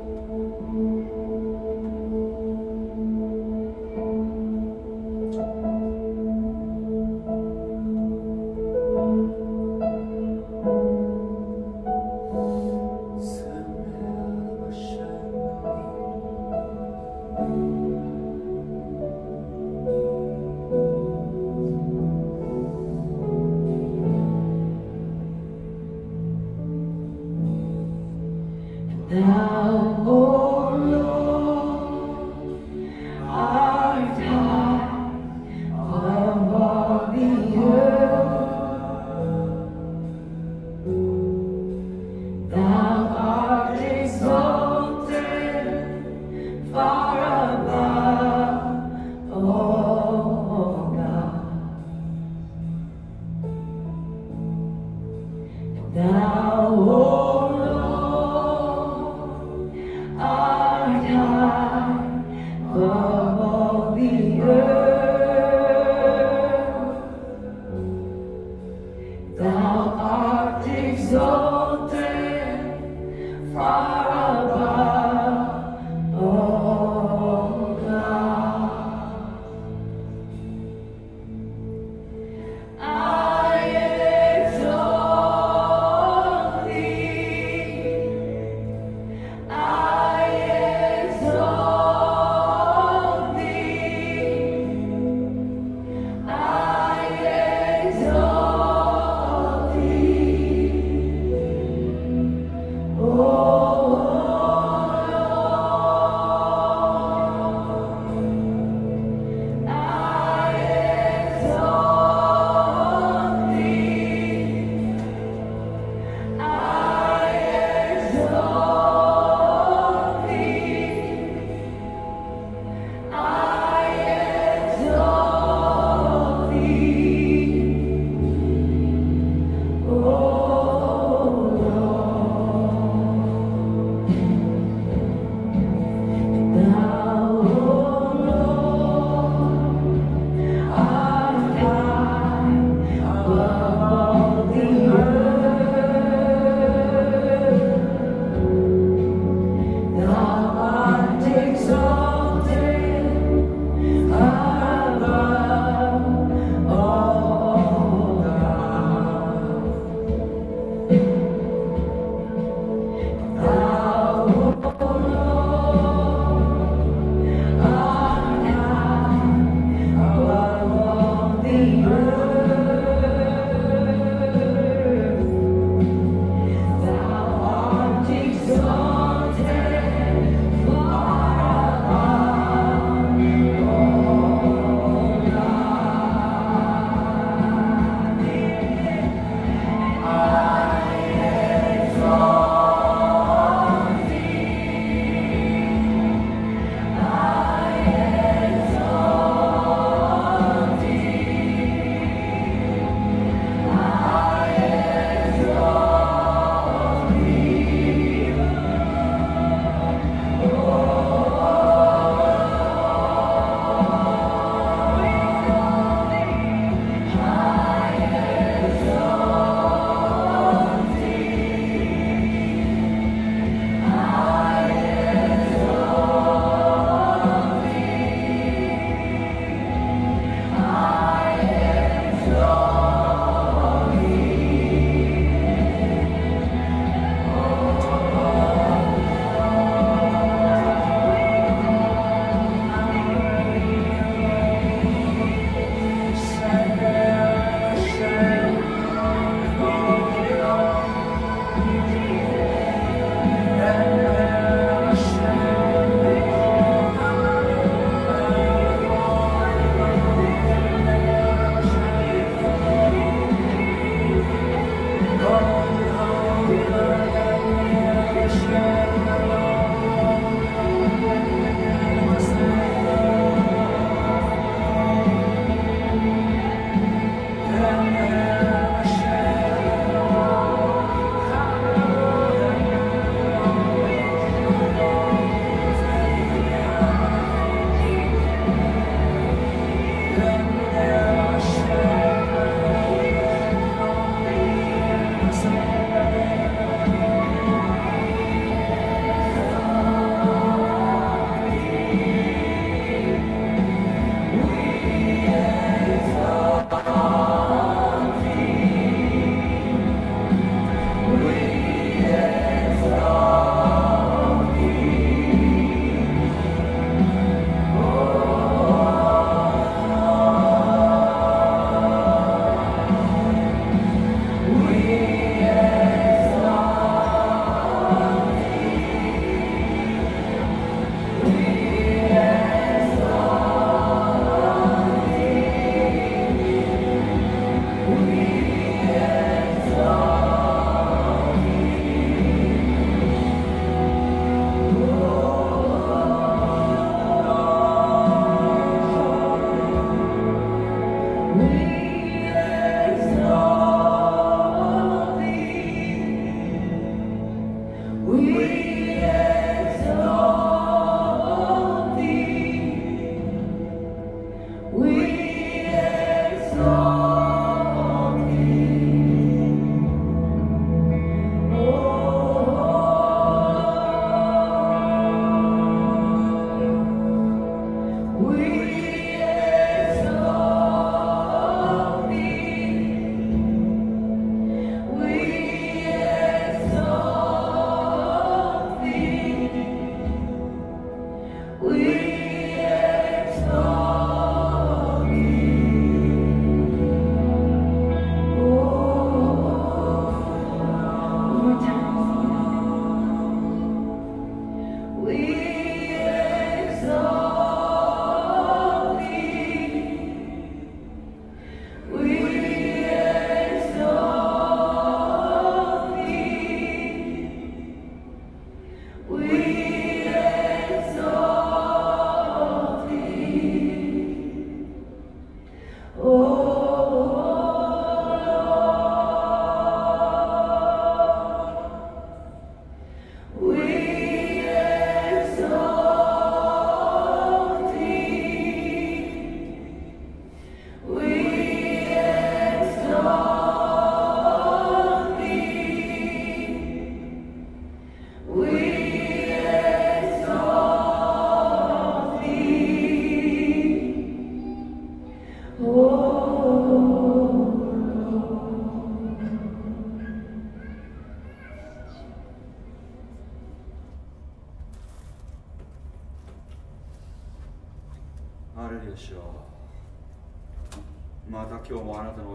I exalt thee.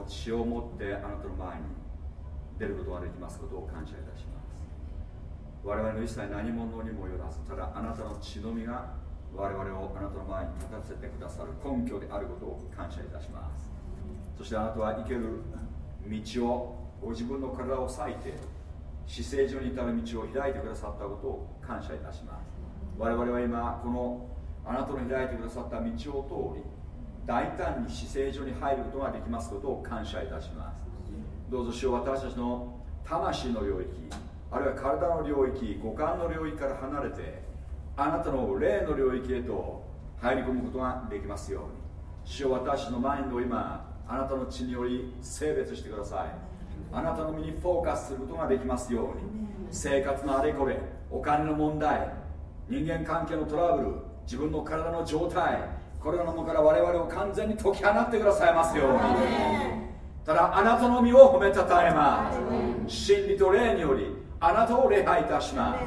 の血を持ってあなたの前に出ることができますことを感謝いたします。我々の一切何者にもよらずただあなたの血のみが我々をあなたの前に立たせてくださる根拠であることを感謝いたします。そしてあなたは生ける道をご自分の体を裂いて死聖所に至る道を開いてくださったことを感謝いたします。我々は今このあなたの開いてくださった道を通り大胆に死聖所に入ることができますことを感謝いたします。どうぞ主よ私たちの魂の領域あるいは体の領域五感の領域から離れてあなたの霊の領域へと入り込むことができますように。主よ私のマインドを今あなたの血により性別してください。あなたの身にフォーカスすることができますように。生活のあれこれお金の問題人間関係のトラブル自分の体の状態これらのものから我々を完全に解き放ってくださいますように。ただあなたの身を褒めたたえます。真理と霊によりあなたを礼拝いたします。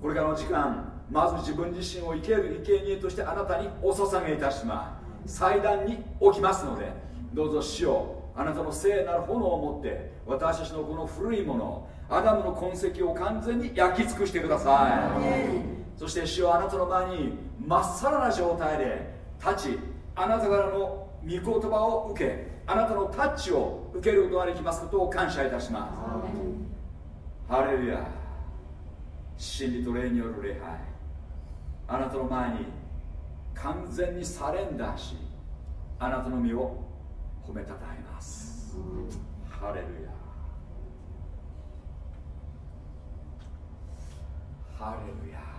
これからの時間まず自分自身を生ける生贄としてあなたにお捧げいたします。祭壇に置きますのでどうぞ死をあなたの聖なる炎を持って私たちのこの古いものアダムの痕跡を完全に焼き尽くしてください。そして主はあなたの前にまっさらな状態で立ちあなたからの御言葉を受けあなたのタッチを受けることができますことを感謝いたします。ハレルヤ。真理と霊による礼拝。あなたの前に完全にサレンダーしあなたの身を褒めたたえます。ハレルヤ。ハレルヤ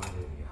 ハ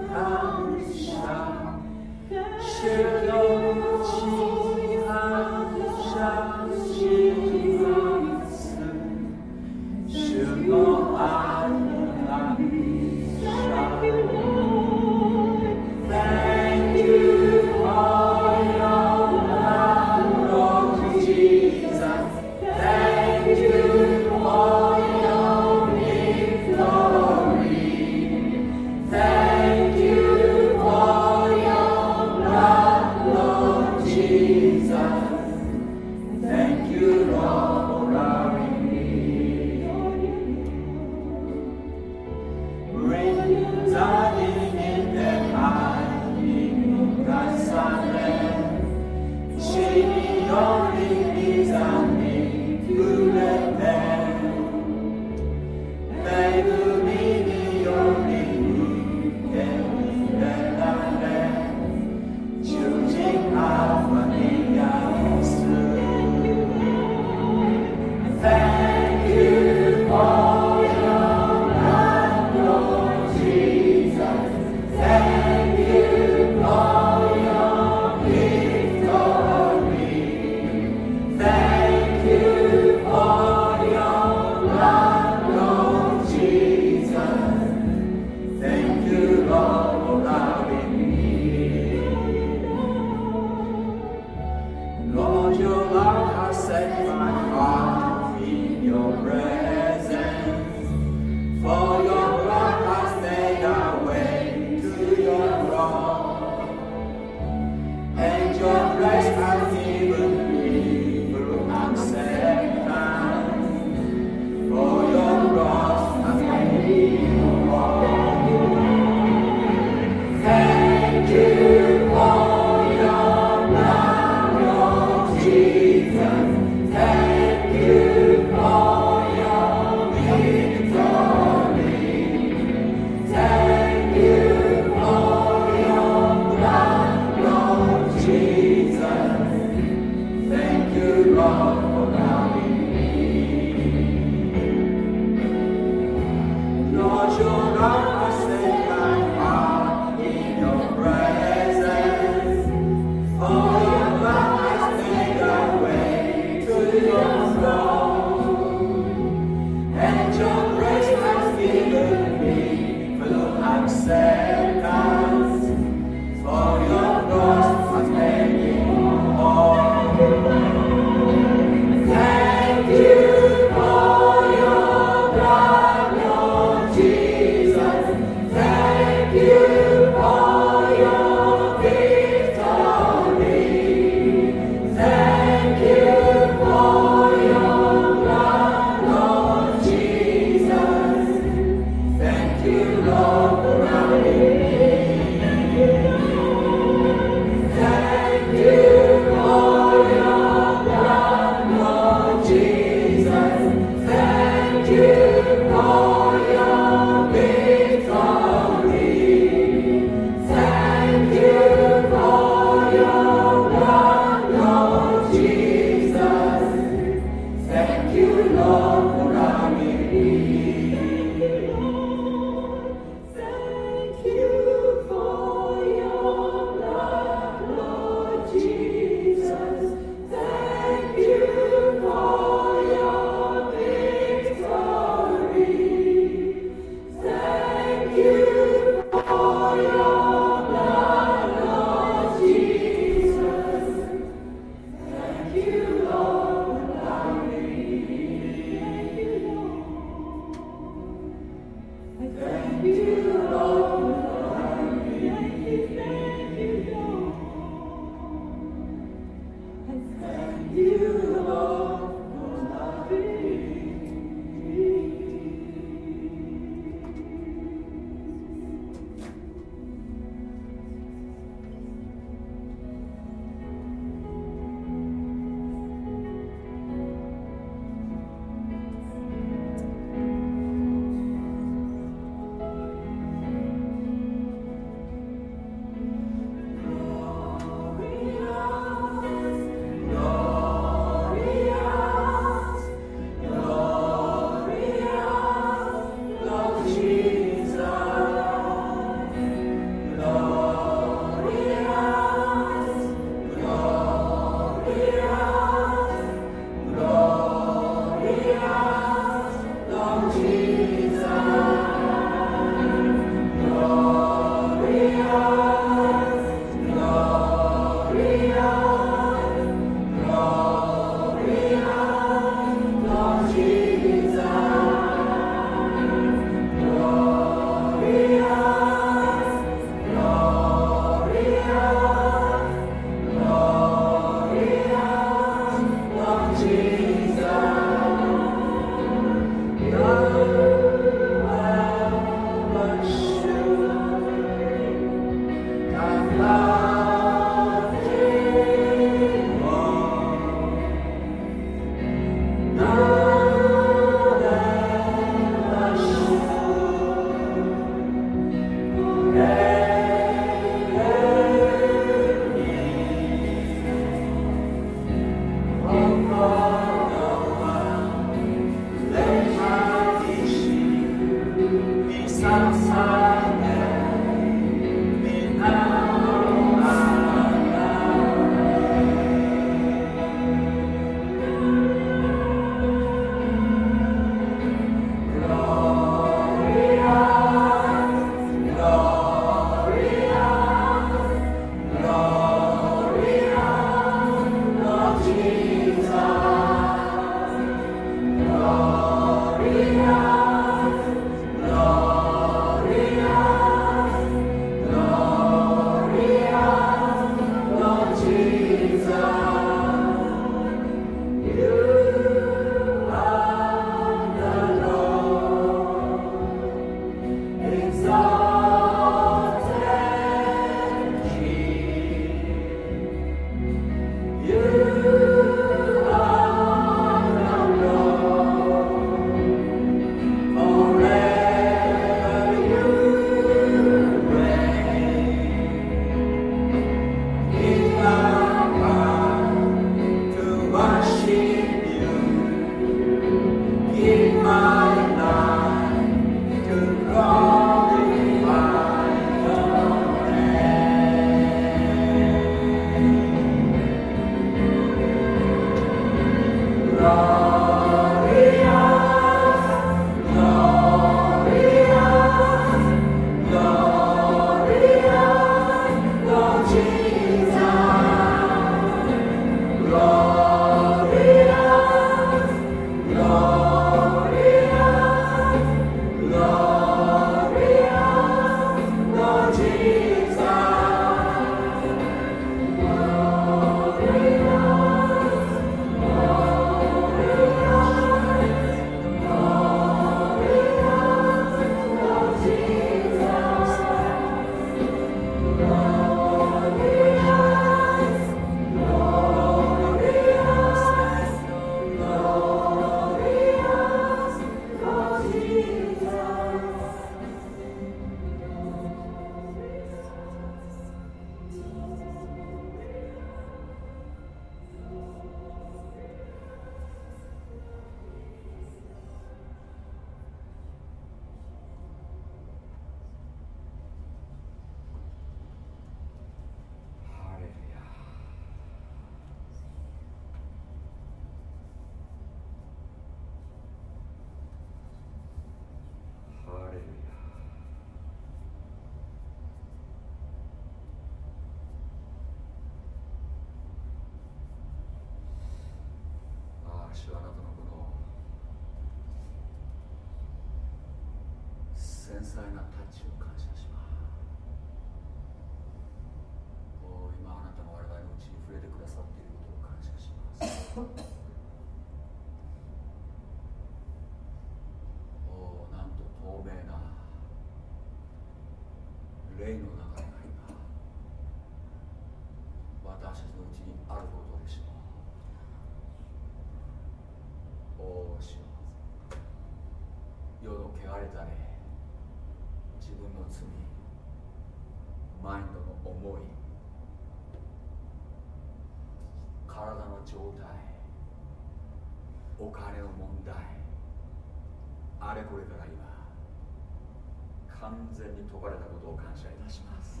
完全に解かれたことを感謝いたします。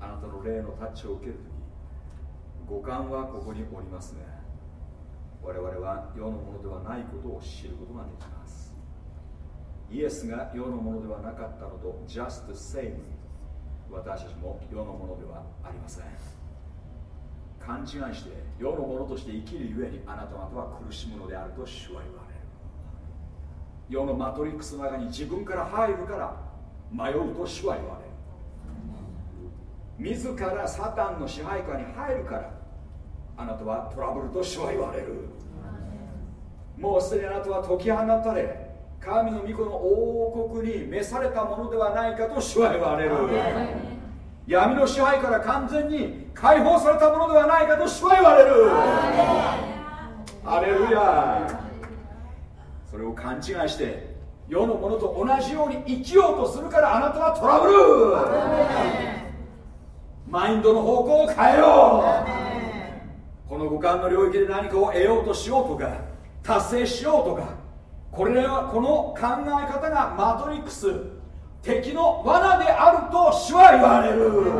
あなたの霊のタッチを受けるとき五感はここにおりますが我々は世のものではないことを知ることができます。イエスが世のものではなかったのと just same 私たちも世のものではありません。勘違いして世のものとして生きるゆえにあなた方は苦しむのであると主は言わ世のマトリックスの中に自分から入るから迷うと主は言われる。自らサタンの支配下に入るからあなたはトラブルと主は言われる。もうすでにあなたは解き放たれ神の御子の王国に召されたものではないかと主は言われる。闇の支配から完全に解放されたものではないかと主は言われる。アレルヤそれを勘違いして世のものと同じように生きようとするからあなたはトラブル。マインドの方向を変えよう。この五感の領域で何かを得ようとしようとか達成しようとかこれはこの考え方がマトリックス。敵の罠であると主は言われる。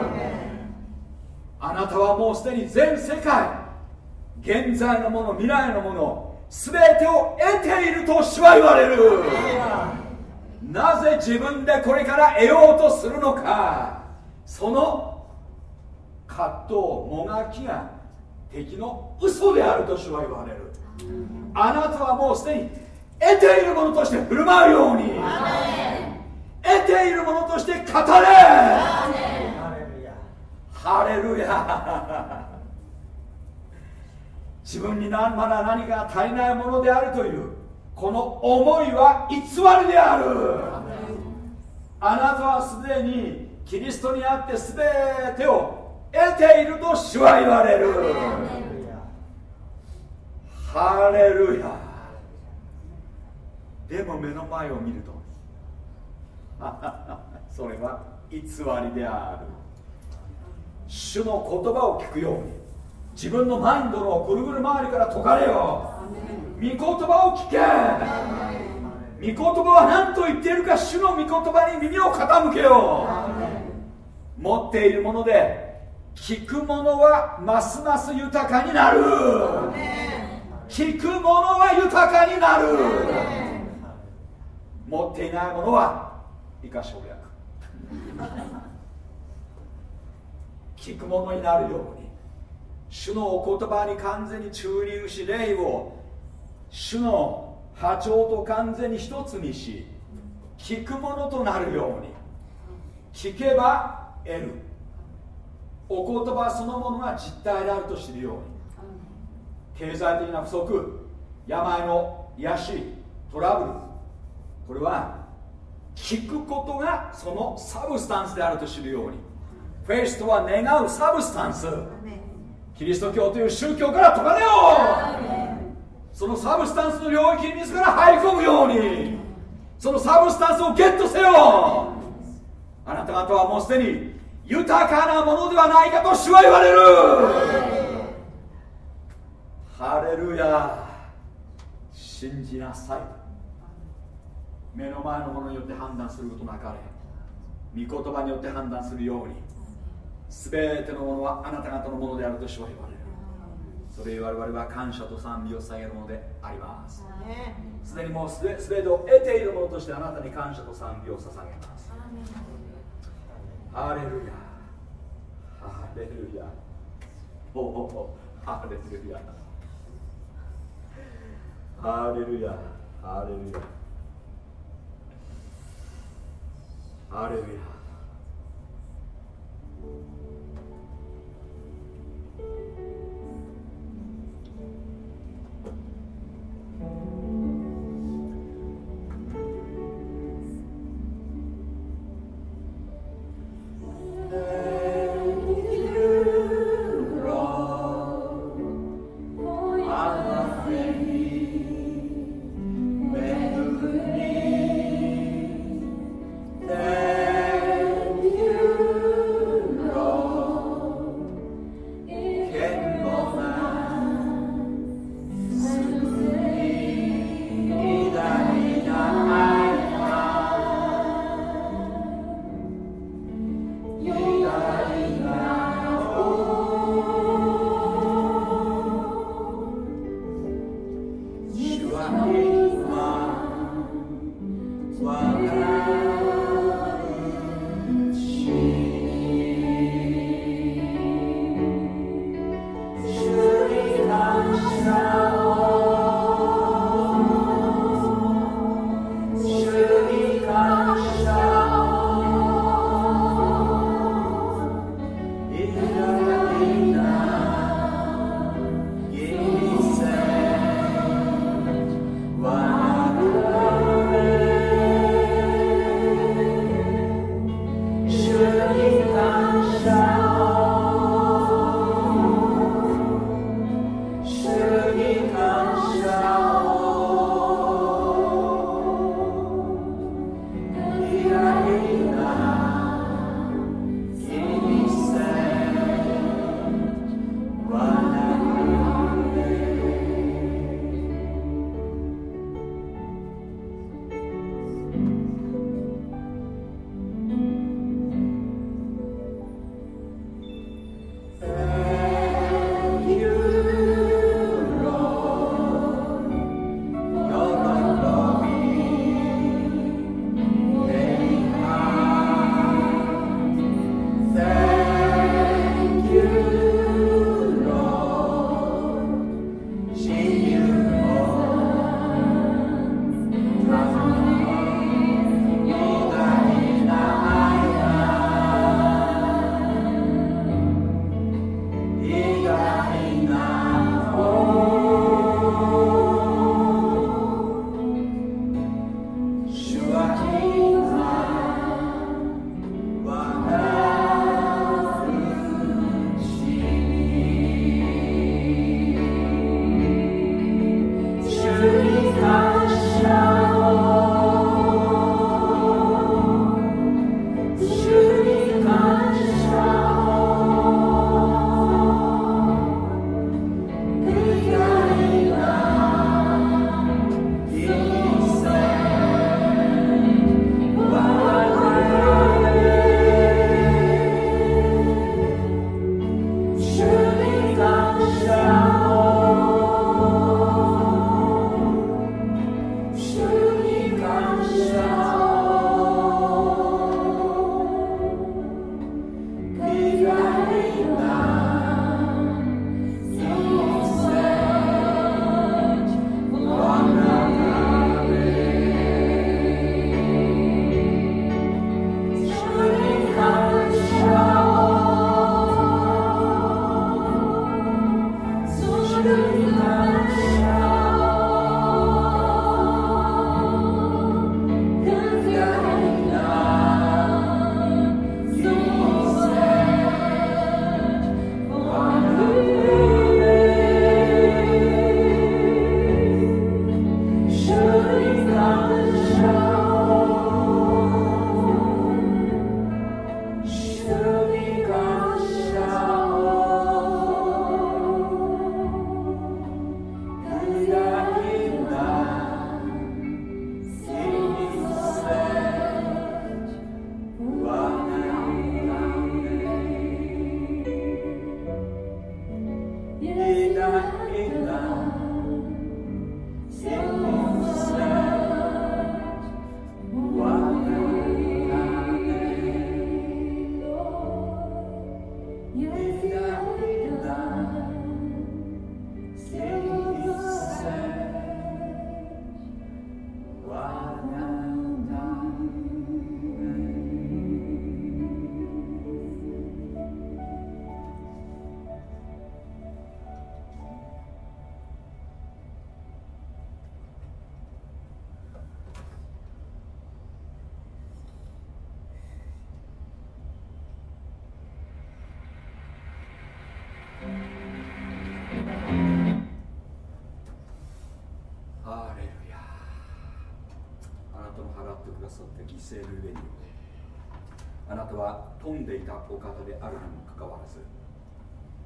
あなたはもうすでに全世界現在のもの未来のもの全てを得ていると主は言われる。なぜ自分でこれから得ようとするのか。その葛藤もがきが敵の嘘であると主は言われる。あなたはもうすでに得ているものとして振る舞うように。得ているものとして語れ。ハレルヤ自分にまだ何か足りないものであるというこの思いは偽りである。あなたはすでにキリストにあって全てを得ていると主は言われる。ハレルヤ。でも目の前を見ると それは偽りである。主の言葉を聞くように。自分のマインドのぐるぐる周りから解かれよ。御言葉を聞け。御言葉は何と言っているか主の御言葉に耳を傾けよ。う持っているもので聞くものはますます豊かになる。聞くものは豊かになる。持っていないものは以下省略。聞くものになるように。主のお言葉に完全に注入し霊を主の波長と完全に一つにし聞くものとなるように聞けば得る。お言葉そのものが実体であると知るように。経済的な不足病の癒しトラブル。これは聞くことがその substance であると知るように。 faith とは願う substance。キリスト教という宗教から解かれよう。その substance の領域に自ら入り込むように。その substance をゲットせよ。あなた方はもうすでに豊かなものではないかと主は言われる。ハレルヤ。信じなさい。目の前のものによって判断することなかれ。御言葉によって判断するように全てのものはあなた方のものであると主は言われる。それを我々は感謝と賛美を捧げるものであります。すでにもうすべてを得ているものとしてあなたに感謝と賛美を捧げます。ハレルヤ。ハレルヤ。おおハレルヤ。ハレルヤ。ハレルヤ。せ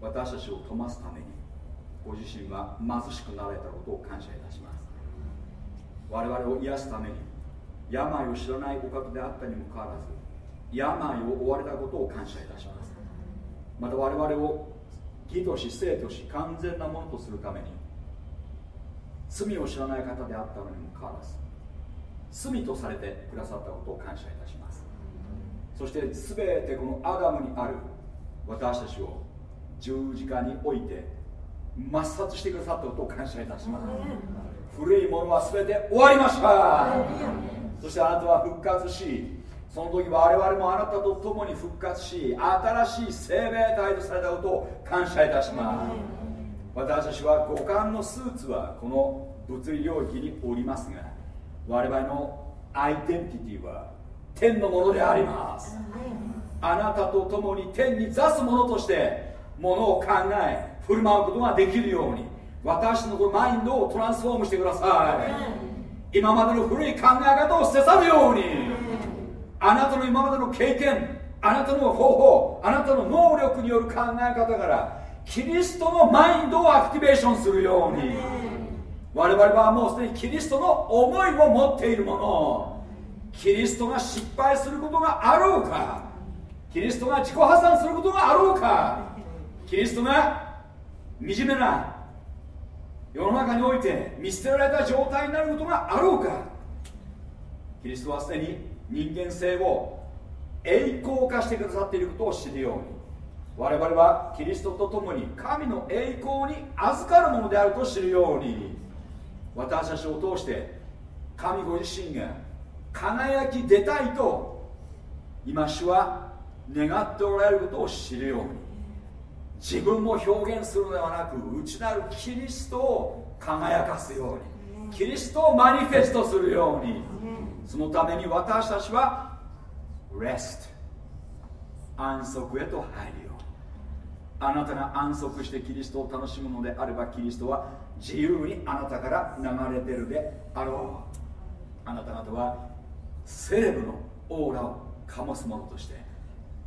私たちを飛ますためにご自身は貧しくなられたことを感謝いたします。我々を癒すために病を知らないお方であったにもかかわらず病を負われたことを感謝いたします。また我々を義とし生とし完全なものとするために罪を知らない方であったのにもかかわらず罪とされてくださったことを感謝いたします。そして全てこのアダムにある私たちを十字架に置いて抹殺してくださったことを感謝いたします。古いものは全て終わりました。そしてあなたは復活しその時我々もあなたと共に復活し新しい生命体とされたことを感謝いたします。私たちは五感のスーツはこの物理領域におりますが我々のアイデンティティは天のものであります。あなたと共に天に座すものとしてものを考え振る舞うことができるように私のこのマインドをトランスフォームしてください。今までの古い考え方を捨て去るようにあなたの今までの経験あなたの方法あなたの能力による考え方からキリストのマインドをアクティベーションするように我々はもうすでにキリストの思いを持っているものキリストが失敗することがあろうかキリストが自己破産することがあろうかキリストが惨めな世の中において見捨てられた状態になることがあろうか。キリストはすでに人間性を栄光化してくださっていることを知るように我々はキリストと共に神の栄光に預かるものであると知るように私たちを通して神ご自身が輝き出たいと今主は願っておられることを知るように。自分も表現するのではなく内なるキリストを輝かすようにキリストをマニフェストするように。そのために私たちはレスト安息へと入るよ。あなたが安息してキリストを楽しむのであればキリストは自由にあなたから流れ出るであろう。あなた方はセレブのオーラを醸すものとして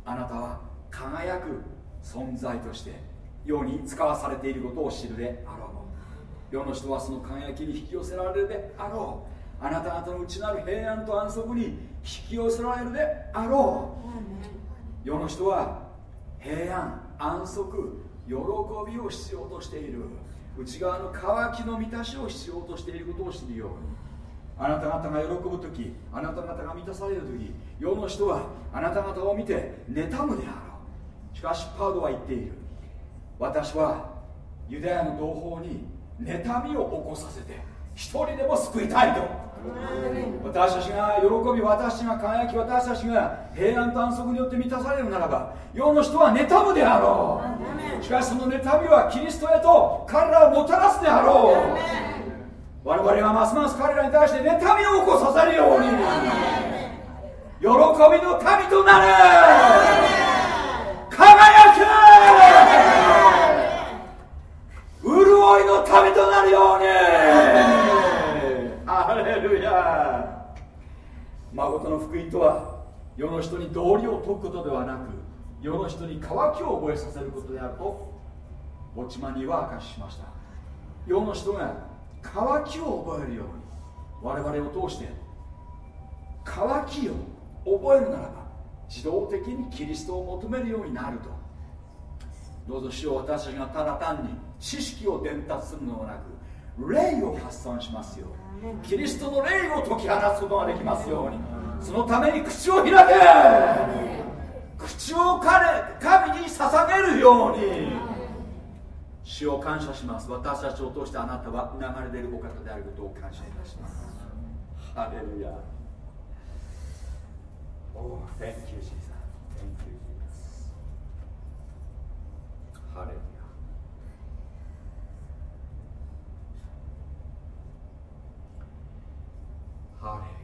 あなたは輝く存在として世に使わされていることを知るであろう。世の人はその輝きに引き寄せられるであろう。あなた方の内なる平安と安息に引き寄せられるであろう。世の人は平安安息喜びを必要としている。内側の渇きの満たしを必要としていることを知るように。あなた方が喜ぶ時あなた方が満たされる時世の人はあなた方を見て妬むであろうしかしパウロは言っている。私はユダヤの同胞に妬みを起こさせて一人でも救いたいと。私たちが喜び私たちが輝き私たちが平安と安息によって満たされるならば世の人は妬むであろう。しかしその妬みはキリストへと彼らをもたらすであろう。我々はますます彼らに対して妬みを起こさせるように。喜びの神となる輝け潤いの民となるようにハレルヤ誠の福音とは世の人に道理を解くことではなく世の人に渇きを覚えさせることであると落ちまには明かししました。世の人が渇きを覚えるように我々を通して渇きを覚えるならば自動的にキリストを求めるようになると。どうぞ主を私たちがただ単に知識を伝達するのではなく霊を発散しますよ。キリストの霊を解き放つことができますように。そのために口を開け。口を神に捧げるように。主を感謝します。私たちを通してあなたは流れ出るお方であることを感謝いたします。ハレルヤ Oh, thank you, Jesus. Thank you, Jesus. ハレ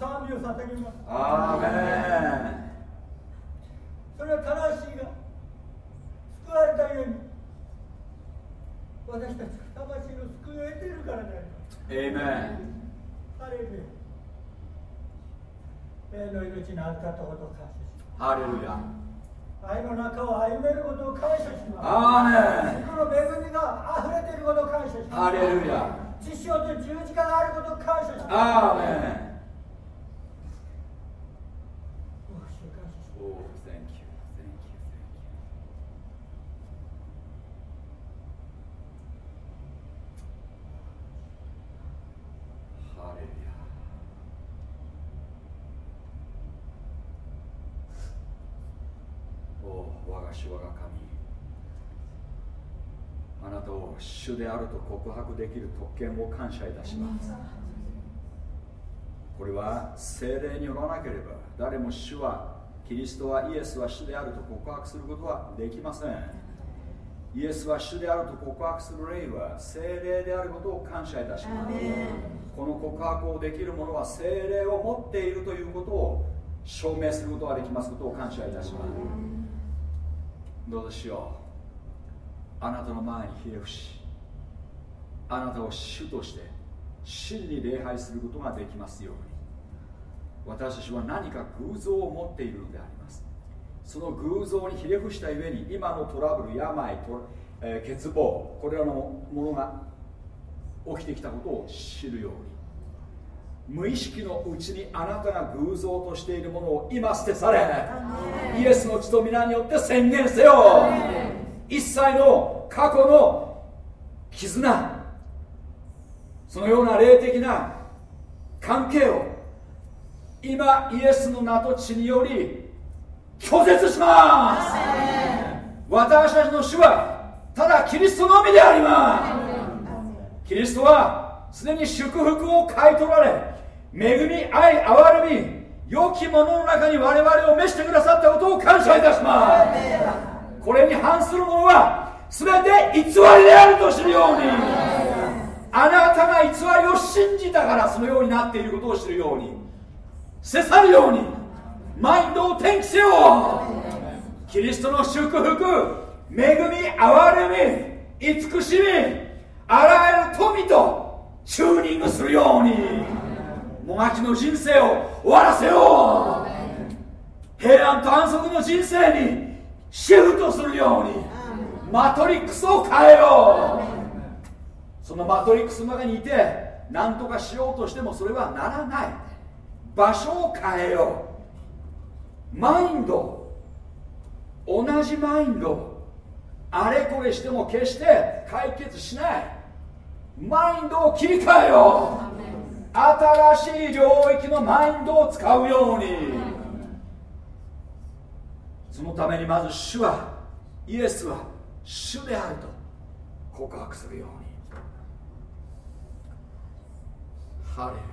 賛美を捧げます。アーメンそれは正しいが救われたように私たちが魂の救いを得ているからであります。エイメンハレルヤ。霊の命に預かったことを感謝します。ハレルヤ愛の中を歩めることを感謝します。アーメンの恵みが溢れていることを感謝します。ハレルヤ知識と十字架があることを感謝します。アーメンお Oh, thank you, thank you, thank you. ハレルヤお我が主我が神あなたを主であると告白できる特権を感謝いたします。これは精霊によらなければ誰も主はキリストはイエスは主であると告白することはできません。イエスは主であると告白する霊は精霊であることを感謝いたします。この告白をできる者は精霊を持っているということを証明することができますことを感謝いたします。どうぞしよう。あなたの前にひれ伏しあなたを主として真に礼拝することができますように。私たちは何か偶像を持っているのであります。その偶像にひれ伏したゆえに今のトラブル病と、えー欠乏これらのものが起きてきたことを知るように。無意識のうちにあなたが偶像としているものを今捨てされ。イエスの血と皆によって宣言せよ。一切の過去の絆そのような霊的な関係を今イエスの名と血により拒絶します。私たちの主はただキリストのみであります。キリストはすでに祝福を買い取られ恵み愛憐れみ良きものの中に我々を召してくださったことを感謝いたします。これに反するものは全て偽りであると知るように。あなたが偽りを信じたからそのようになっていることを知るようにせさるようにマインドを転機せよ。キリストの祝福恵み憐れみ慈しみあらゆる富とチューニングするようにもがきの人生を終わらせよう。平安と安息の人生にシフトするようにマトリックスを変えよう。そのマトリックスの中にいて何とかしようとしてもそれはならない。場所を変えよう。マインド。同じマインド。あれこれしても決して解決しない。マインドを切り替えよう。新しい領域のマインドを使うように。そのためにまず主はイエスは主であると告白するように。ハ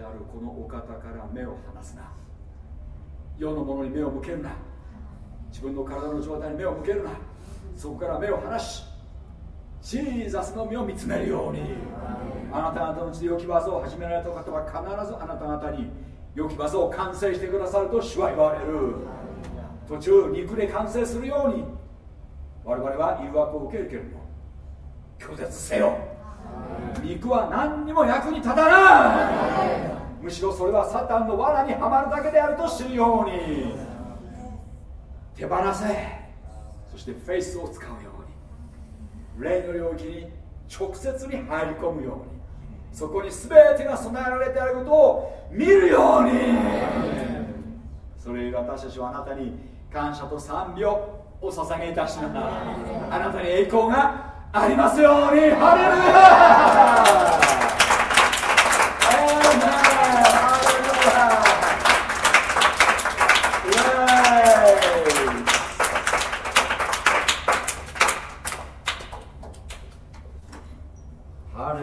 であるこのお方から目を離すな。世のものに目を向けるな。自分の体の状態に目を向けるな。そこから目を離しジーザスの身を見つめるように。あなた方のうちで良き技を始められた方は必ずあなた方に良き技を完成してくださると主は言われる。途中肉で完成するように我々は誘惑を受けるけれども拒絶せよ。肉は何にも役に立たない。むしろそれはサタンの罠にはまるだけであると知るように。手放せ。そしてフェイスを使うように。霊の領域に直接に入り込むように。そこに全てが備えられてあることを見るように。それゆ私たちはあなたに感謝と賛美をお捧げいたしながらあなたに栄光がありますように。ハレ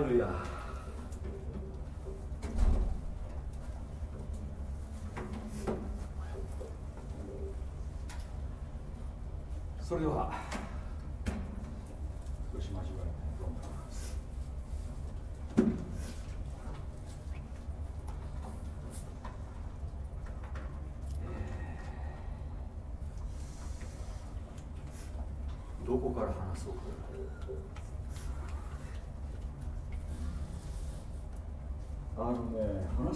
ルヤ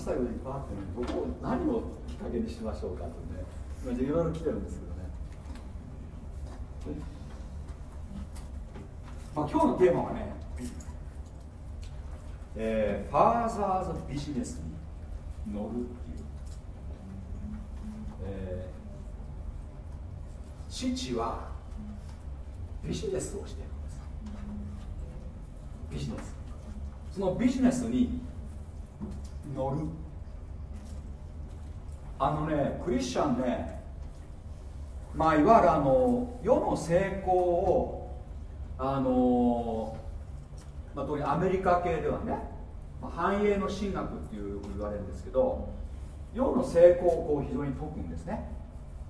したいこといっぱいあってねどこ何をきっかけにしましょうかとね。今いろいろ来てるんですけどね。まあ、今日のテーマはね、えー、ファーザーズビジネスに乗るっていう、えー、父はビジネスをしてるんです。ビジネス。そのビジネスに乗るあのねクリスチャンねまあいわゆるあの世の成功をあの、まあ、特にアメリカ系ではね、ま、繁栄の神学っていうふうに言われるんですけど世の成功をこう非常に解くんですね。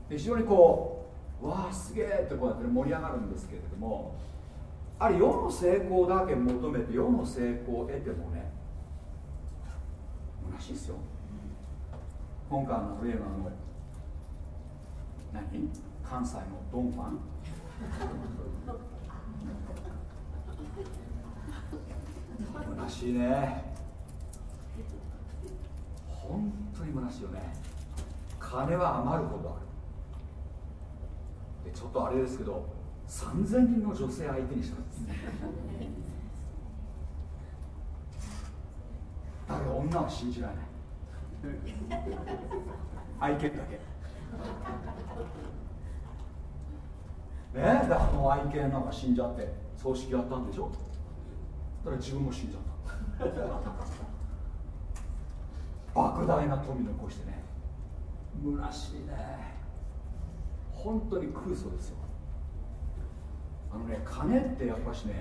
で非常にこうわあすげえってこうやって盛り上がるんですけれどもあれ世の成功だけ求めて世の成功を得てもね虚しいですよ。今回の例のあの何？関西のドンファン？虚しいね。本当に虚しいよね。金は余るほどある。でちょっとあれですけど3000人の女性相手にしたんですだから女は信じられない。愛犬だけ。ねだからあの愛犬なんか死んじゃって葬式やったんでしょ？だから自分も死んじゃった。莫大な富残してね。虚しいね。本当に空想ですよ。あのね金ってやっぱしね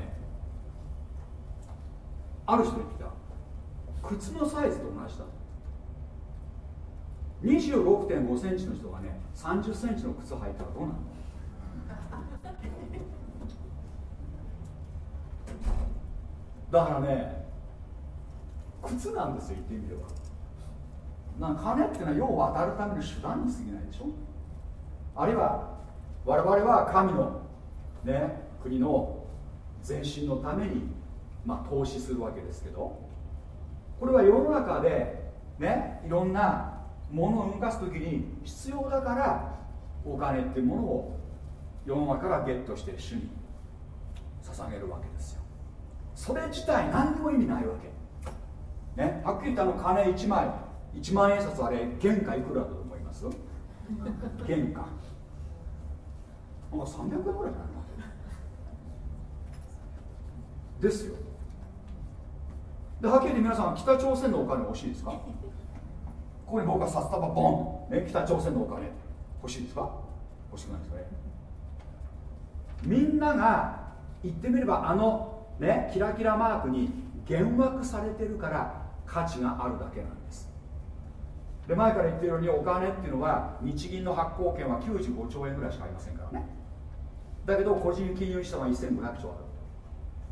ある人言ってた。靴のサイズと同じだ26.5センチの人がね30センチの靴履いたらどうなるのだからね靴なんですよ言ってみれば。なん金っていうのは世を渡るための手段に過ぎないでしょ？あるいは我々は神の、ね、国の前進のために、まあ、投資するわけですけど。これは世の中でねいろんなものを動かす時に必要だからお金っていうものを世の中からゲットして主に捧げるわけですよ。それ自体何にも意味ないわけ。ねはっきり言ったの金1枚1万円札あれ原価いくらだと思います？原価。なんか300円ぐらいじゃないのですよ。ではっきり言って皆さん北朝鮮のお金欲しいですか？ここに僕は札束ボン、ね、北朝鮮のお金。欲しいですか？欲しくないですかね？みんなが言ってみればあのねキラキラマークに幻惑されてるから価値があるだけなんです。で前から言ってるようにお金っていうのは日銀の発行権は95兆円ぐらいしかありませんからね。だけど個人金融資産は1500兆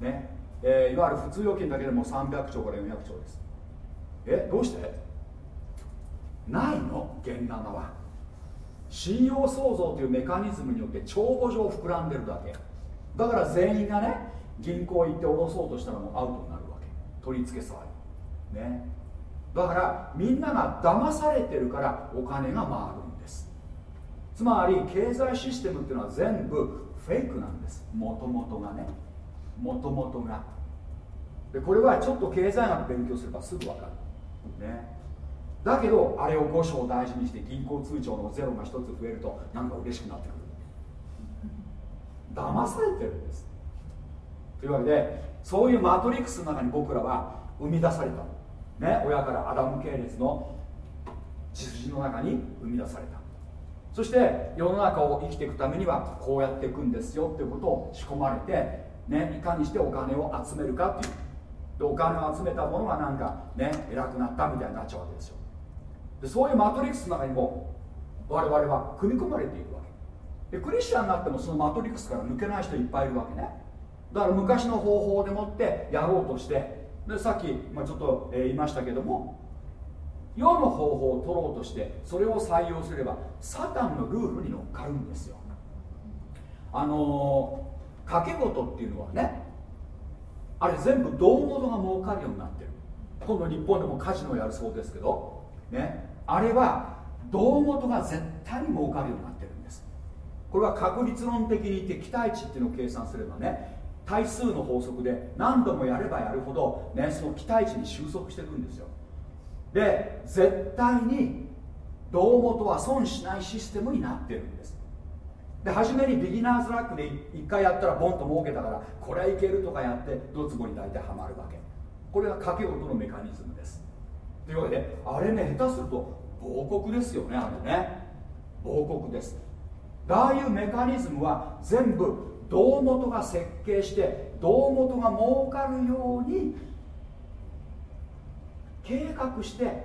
ある。ね。えー、いわゆる普通預金だけでも300兆から400兆です。えどうして？ないの現生は。信用創造というメカニズムによって帳簿上膨らんでるだけ。だから全員がね銀行行って下ろそうとしたらもうアウトになるわけ。取り付け騒ぎ。ね。だからみんなが騙されてるからお金が回るんです。つまり経済システムっていうのは全部フェイクなんです。もともとがね。もともとが。でこれはちょっと経済学勉強すればすぐ分かる。ね。だけどあれを5章大事にして銀行通帳のゼロが1つ増えるとなんか嬉しくなってくる。騙されてるんです。というわけでそういうマトリックスの中に僕らは生み出された。ね親からアダム系列の血筋の中に生み出された。そして世の中を生きていくためにはこうやっていくんですよっていうことを仕込まれて、ね、いかにしてお金を集めるかっていう。でお金を集めたものがなんかね偉くなったみたいになっちゃうわけですよ。でそういうマトリックスの中にも我々は組み込まれているわけ。でクリスチャンになってもそのマトリックスから抜けない人いっぱいいるわけね。だから昔の方法でもってやろうとして。でさっき、まあ、ちょっと、えー、言いましたけども世の方法を取ろうとしてそれを採用すればサタンのルールに乗っかるんですよ。あのー、掛け事っていうのはねあれ全部胴元が儲かるようになってる。今度日本でもカジノをやるそうですけどね。あれは胴元が絶対に儲かるようになってるんです。これは確率論的に言って期待値っていうのを計算すればね対数の法則で何度もやればやるほど、ね、その期待値に収束していくんですよ。で絶対に胴元は損しないシステムになってるんです。で初めにビギナーズラックで1回やったらボンと儲けたからこれはいけるとかやってドツボに大体はまるわけ。これが掛け事のメカニズムです。というわけであれね下手すると亡国ですよねあれね。亡国です。ああいうメカニズムは全部胴元が設計して胴元が儲かるように計画して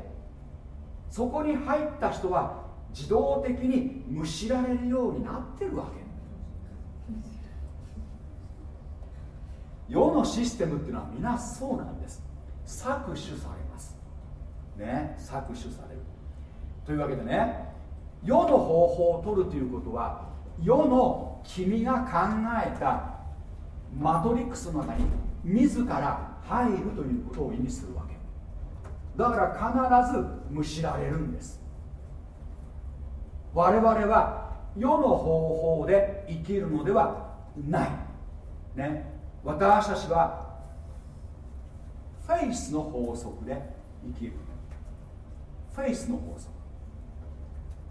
そこに入った人は自動的にむしられるようになってるわけ。世のシステムっていうのは皆そうなんです。搾取されね搾取される。というわけでね世の方法を取るということは世の君が考えたマトリックスの中に自ら入るということを意味するわけ。だから必ずむしられるんです。我々は世の方法で生きるのではない。ね私たちはフェイスの法則で生きる。フェイスの法則。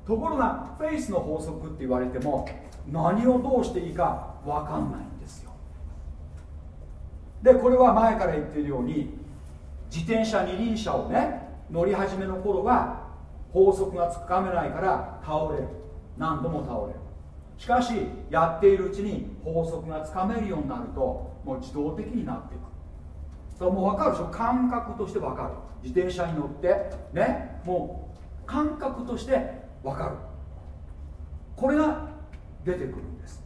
ところがフェイスの法則って言われても何をどうしていいか分かんないんですよ。でこれは前から言っているように自転車二輪車をね乗り始めの頃は法則がつかめないから倒れる。何度も倒れる。しかしやっているうちに法則がつかめるようになるともう自動的になっていく。それもう分かるでしょ？感覚として分かる。自転車に乗ってねもう感覚として分かる。これが出てくるんです。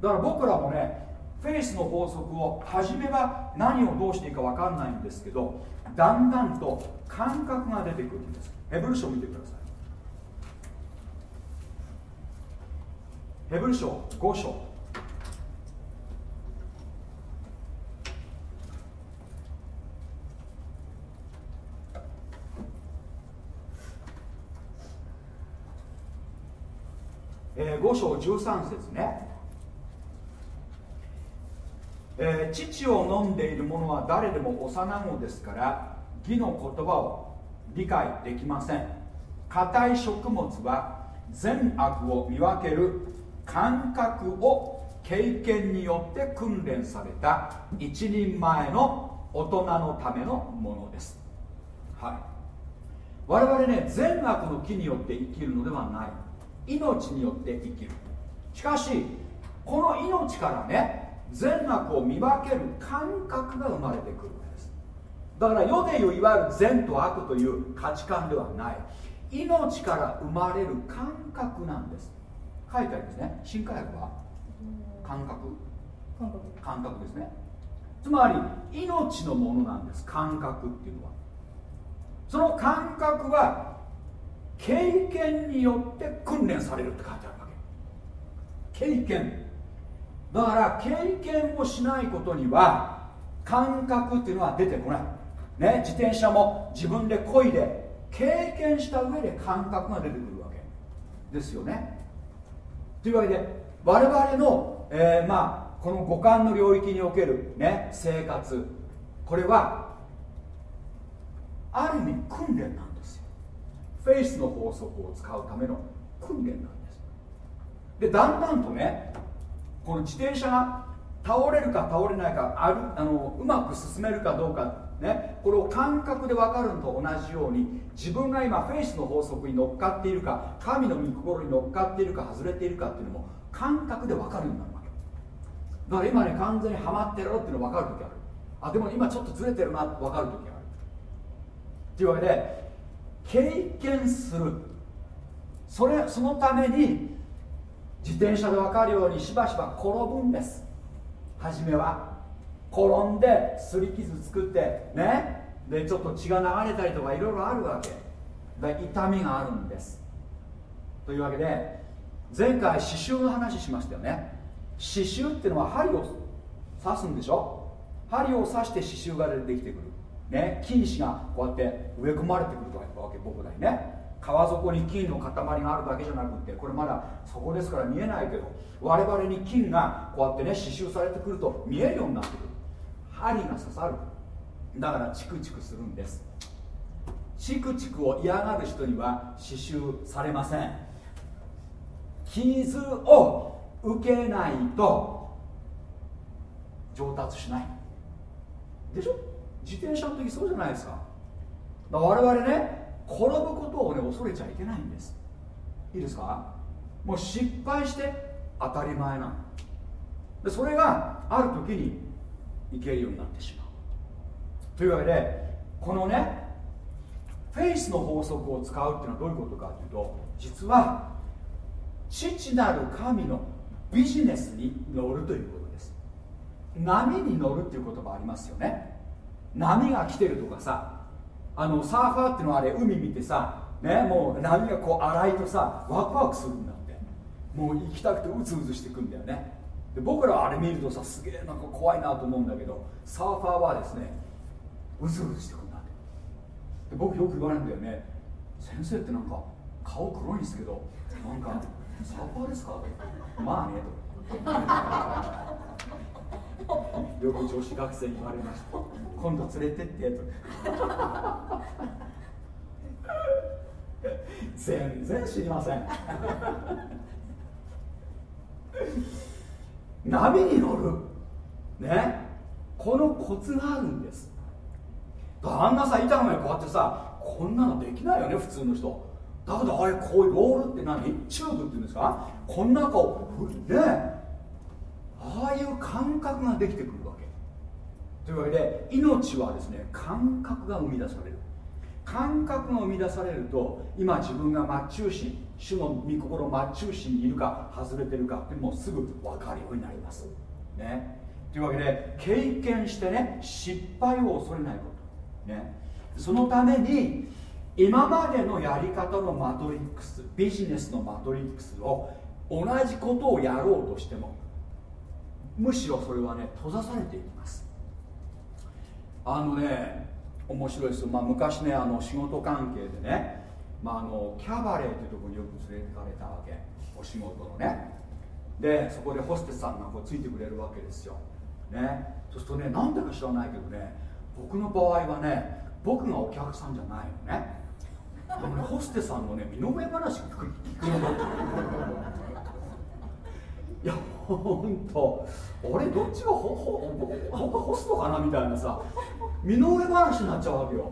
だから僕らもねフェイスの法則を初めは何をどうしていいか分かんないんですけどだんだんと感覚が出てくるんです。ヘブル書を見てください。ヘブル書5章。5章13節ね、えー、父を飲んでいる者は誰でも幼子ですから義の言葉を理解できません。硬い食物は善悪を見分ける感覚を経験によって訓練された一人前の大人のためのものです。はい。我々ね善悪の木によって生きるのではない。命によって生きる。しかしこの命からね善悪を見分ける感覚が生まれてくるんです。だから世でいういわゆる善と悪という価値観ではない。命から生まれる感覚なんです。書いてありますね。新科学は？感覚。感覚。感覚ですね。つまり命のものなんです。感覚っていうのは。その感覚は経験によって訓練されるって書いてあるわけ。経験。だから経験をしないことには感覚っていうのは出てこない。ね自転車も自分で漕いで経験した上で感覚が出てくるわけ。ですよね。というわけで我々の、えーまあこの五感の領域における、ね、生活。これはある意味訓練なんですフェイスの法則を使うための訓練なんです。でだんだんとねこの自転車が倒れるか倒れないかあるあのうまく進めるかどうかね、これを感覚で分かるのと同じように自分が今フェイスの法則に乗っかっているか神の御心に乗っかっているか外れているかっていうのも感覚で分かるようになるわけ。だから今ね完全にはまってるっていうの分かる時ある。あでも今ちょっとずれてるなって分かる時ある。というわけで経験する。それそのために自転車で分かるようにしばしば転ぶんです。初めは転んですり傷作ってね。でちょっと血が流れたりとかいろいろあるわけ。だ痛みがあるんです。というわけで前回刺繍の話しましたよね。刺繍っていうのは針を刺すんでしょ？針を刺して刺繍ができてくる。ね金糸がこうやって植え込まれてくるわけ僕らにね。川底に金の塊があるだけじゃなくてこれまだそこですから見えないけど我々に金がこうやってね刺繍されてくると見えるようになってくる。針が刺さる。だからチクチクするんです。チクチクを嫌がる人には刺繍されません。傷を受けないと上達しない。でしょ？自転車の時そうじゃないですか。だから我々ね転ぶことをね恐れちゃいけないんです。いいですか？もう失敗して当たり前なのでそれがある時にいけるようになってしまう。というわけでこのねフェイスの法則を使うっていうのはどういうことかというと実は父なる神のビジネスに乗るということです。波に乗るっていう言葉ありますよね。波が来てるとかさあのサーファーっていうのはあれ海見てさねもう波がこう荒いとさワクワクするんだって。もう行きたくてうつうつしてくんだよね。で僕らはあれ見るとさすげえなんか怖いなと思うんだけどサーファーはですねうずうずしてくんだって。で僕よく言われるんだよね。先生ってなんか顔黒いんですけどなんかサーファーですか？まあねと。よく女子学生に言われました今度連れてってと。全然知りません。波に乗る。ね。このコツがあるんです。あんなさ板の上こうやってさこんなのできないよね普通の人。だけどあれこういうロールって何？チューブっていうんですか？こんな中をね。ああいう感覚ができてくる。というわけで命はですね感覚が生み出される。感覚が生み出されると今自分が真っ中心主の御心真っ中心にいるか外れてるかってもうすぐ分かるようになります。ね。というわけで経験してね失敗を恐れないこと。ね。そのために今までのやり方のマトリックスビジネスのマトリックスを同じことをやろうとしてもむしろそれはね閉ざされていきます。あのね面白いですよ、まあ、昔ねあの仕事関係でね、まあ、あのキャバレーというところによく連れてかれたわけ。お仕事のね。でそこでホステスさんがこうついてくれるわけですよ、ね、そうするとねなんでか知らないけどね僕の場合はね僕がお客さんじゃないのね。でもねホステさんのね身の上話聞く聞くのだいやほんと。俺どっちがほほほホストかな？みたいなさ。身の上話になっちゃうわけよ、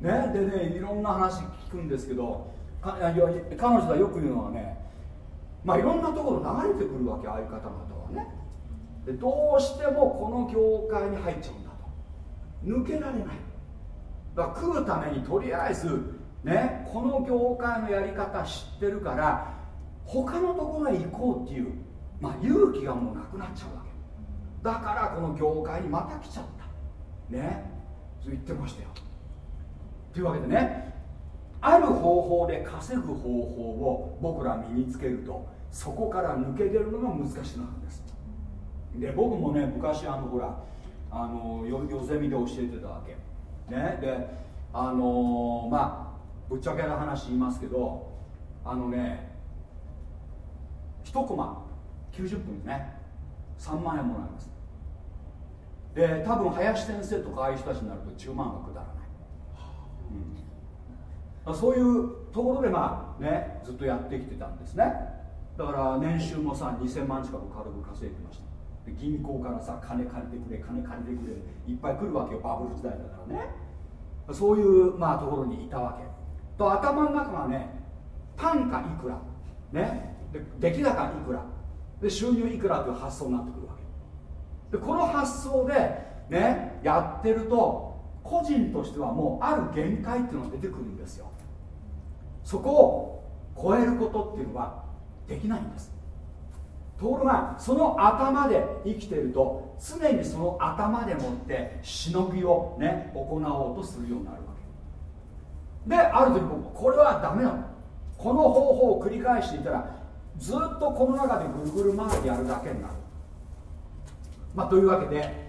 ね、でねいろんな話聞くんですけど彼女がよく言うのはねまあいろんなところ流れてくるわけああいう方々はね。でどうしてもこの業界に入っちゃうんだと。抜けられない。だから食うためにとりあえずねこの業界のやり方知ってるから他のところへ行こうっていう、まあ、勇気がもうなくなっちゃうわけ。だからこの業界にまた来ちゃった。ね？そう言ってましたよ。というわけでねある方法で稼ぐ方法を僕ら身につけるとそこから抜け出るのが難しくなるんです。で僕もね昔あのほらあのよよゼミで教えてたわけ。ねであのまあぶっちゃけな話言いますけどあのね1コマ90分ね3万円もらいます。で多分林先生とかああいう人たちになると10万はくだらない、うん、そういうところでまあねずっとやってきてたんですね。だから年収もさ2000万近く軽く稼いでました。で銀行からさ金借りてくれ金借りてくれいっぱい来るわけよバブル時代だからね。そういうまあところにいたわけ。と頭の中がね単価いくら。ね。で出来高いくら。で収入いくらという発想になってくる。でこの発想でねやってると個人としてはもうある限界っていうのが出てくるんですよ。そこを超えることっていうのはできないんです。ところがその頭で生きてると常にその頭でもってしのぎをね行おうとするようになるわけ。である時僕これはダメなのこの方法を繰り返していたらずっとこの中でぐるぐる回りやるだけになる。まあというわけで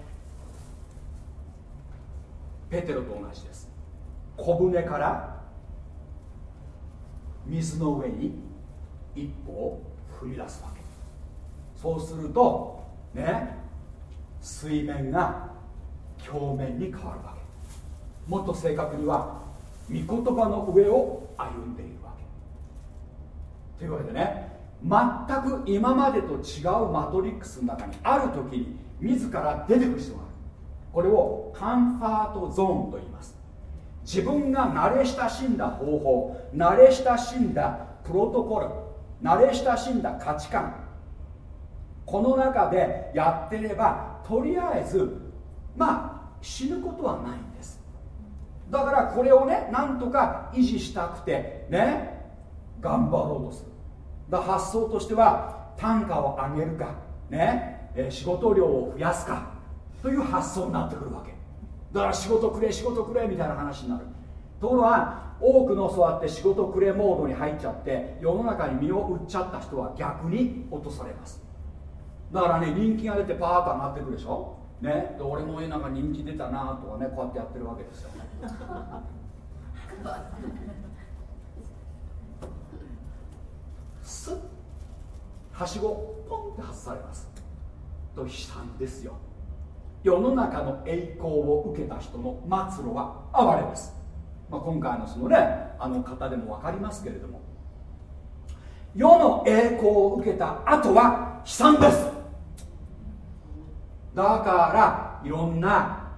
ペテロと同じです。小舟から水の上に一歩を踏み出すわけ。そうするとね水面が表面に変わるわけ。もっと正確には御言葉の上を歩んでいるわけ。というわけでね全く今までと違うマトリックスの中にある時に自ら出てくる人がある。これをカンファートゾーンと言います。自分が慣れ親しんだ方法慣れ親しんだプロトコル慣れ親しんだ価値観この中でやってればとりあえずまあ死ぬことはないんです。だからこれをねなんとか維持したくてね頑張ろうとする。だ発想としては単価を上げるかね、え仕事量を増やすかという発想になってくるわけ。だから仕事くれ仕事くれみたいな話になる。ところが多くのそうやって仕事くれモードに入っちゃって世の中に身を売っちゃった人は逆に落とされます。だからね人気が出てパーッと上がってくるでしょ。ね。で俺もなんか人気出たなとかねこうやってやってるわけですよ。スッはしごポンって外されます。と悲惨ですよ世の中の栄光を受けた人の末路は哀れです、まあ、今回のそのねあの方でも分かりますけれども世の栄光を受けた後は悲惨ですだからいろんな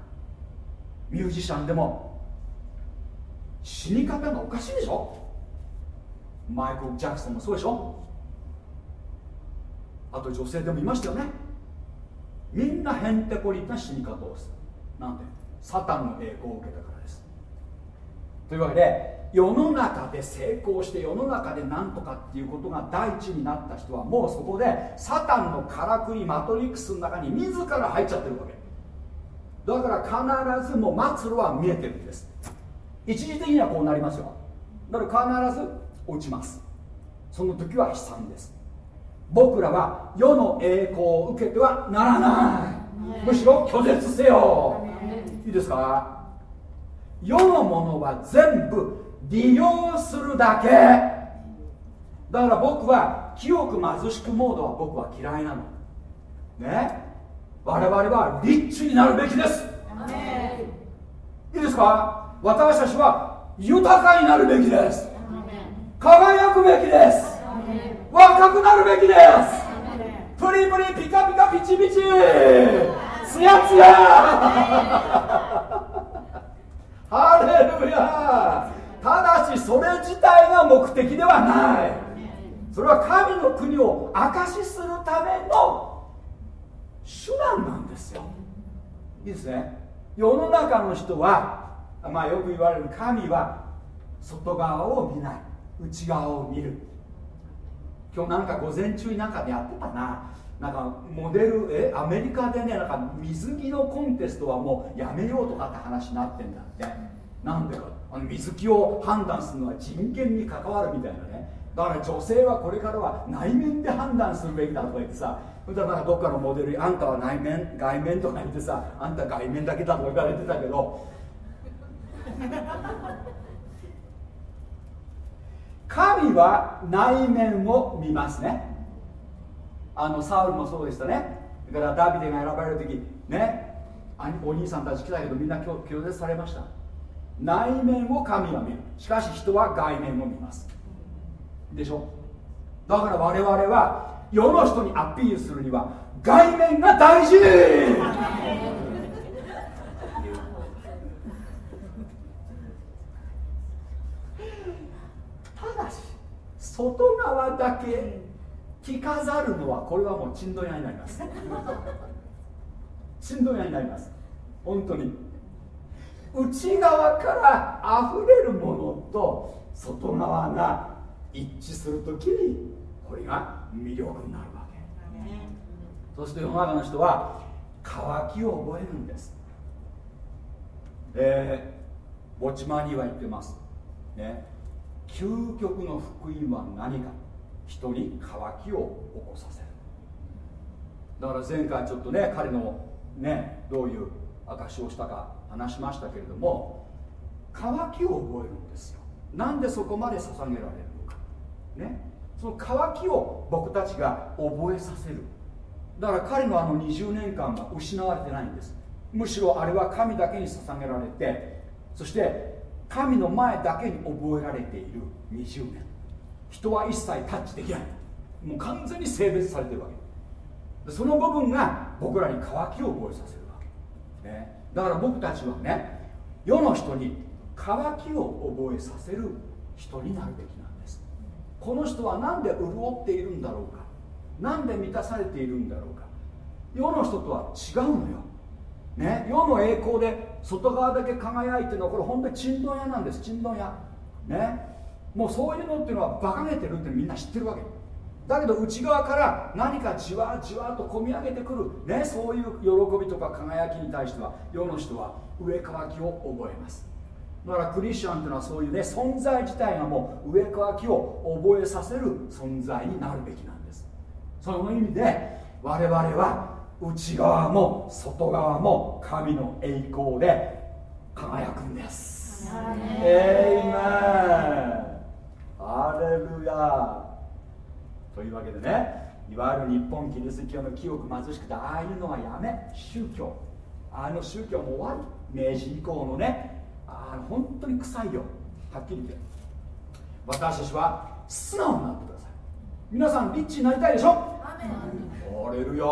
ミュージシャンでも死に方がおかしいでしょマイクル・ジャクソンもそうでしょあと女性でもいましたよねみんなへんてこりな死に方をする。なんで？サタンの栄光を受けたからです。というわけで世の中で成功して世の中で何とかっていうことが第一になった人はもうそこでサタンのからくりマトリックスの中に自ら入っちゃってるわけ。だから必ずもう末路は見えてるんです。一時的にはこうなりますよ。だから必ず落ちます。その時は悲惨です。僕らは世の栄光を受けてはならない。むしろ拒絶せよ。い。いですか？世のものは全部利用するだけ。だから僕は清く貧しくモードは僕は嫌いなの。ね？我々はリッチになるべきです。い。いですか？私たちは豊かになるべきです。輝くべきです若くなるべきです。プリプリピカピカピチピチ。ツヤツヤ。ハレルヤ。ただしそれ自体が目的ではない。それは神の国を証しするための手段なんですよ。いいですね。世の中の人はまあよく言われる神は外側を見ない。内側を見る今日なんか午前中になんかやってたな。なんかモデルえアメリカでねなんか水着のコンテストはもうやめようとかって話になってんだって。なんでか。あの水着を判断するのは人権に関わるみたいなね。だから女性はこれからは内面で判断するべきだとか言ってさ。だからどっかのモデルにあんたは内面外面とか言ってさあんた外面だけだとか言われてたけど。神は内面を見ますね。あのサウルもそうでしたね。だからダビデが選ばれる時ねお兄さんたち来たけどみんな拒絶されました。内面を神は見る。しかし人は外面を見ます。でしょ？だから我々は世の人にアピールするには外面が大事ただし外側だけ着飾るのはこれはもうちんどやになります。ちんどやになります。本当に。内側から溢れるものと外側が一致するときにこれが魅力になるわけ。そして世の中の人は渇きを覚えるんです。えー、ウォッチマンには言ってます。ね究極の福音は何か。人に渇きを起こさせる。だから前回ちょっとね彼のねどういう証しをしたか話しましたけれども渇きを覚えるんですよ。なんでそこまで捧げられるのか。ね。その渇きを僕たちが覚えさせる。だから彼のあの20年間は失われてないんです。むしろあれは神だけに捧げられてそして神の前だけに覚えられている20年。人は一切タッチできない。もう完全に性別されてるわけ。その部分が僕らに渇きを覚えさせるわけ、ね、だから僕たちはね世の人に渇きを覚えさせる人になるべきなんです。この人は何で潤っているんだろうか。何で満たされているんだろうか。世の人とは違うのよ。ね、世の栄光で外側だけ輝いてるのはこれ本当にちんどん屋なんです。ちんどん屋。ね。もうそういうのっていうのは馬鹿げてるってみんな知ってるわけ。だけど内側から何かじわじわと込み上げてくる、ね、そういう喜びとか輝きに対しては世の人は上乾きを覚えます。だからクリスチャンっていうのはそういうね存在自体がもう上乾きを覚えさせる存在になるべきなんです。その意味で我々は内側も外側も神の栄光で輝くんです。エイメンアレルヤというわけでねいわゆる日本キリスト教の清く貧しくてああいうのはやめ宗教。あの宗教も終わり明治以降のねああ本当に臭いよ。はっきり言って。私たちは素直になってください。皆さんリッチになりたいでしょ？アレルヤ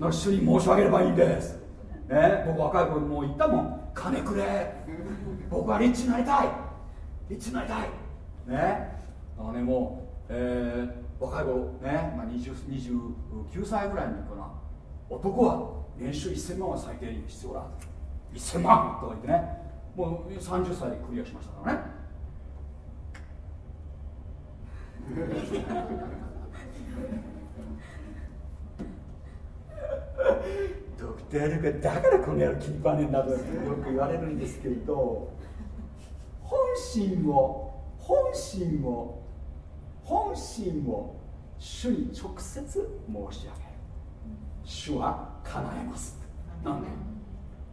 な主に申し上げればいいんです、ね、僕若い頃もう言ったもん。金くれ。僕はリッチになりたい。リッチになりたい。ね。あのねもう、えー、若い頃ね、まあ、20 29歳ぐらいの時かな。男は年収1000万は最低に必要だ1000万とか言ってね。もう30歳でクリアしましたからね。ドクター・ルカだからこの野郎気に食わねえんだとよく言われるんですけれど本心を本心を本心を主に直接申し上げる。主は叶えます。なんで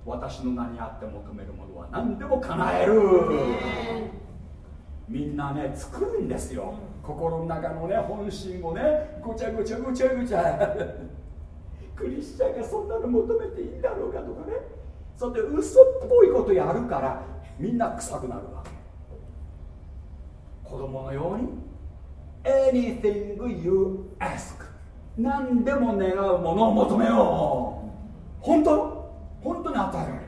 私の名にあって求めるものは何でも叶える。みんなね作るんですよ。心の中のね本心をねごちゃごちゃごちゃごちゃ。クリスチャンがそんなの求めていいんだろうかとかね。そうやって嘘っぽいことやるからみんな臭くなるわけ。子供のように？Anything you ask 何でも願うものを求めよう。本当？本当に与えられる。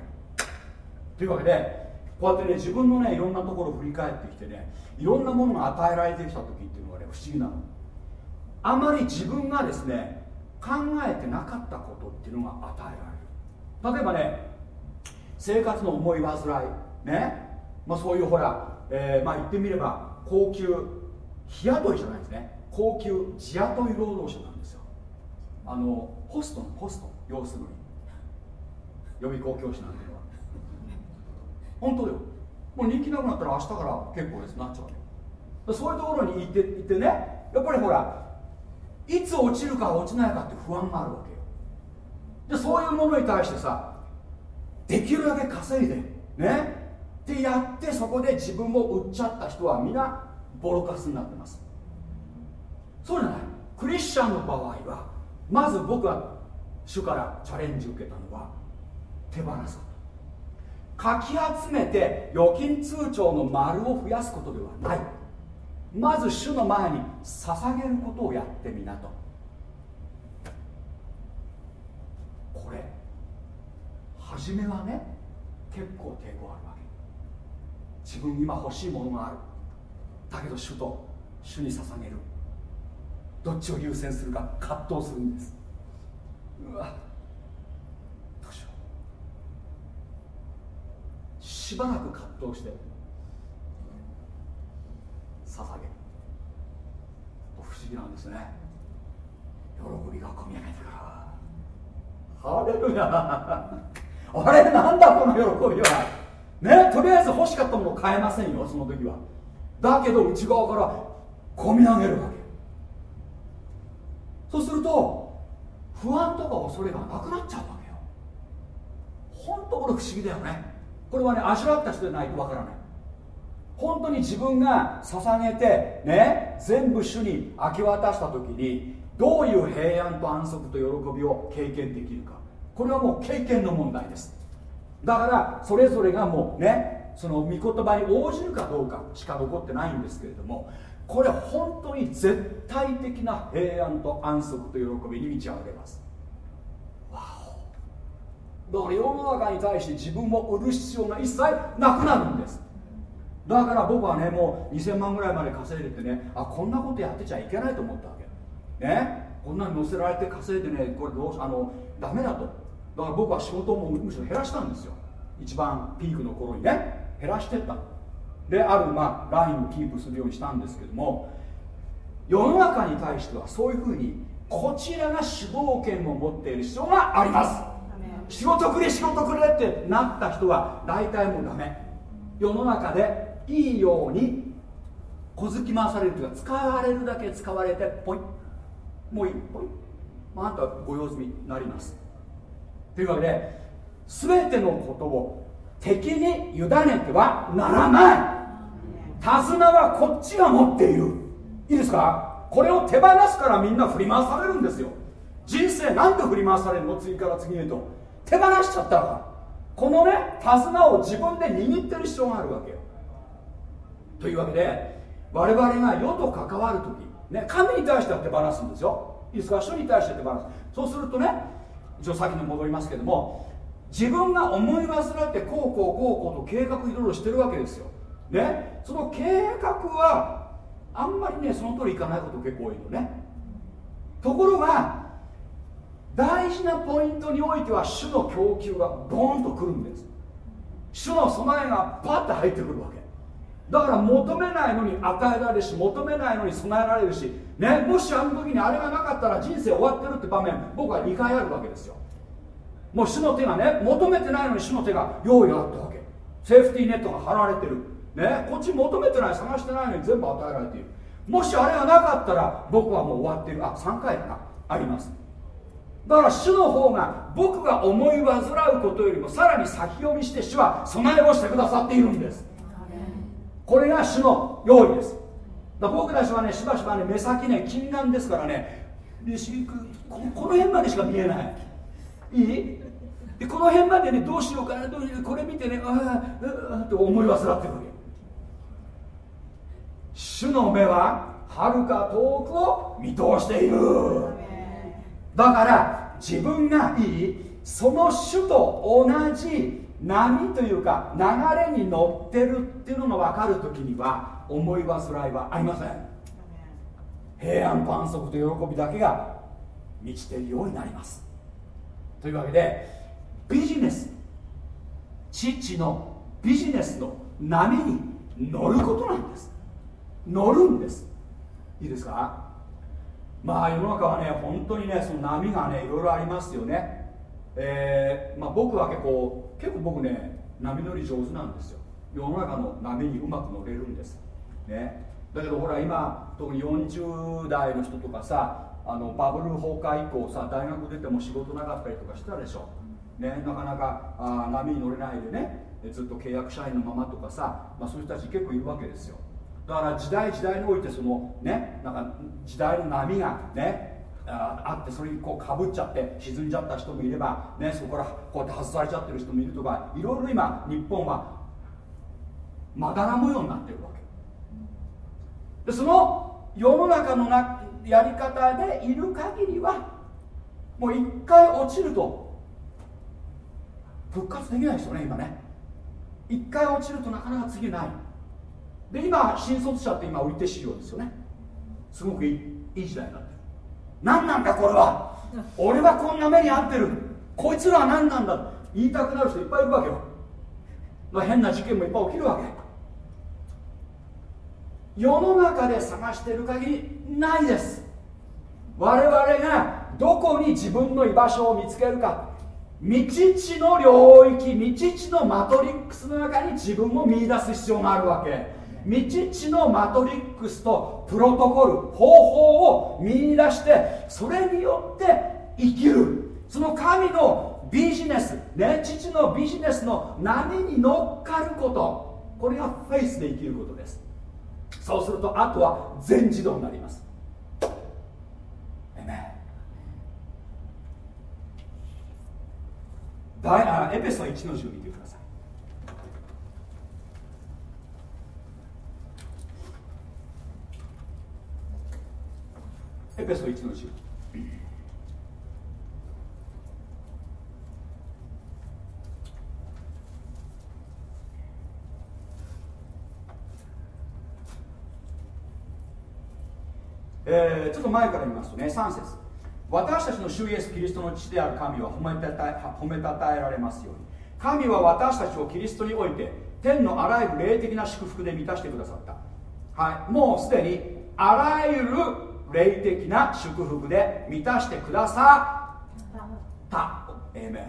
というわけでこうやってね自分のねいろんなところを振り返ってきてねいろんなものが与えられてきた時っていうのはね不思議なの。あまり自分がですね考えてなかったことっていうのが与えられる。例えばね生活の思い煩い。ね。まあ、そういうほら、えー、まあ言ってみれば高級日雇いじゃないですね。高級地雇い労働者なんですよ。あのホストのホスト要するに。予備校教師なんていうのは。本当よ。もう人気なくなったら明日から結構です。なっちゃうわけ。そういうところに行って行ってね。やっぱりほらいつ落ちるか落ちないかって不安があるわけよ。でそういうものに対してさできるだけ稼いでね。ってやってそこで自分も売っちゃった人は皆ボロカスになってます。そうじゃない？クリスチャンの場合はまず僕は主からチャレンジ受けたのは手放すことかき集めて預金通帳の丸を増やすことではない。まず主の前に捧げることをやってみなと。これ初めはね結構抵抗あるわけ。自分今欲しいものがある。だけど主と主に捧げる。どっちを優先するか葛藤するんです。うわ。どうしよう。しばらく葛藤して捧げる。不思議なんですね。喜びが込み上げてからハレルヤ。あれなんだこの喜びは。ねとりあえず欲しかったものを買えませんよその時は。だけど内側から込み上げるわけ。そうすると不安とか恐れがなくなっちゃうわけよ。本当これ不思議だよね。これはねあしらった人でないとわからない本当に自分が捧げてね全部主に明け渡した時にどういう平安と安息と喜びを経験できるか。これはもう経験の問題です。だからそれぞれがもうねその御言葉に応じるかどうかしか残ってないんですけれどもこれ本当に絶対的な平安と安息と喜びに満ち溢れます。わお。だから世の中に対して自分を売る必要が一切なくなるんです。だから僕はねもう2000万ぐらいまで稼いでてねあこんなことやってちゃいけないと思ったわけ。ね？こんなに乗せられて稼いでねこれどうあのダメだと。だから僕は仕事もむしろ減らしたんですよ。一番ピークの頃にね減らしてった。である、まあ、ラインをキープするようにしたんですけども世の中に対してはそういうふうにこちらが主導権を持っている必要があります。仕事くれ仕事くれってなった人は大体もうダメ。世の中でいいように小突き回されるというか使われるだけ使われてポイもういいポイまあ、あんたはご用済みになります。というわけで全てのことを敵に委ねてはならない。手綱はこっちが持っている。いいですか？これを手放すからみんな振り回されるんですよ。人生なんで振り回されるの？次から次へと。手放しちゃったら。このね手綱を自分で握ってる必要があるわけというわけで我々が世と関わる時ね神に対しては手放すんですよ。いいですか主に対して手放す。そうするとね一応先に戻りますけども自分が思い煩ってこうこうこうこうと計画いろいろしてるわけですよ。ねその計画はあんまりねその通りいかないこと結構多いのね。ところが大事なポイントにおいては主の供給がボーンとくるんです。主の備えがパッと入ってくるわけ。だから求めないのに与えられるし求めないのに備えられるし、ね、もしあの時にあれがなかったら人生終わってるって場面僕は2回あるわけですよ。もう主の手がね求めてないのに主の手が用意があったわけ。セーフティーネットが張られてる。ねこっち求めてない探してないのに全部与えられている。もしあれがなかったら僕はもう終わってる。あ3回だな。あります。だから主の方が僕が思い煩うことよりもさらに先読みして主は備えをしてくださっているんです。これが主の用意です。だ僕たちはねしばしばね目先ね禁断ですからね。この辺までしか見えない。いい？でこの辺までねどうしようかなどうしようこれ見てねああって思い煩ってるわけ主の目ははるか遠くを見通しているだから自分がいいその主と同じ波というか流れに乗ってるっていうのが分かる時には思い煩いはありません。平安と安息と喜びだけが満ちているようになります。というわけでビジネス父のビジネスの波に乗ることなんです。乗るんです。いいですか？まあ世の中はね本当にねその波がねいろいろありますよね。えー、まあ、僕は結構結構僕ね波乗り上手なんですよ。世の中の波にうまく乗れるんです。ね。だけどほら今特に40代の人とかさあのバブル崩壊以降さ大学出ても仕事なかったりとかしてたでしょ、ね、なかなかあ波に乗れないでねずっと契約社員のままとかさ、まあ、そういう人たち結構いるわけですよ。だから時代時代においてそのねなんか時代の波がねあってそれにこうかぶっちゃって沈んじゃった人もいれば、ね、そこからこうやって外されちゃってる人もいるとかいろいろ今日本はまだら模様になってるわけ。でその世の中のなやり方でいる限りはもう一回落ちると復活できないですよね今ね。一回落ちるとなかなか次ない。で今新卒者って今売り手市場ですよね。すごくいい時代になってる何なんだこれは？俺はこんな目に遭ってる。こいつらは何なんだ？言いたくなる人いっぱいいるわけよ。ま変な事件もいっぱい起きるわけ。世の中で探してる限りないです。我々がどこに自分の居場所を見つけるか。未知知の領域未知知のマトリックスの中に自分を見出す必要があるわけ。未知のマトリックスとプロトコル方法を見出してそれによって生きる。その神のビジネス、ね、父のビジネスの波に乗っかること。これがフェイスで生きることです。そうするとあとは全自動になります。エペソ1の10見てくださいエペソ1の10えー、ちょっと前から見ますとね3節。私たちの主イエス・キリストの父である神は褒めたた褒めたたえられますように。神は私たちをキリストにおいて天のあらゆる霊的な祝福で満たしてくださった。はい。もうすでにあらゆる霊的な祝福で満たしてくださった。えめ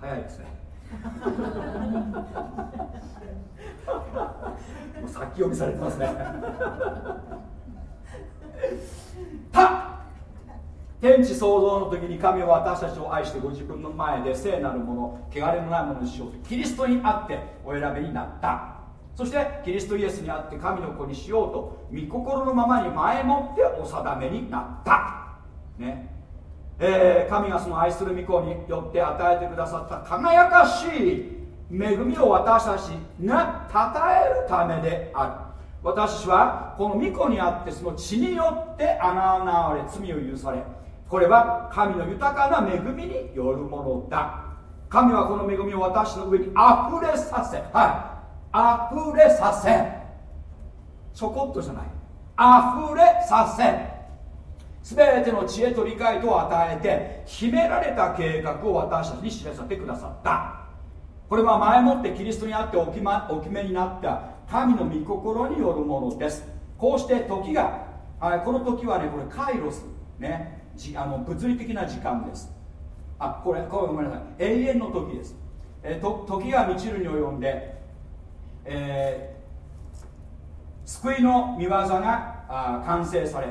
早いですね。もう先読みされてますね。た天地創造の時に神は私たちを愛してご自分の前で聖なるもの汚れのないものにしようとキリストにあってお選びになったそしてキリストイエスにあって神の子にしようと御心のままに前もってお定めになった。ね。えー、神がその愛する御子によって与えてくださった輝かしい恵みを私たちが称えるためである。私たちはこの御子にあってその血によって穴われ罪を許されこれは神の豊かな恵みによるものだ。神はこの恵みを私の上にあふれさせはい。あふれさせちょこっとじゃない。あふれさせ全ての知恵と理解とを与えて秘められた計画を私たちに知らせてくださった。これは前もってキリストにあってお決,、ま、お決めになった。神の御心によるものです。こうして時がこの時はねこれカイロス。ね。あの物理的な時間です。あこれこれごめんなさい。永遠の時です、え、と時が満ちるに及んで、えー、救いの見業があ完成され、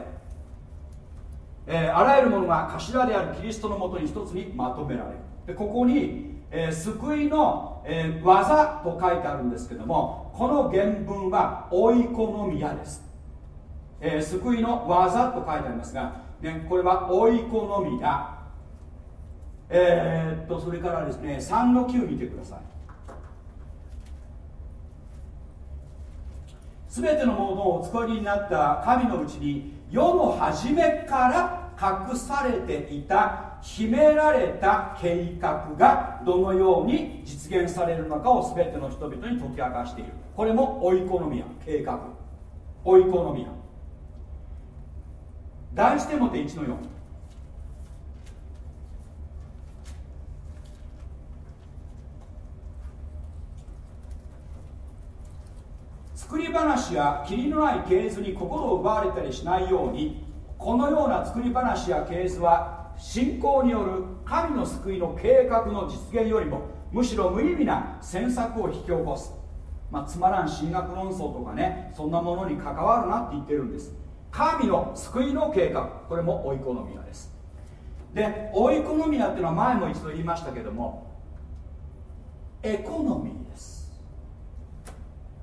えー、あらゆるものが頭であるキリストのもとに一つにまとめられる。でここに、えー、救いの、え、技と書いてあるんですけどもこの原文はオイコノミアです、え、救いの技と書いてありますがね、これはオイコノミア。えー、っとそれからですね3の9見てください。すべてのものをお作りになった神のうちに世の初めから隠されていた秘められた計画がどのように実現されるのかを全ての人々に解き明かしている。これもオイコノミア計画オイコノミア。第一テモテ1の4作り話や霧のない系図に心を奪われたりしないようにこのような作り話や系図は信仰による神の救いの計画の実現よりもむしろ無意味な詮索を引き起こす、まあ、つまらん神学論争とかねそんなものに関わるなって言ってるんです。神の救いの計画これもオイコノミアです。でオイコノミアっていうのは前も一度言いましたけども economy。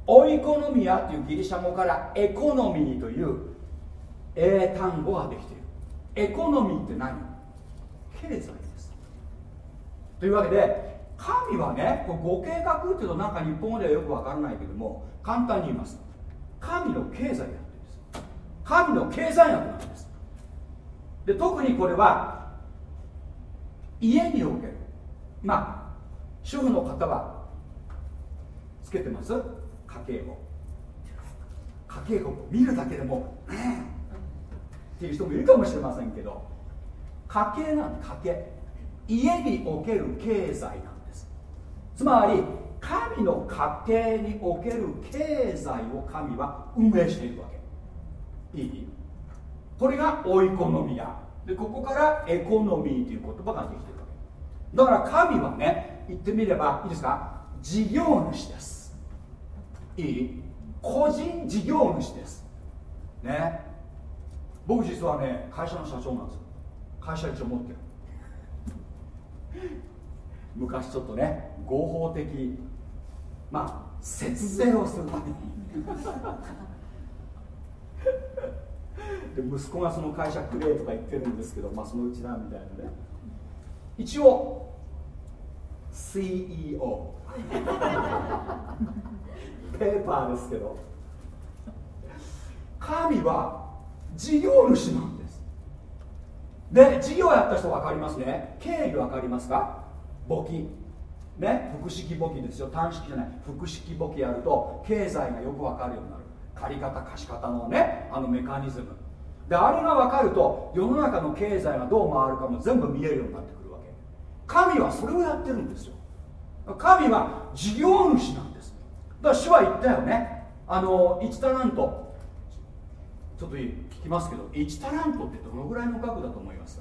オイコノミアというギリシャ語から economy という英単語ができている。 economy って何？経済です。というわけで神はねご計画っていうとなんか日本語ではよくわからないけども簡単に言います。神の経済やってるんです。神の経済学なんです。で特にこれは家における。まあ主婦の方はつけてます？家計簿。家計簿見るだけでも、うん、っていう人もいるかもしれませんけど家計なん家計。家における経済なんです。つまり神の家庭における経済を神は運営しているわけ。いい？これがオイコノミアでここからエコノミーという言葉ができてるわけ。だから神はね言ってみればいいですか？事業主です。いい？個人事業主です。ね。僕実はね会社の社長なんです会社一応持ってる。昔ちょっとね合法的まあ節税をするために。で息子がその会社くれとか言ってるんですけどまあそのうちなみたいなね。一応 CEO ペーパーですけど。神は事業主なんです。で事業やった人分かりますね。経理分かりますか？募金ね複式簿記ですよ。単式じゃない。複式簿記やると経済がよく分かるようになる。借り方貸方のねあのメカニズム。であれが分かると世の中の経済がどう回るかも全部見えるようになってくるわけ。神はそれをやってるんですよ。神は事業主なんから主は言ったよね。あの1タラント。ちょっと聞きますけど1タラントってどのぐらいの額だと思います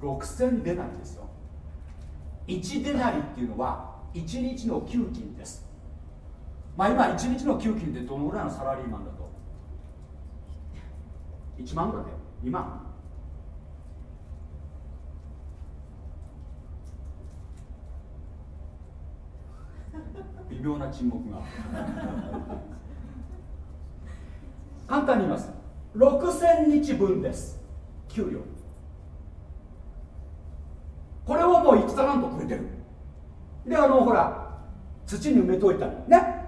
？6000デナリですよ。1デナリっていうのは1日の給金です。まあ今1日の給金ってどのぐらいのサラリーマンだと？1万ぐらいだよ。2万。微妙な沈黙が。簡単に言います。6000日分です。給料。これをもう1タラントくれてる。であのほら土に埋めといたね。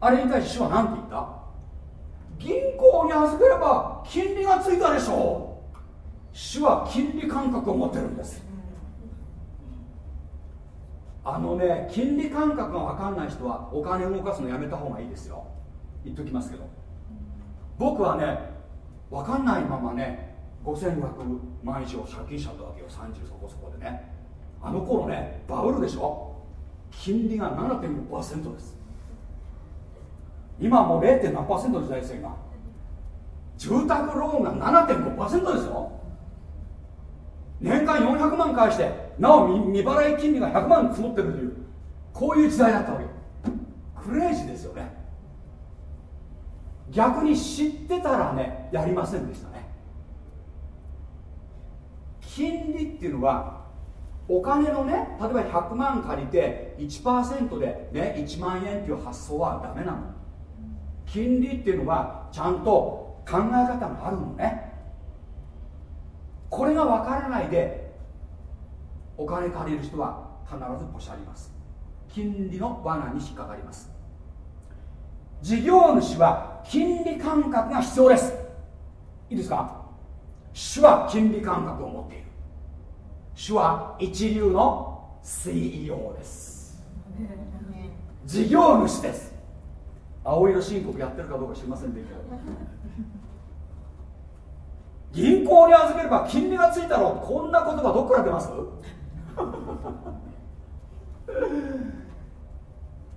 あれに対して主は何て言った？銀行に預ければ金利がついたでしょう。主は金利感覚を持ってるんです。あのね金利感覚が分かんない人はお金動かすのやめた方がいいですよ。言っときますけど。僕はね分かんないままね5500万以上借金しちゃったわけよ。30そこそこでね。あの頃ねバブルでしょ。金利が7.5%です。今もう 0. 何パーセントの時代ですよ今。住宅ローンが7.5%ですよ。年間400万返してなお未払い金利が100万積もってるというこういう時代だったわけ。クレイジーですよね。逆に知ってたらねやりませんでしたね。金利っていうのはお金のね例えば100万借りて1%でね1万円っていう発想はダメなの。金利っていうのはちゃんと考え方があるのね。これが分からないでお金借りる人は必ずポシャります。金利の罠に引っかかります。事業主は金利感覚が必要です。いいですか？主は金利感覚を持っている。主は一流の CEO です。事業主です。青色申告やってるかどうか知りませんでけど。銀行に預ければ金利がついたろこんな言葉どこから出ます？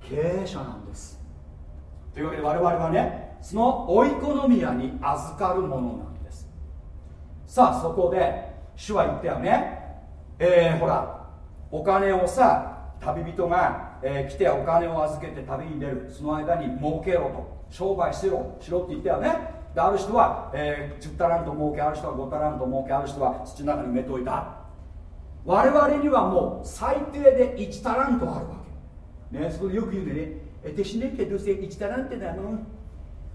経営者なんです。というわけで我々はねそのオイコノミアに預かるものなんです。さあそこで主は言ったよね。えー、ほらお金をさ旅人が、えー、来てお金を預けて旅に出る。その間に儲けろと。商売しろしろって言ったよねである人は、えー、10タラント儲けある人は5タラント儲けある人は土の中に埋めといた。我々にはもう最低で1タラントあるわけ。ねそこでよく言うんでね私ねけどうせ1タラントだもん。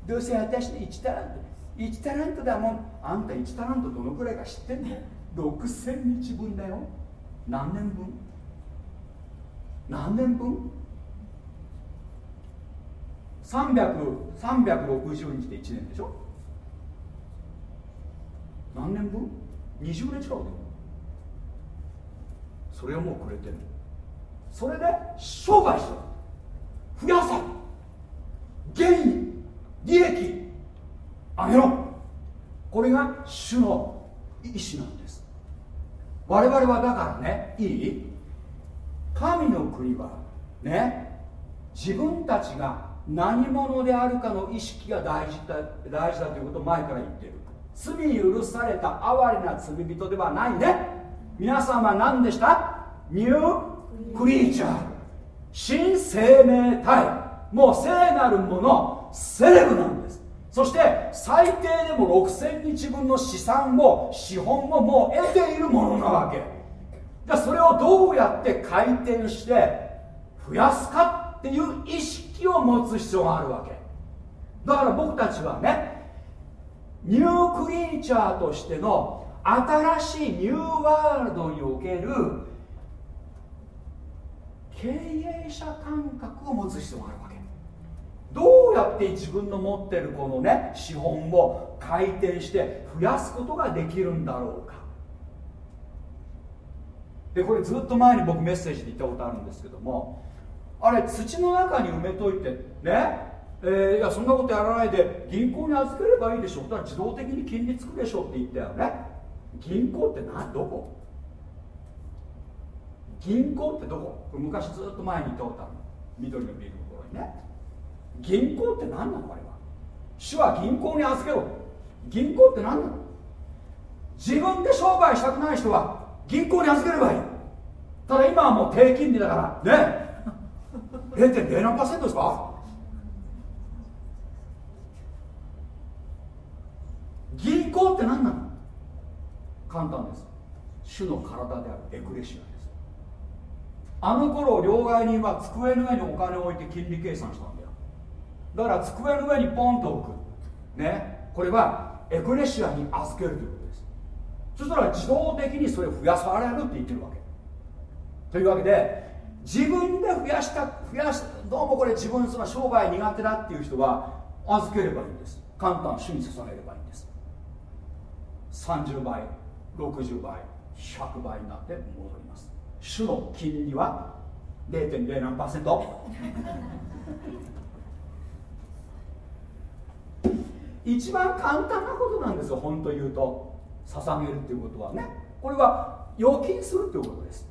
どうせ私ね1タラント。1タラントだもん。あんた1タラントどのくらいか知ってんの？6000日分だよ。何年分？何年分？360日で1年でしょ？何年分 ?20 年近く？でそれをもうくれてる。それで商売しろ増やせ原因利益上げろ。これが主の意志なんです。我々はだからねいい？神の国はね自分たちが何者であるかの意識が大事だ大事だということを前から言ってる。罪許された哀れな罪人ではないね。皆さんは何でした？ニュークリーチャー。新生命体。もう聖なるもの。セレブなんです。そして最低でも6000日分の資産を資本をもう得ているものなわけ。じゃそれをどうやって回転して増やすかっていう意識を持つ必要があるわけ。だから僕たちはねニュークリーチャーとしての新しいニューワールドにおける経営者感覚を持つ必要があるわけ。どうやって自分の持ってるこのね資本を回転して増やすことができるんだろうか。でこれずっと前に僕メッセージで言ったことあるんですけどもあれ土の中に埋めといてねえー、いやそんなことやらないで銀行に預ければいいでしょ。だから自動的に金利つくでしょって言ったよね。銀行って何どこ？銀行ってどこ？昔ずっと前に言ったことある緑のビルのところにね。銀行って何なの？あれは。主は銀行に預けろ。銀行って何なの？自分で商売したくない人は銀行に預ければいい。ただ今はもう低金利だからね。0.0何パーセントですか？銀行って何なの？簡単です。主の体である。エクレシアです。あの頃両替人は机の上にお金を置いて金利計算したんだよ。だから机の上にポンと置く。ね。これはエクレシアに預けるということです。そしたら自動的にそれを増やされるって言ってるわけ。というわけで自分で増やした増やしどうもこれ自分その商売苦手だっていう人は預ければいいんです。簡単主に捧げればいいんです。30倍60倍100倍になって戻ります。主の金利は0.0何パーセント。一番簡単なことなんですよ本当言うと。捧げるっていうことはね。これは預金するということです。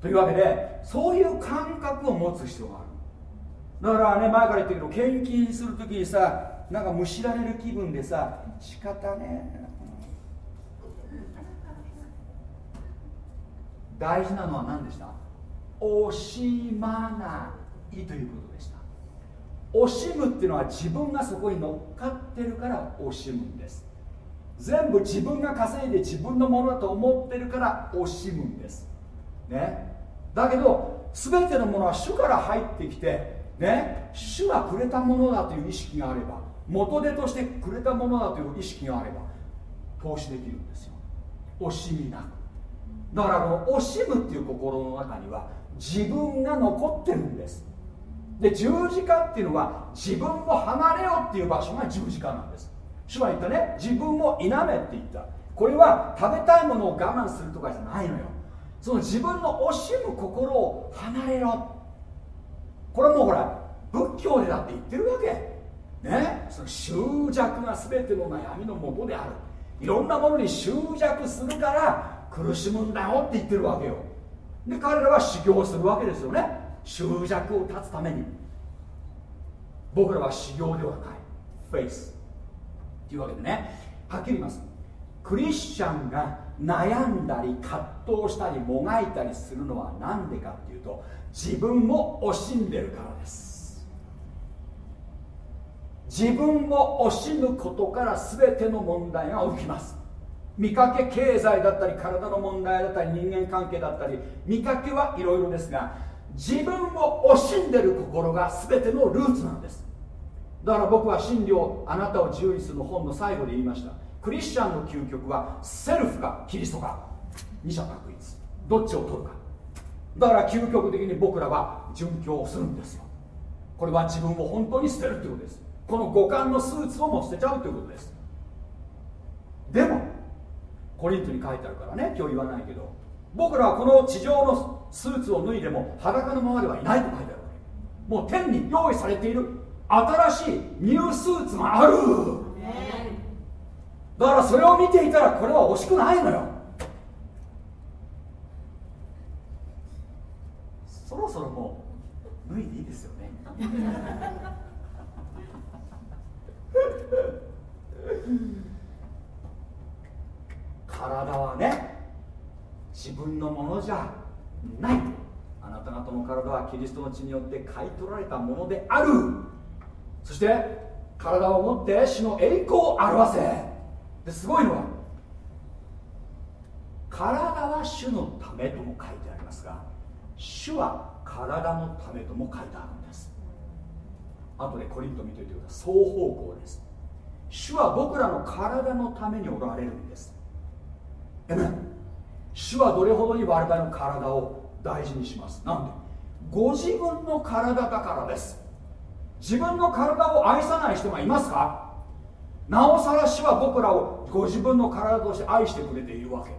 というわけでそういう感覚を持つ必要がある。だからね前から言ったけど献金するときにさなんかむしられる気分でさ仕方ね大事なのは何でした？惜しまないということでした。惜しむっていうのは自分がそこに乗っかってるから惜しむんです。全部自分が稼いで自分のものだと思ってるから惜しむんです。ね。だけど全てのものは主から入ってきてね。主がくれたものだという意識があれば元手としてくれたものだという意識があれば投資できるんですよ。惜しみなく。だからこの惜しむっていう心の中には自分が残ってるんです。で十字架っていうのは自分を離れよっていう場所が十字架なんです。主は言ったね自分を否めって言った。これは食べたいものを我慢するとかじゃないのよ。その自分の惜しむ心を離れろこれもほら仏教でだって言ってるわけ。ね？その執着が全ての悩みのもとである。いろんなものに執着するから苦しむんだよって言ってるわけよ。で彼らは修行するわけですよね。執着を断つために。僕らは修行ではない。フェイスというわけでね。はっきり言います。クリスチャンが悩んだり葛藤したりもがいたりするのは何でかっていうと自分を惜しんでるからです。自分を惜しむことから全ての問題が起きます見かけ経済だったり体の問題だったり人間関係だったり見かけはいろいろですが自分を惜しんでる心が全てのルーツなんです。だから僕は真理をあなたを自由にするの本の最後で言いました。クリスチャンの究極はセルフかキリストか。二者択一。どっちを取るか。だから究極的に僕らは殉教をするんですよ。これは自分を本当に捨てるということです。この五感のスーツをも捨てちゃうということです。でもコリントに書いてあるからね今日言わないけど。僕らはこの地上のスーツを脱いでも裸のままではいないと書いてあるもう天に用意されている新しいニュースーツがある。だからそれを見ていたらこれは惜しくないのよ。そろそろもう脱いでいいですよね。体はね自分のものじゃない。あなた方の体はキリストの血によって買い取られたものである。そして体を持って主の栄光を表せ。ですごいのは体は主のためとも書いてありますが主は体のためとも書いてあるんです。あとでコリント見ておいてください。双方向です。主は僕らの体のためにおられるんです。主はどれほどに我々の体を大事にします？なんで？ご自分の体だからです。自分の体を愛さない人がいますか？なおさら主は僕らをご自分の体として愛してくれているわけ。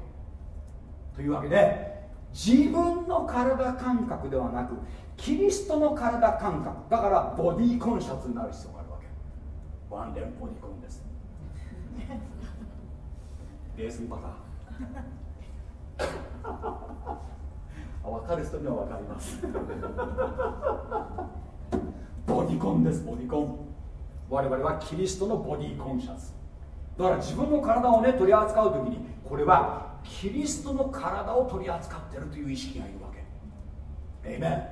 というわけで自分の体感覚ではなくキリストの体感覚。だからボディーコンシャスになる必要があるわけ。ワンデンボディコンです。レースンパター 分かる人には分かります。ボディコンですボディコン。我々はキリストのボディコンシャス。だから自分の体をね取り扱う時にこれはキリストの体を取り扱ってるという意識がいるわけ。えいめん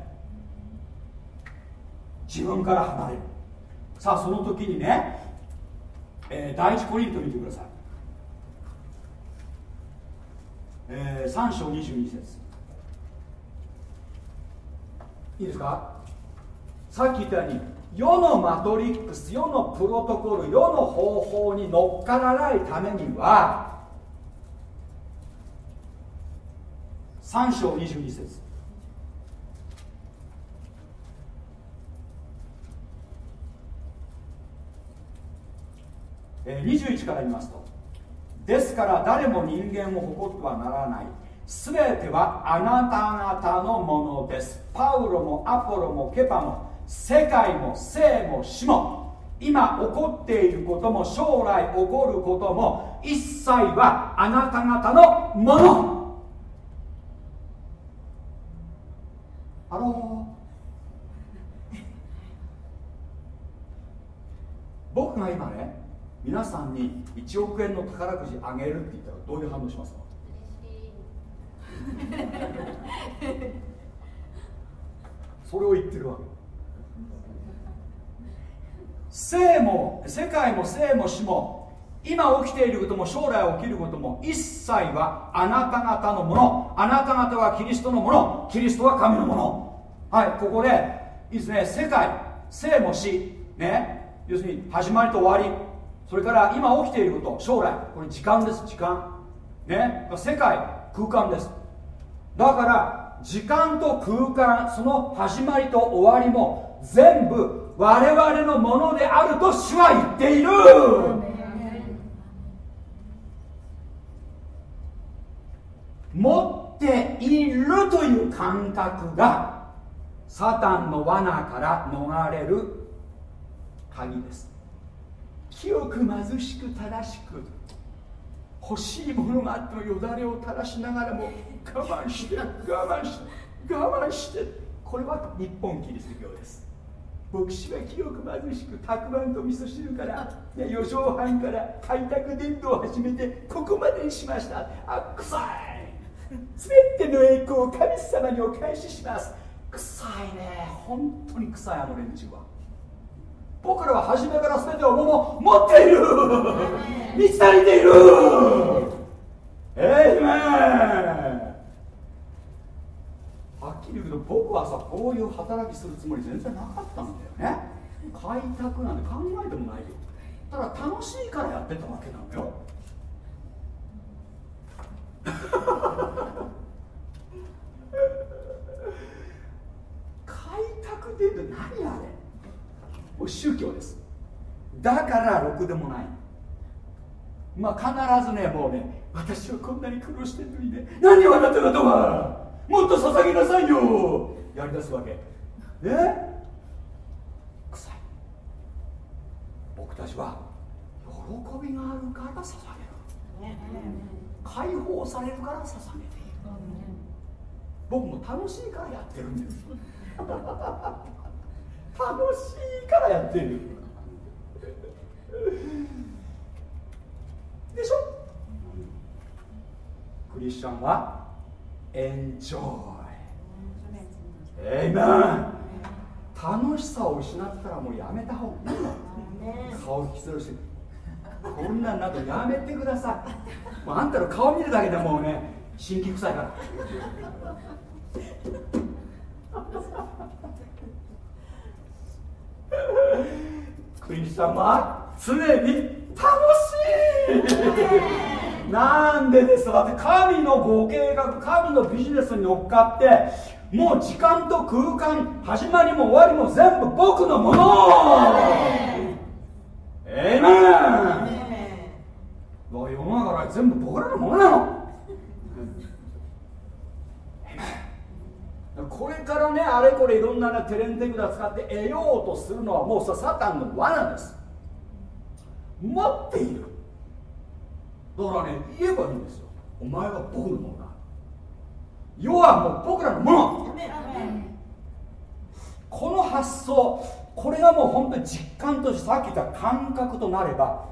自分から離れる。さあその時にね、えー、第一コリント見てください、えー、3章22節。いいですか？さっき言ったように世のマトリックス世のプロトコル世の方法に乗っからないためには3章22節。21から見ますとですから誰も人間を誇ってはならない。すべてはあなた方のものです。パウロもアポロもケパも世界も生も死も。今起こっていることも将来起こることも一切はあなた方のもの。あの僕が今ね皆さんに1億円の宝くじあげるって言ったらどういう反応しますか？それを言ってるわけ。生も世界も生も死も今起きていることも将来起きることも一切はあなた方のものあなた方はキリストのものキリストは神のもの。はいここでいいですね。世界生も死。ね。要するに始まりと終わりそれから今起きていること将来。これ時間です。時間。ね。世界空間です。だから時間と空間その始まりと終わりも全部我々のものであると主は言っている。持っているという感覚がサタンの罠から逃れる鍵です。清く貧しく正しく欲しいものがあってもよだれを垂らしながらも我慢して我慢して我慢してこれは日本キリスト教です。牧師は清く貧しくたくまんと味噌汁から4畳半から開拓伝道を始めてここまでにしました。あ臭い。全ての栄光を神様にお返しします。臭いね。本当に臭いあの連中は。僕らは初めから全てをもう持っている。満ち足りている。えいめはっきり言うけど僕はさこういう働きするつもり全然なかったんだよね。開拓なんて考えてもないよ。ただ楽しいからやってたわけなのよ。開拓って言うと何あれ？もう宗教です。だからろくでもない。まあ必ずねもうね私はこんなに苦労してるのにね。何をあなた方は。もっと捧げなさいよ。やりだすわけ。ね臭い。僕たちは喜びがあるから捧げる。解放されるから捧げている。僕も楽しいからやってるんです。楽しいからやってる。でしょ？クリスチャンはエンジョイエイメン楽しさを失ったらもうやめた方がいいの顔引きするし。こんなんなどやめてください。もうあんたの顔見るだけでもうね心気臭いから クリスチャンは常に楽しい。なんでです。かだって神のご計画神のビジネスに乗っかってもう時間と空間始まりも終わりも全部僕のもの。えいめん世の中は全部僕らのものなのこれからねあれこれいろんな、ね、テレンテクダ使って得ようとするのはもうさサタンの罠です。待っている。だからね言えばいいんですよ。お前は僕のものだ。世はもう僕らのもの。この発想これがもう本当に実感としてさっき言った感覚となれば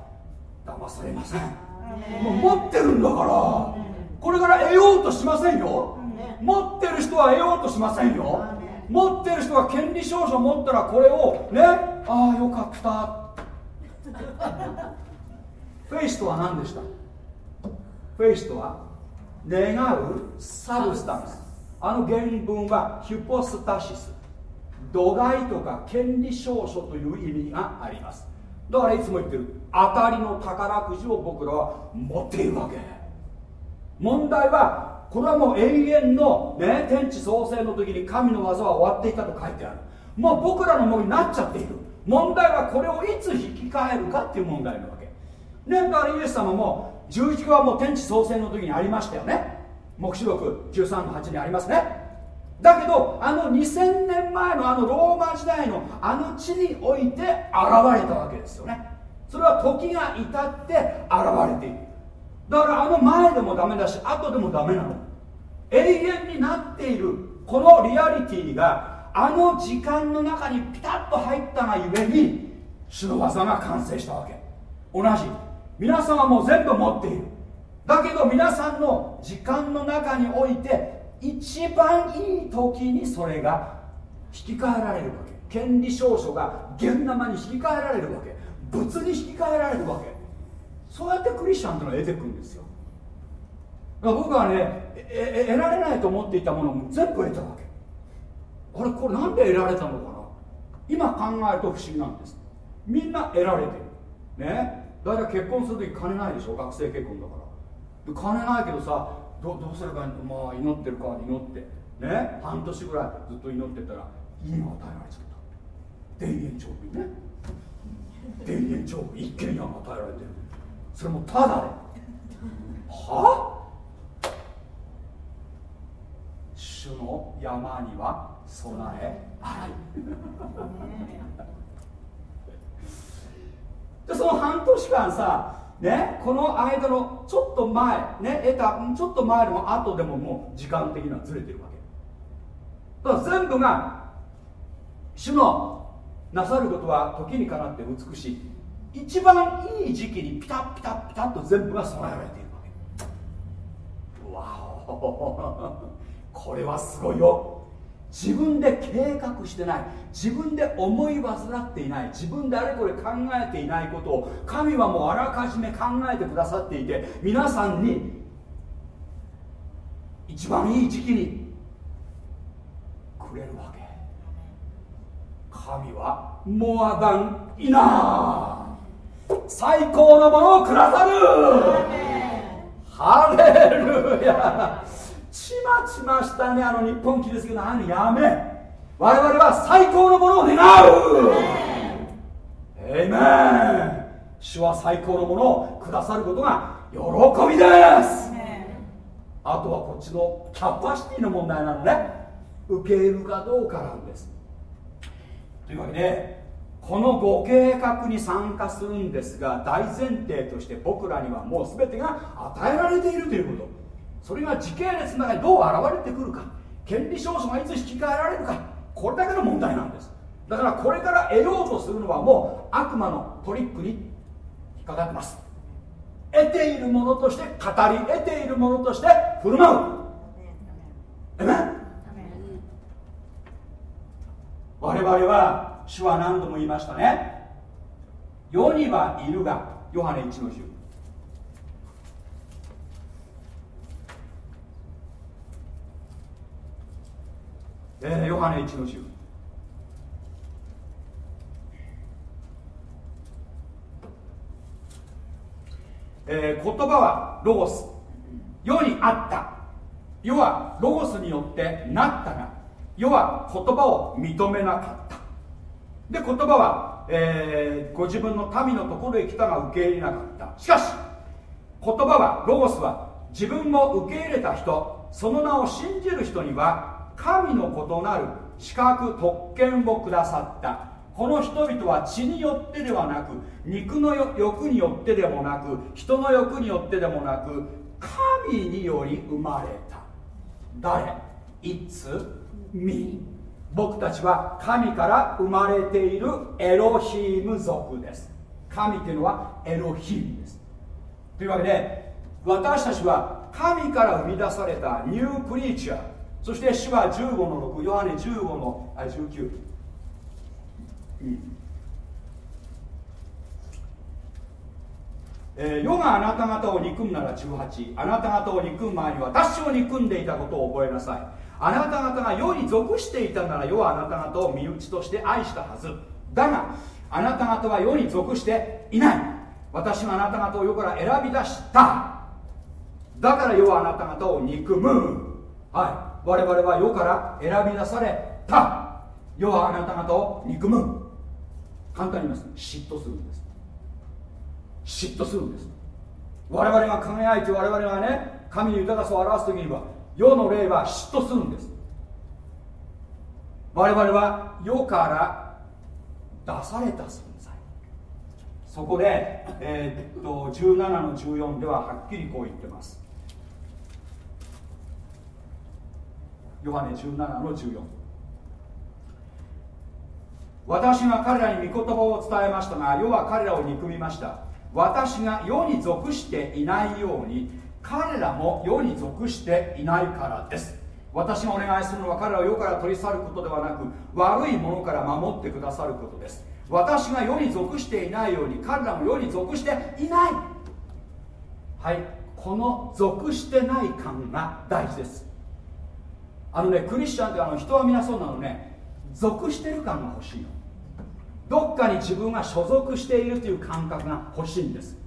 騙されません。もう持ってるんだからこれから得ようとしませんよ。持ってる人は得ようとしませんよ。持ってる人は権利証書持ったらこれをねああよかった。フェイスとは何でした？ faith とは願う substance。あの原文はヒュポスタシス。土外とか権利証書という意味があります。だからいつも言ってる。当たりの宝くじを僕らは持っているわけ問題はこれはもう永遠の、ね、天地創生の時に神の技は終わっていたと書いてある。もう僕らのものになっちゃっている。問題はこれをいつ引き換えるかっていう問題なわけ。ねだからイエス様も十字架はもう天地創生の時にありましたよね。黙示録13の8にありますね。だけどあの2000年前のあのローマ時代のあの地において現れたわけですよね。それは時が至って現れている。だからあの前でもダメだし後でもダメなの。永遠になっているこのリアリティがあの時間の中にピタッと入ったがゆえに主の技が完成したわけ。同じ。皆さんはもう全部持っている。だけど皆さんの時間の中において一番いい時にそれが引き換えられるわけ。権利証書が現生に引き換えられるわけ。物に引き換えられるわけ。そうやってクリスチャンってのは得てくんですよ。だから僕はねえ得られないと思っていたものも全部得たわけ。あれこれなんで得られたのかな？今考えると不思議なんです。みんな得られてる。ね？大体結婚する時金ないでしょ？学生結婚だから。金ないけどさどどうすればいいの？まあ祈ってるか祈って。ね？半年ぐらいずっと祈ってたら今与えられちゃった。田園調布ね。田園調布一軒家が与えられてる。それもただではあ？主の山には備えありでその半年間さね、この間のちょっと前、ね、得たちょっと前でも後でももう時間的にはずれてるわけ。だから全部が主のなさることは時にかなって美しい。一番いい時期にピタッピタッピタッと全部が備えられているわけ。わおこれはすごいよ。自分で計画してない。自分で思い煩っていない。自分であれこれ考えていないことを神はもうあらかじめ考えてくださっていて皆さんに一番いい時期にくれるわけ。神はモアダンイナー最高のものをくださる。ハレルヤ。ちまちましたねあの日本キリスト教のあのやめ。我々は最高のものを願う。エイメン主は最高のものをくださることが喜びです。あとはこっちのキャパシティの問題なのね。受け入れるかどうかなんです。というわけでこのご計画に参加するんですが大前提として僕らにはもう全てが与えられているということ。それが時系列の中にどう現れてくるか。権利証書がいつ引き換えられるか。これだけの問題なんです。だからこれから得ようとするのはもう悪魔のトリックに引っかかってます。得ているものとして語り得ているものとして振る舞う。えめ我々は主は何度も言いましたね。世にはいるがヨハネ1の10えー、ヨハネ1の10えー、言葉はロゴス。世にあった。世はロゴスによってなったが世は言葉を認めなかった。で言葉は、えー、ご自分の民のところへ来たが受け入れなかった。しかし言葉はロゴスは自分を受け入れた人その名を信じる人には神の異なる資格特権をくださった。この人々は血によってではなく肉の欲によってでもなく人の欲によってでもなく神により生まれた。誰？いつみ僕たちは神から生まれているエロヒーム族です。神っていうのはエロヒームです。というわけで私たちは神から生み出されたニュークリーチャー。そして主は15の6ヨハネ15のあ19、うん。えー、世があなた方を憎むなら18あなた方を憎む前に私を憎んでいたことを覚えなさい。あなた方が世に属していたなら世はあなた方を身内として愛したはず。だがあなた方は世に属していない。私はあなた方を世から選び出した。だから世はあなた方を憎む。はい。我々は世から選び出された。世はあなた方を憎む。簡単に言います。嫉妬するんです。嫉妬するんです。我々が輝いて我々がね神の豊かさを表す時には世の霊は嫉妬するんです。我々は世から出された存在。そこで、えー、っと17の14でははっきりこう言ってます。ヨハネ17の14私が彼らに御言葉を伝えましたが世は彼らを憎みました。私が世に属していないように彼らも世に属していないからです。私がお願いするのは彼らを世から取り去ることではなく悪いものから守ってくださることです。私が世に属していないように彼らも世に属していない。はいこの属してない感が大事です。あのねクリスチャンってあの人は皆そうなのね。属してる感が欲しいの。どっかに自分が所属しているという感覚が欲しいんです。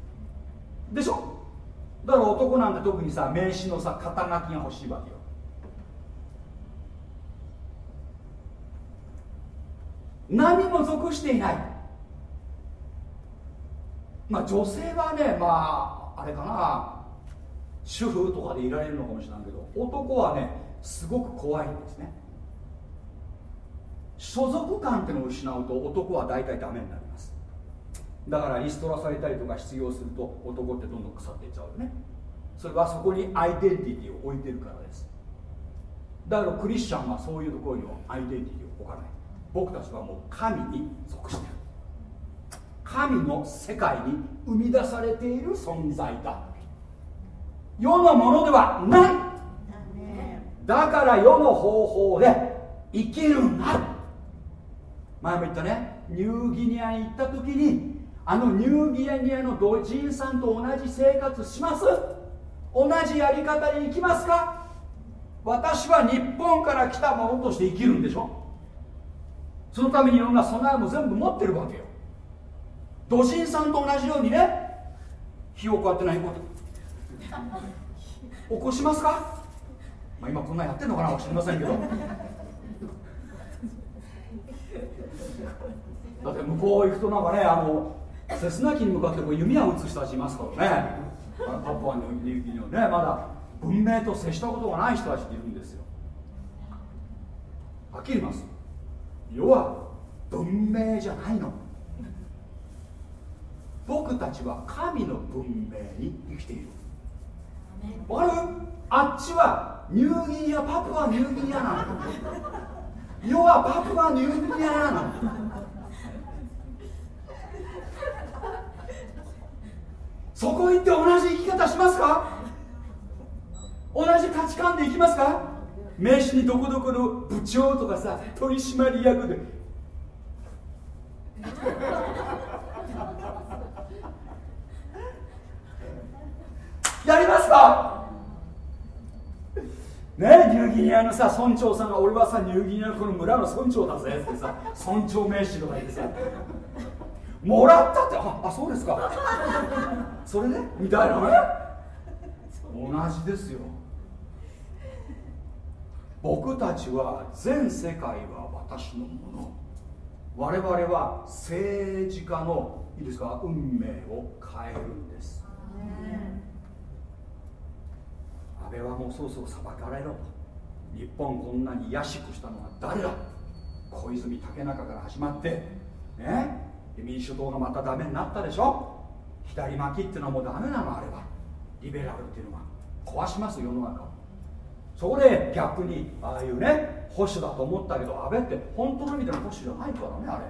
でしょ？だから男なんて特にさ名刺のさ肩書きが欲しいわけよ。何も属していない。まあ女性はねまああれかな。主婦とかでいられるのかもしれないけど男はねすごく怖いんですね。所属感っていうのを失うと男は大体ダメになります。だからリストラされたりとか失業すると男ってどんどん腐っていっちゃうよね。それはそこにアイデンティティを置いてるからです。だけどクリスチャンはそういうところにはアイデンティティを置かない。僕たちはもう神に属してる。神の世界に生み出されている存在だ。世のものではない。だから世の方法で生きるんだ。前も言ったね。ニューギニアに行った時にあのニューギニアの同人さんと同じ生活します。同じやり方に行きますか？私は日本から来た者として生きるんでしょ？そのためにいろんな備えも全部持ってるわけよ。土人さんと同じようにね火をこうやって何こう起こしますか、まあ、今こんなやってんのかな知りませんけど。だって向こう行くとなんかねあのセスナ機に向かってこう弓矢を撃つ人たちいますからね。パプアニューギニアね。まだ文明と接したことがない人たちっているんですよ。はっきり言います。世は文明じゃないの。僕たちは神の文明に生きている。わかるあっちはニューギニアパプアニューギニアなの。世はパプアニューギニアなの。そこ行って同じ生き方しますか？同じ価値観でいきますか？名刺にどこどこの部長とかさ取締役で。やりますか？ねニューギニアのさ村長さんが俺はさニューギニアのこの村の村長だぜってさ村長名刺とか言ってさ。もらったってああそうですか。それで？みたいな。ね同じですよ。僕たちは全世界は私のもの。我々は政治家のいいですか運命を変えるんです。安倍はもうそろそろ裁かれろと。日本こんなに卑しくしたのは誰だ？小泉竹中から始まって。ね民主党がまたダメになったでしょ？左巻きっていうのはもうダメなのあればリベラルっていうのは壊します世の中を。そこで逆にああいうね保守だと思ったけど安倍って本当の意味での保守じゃないからねあれ。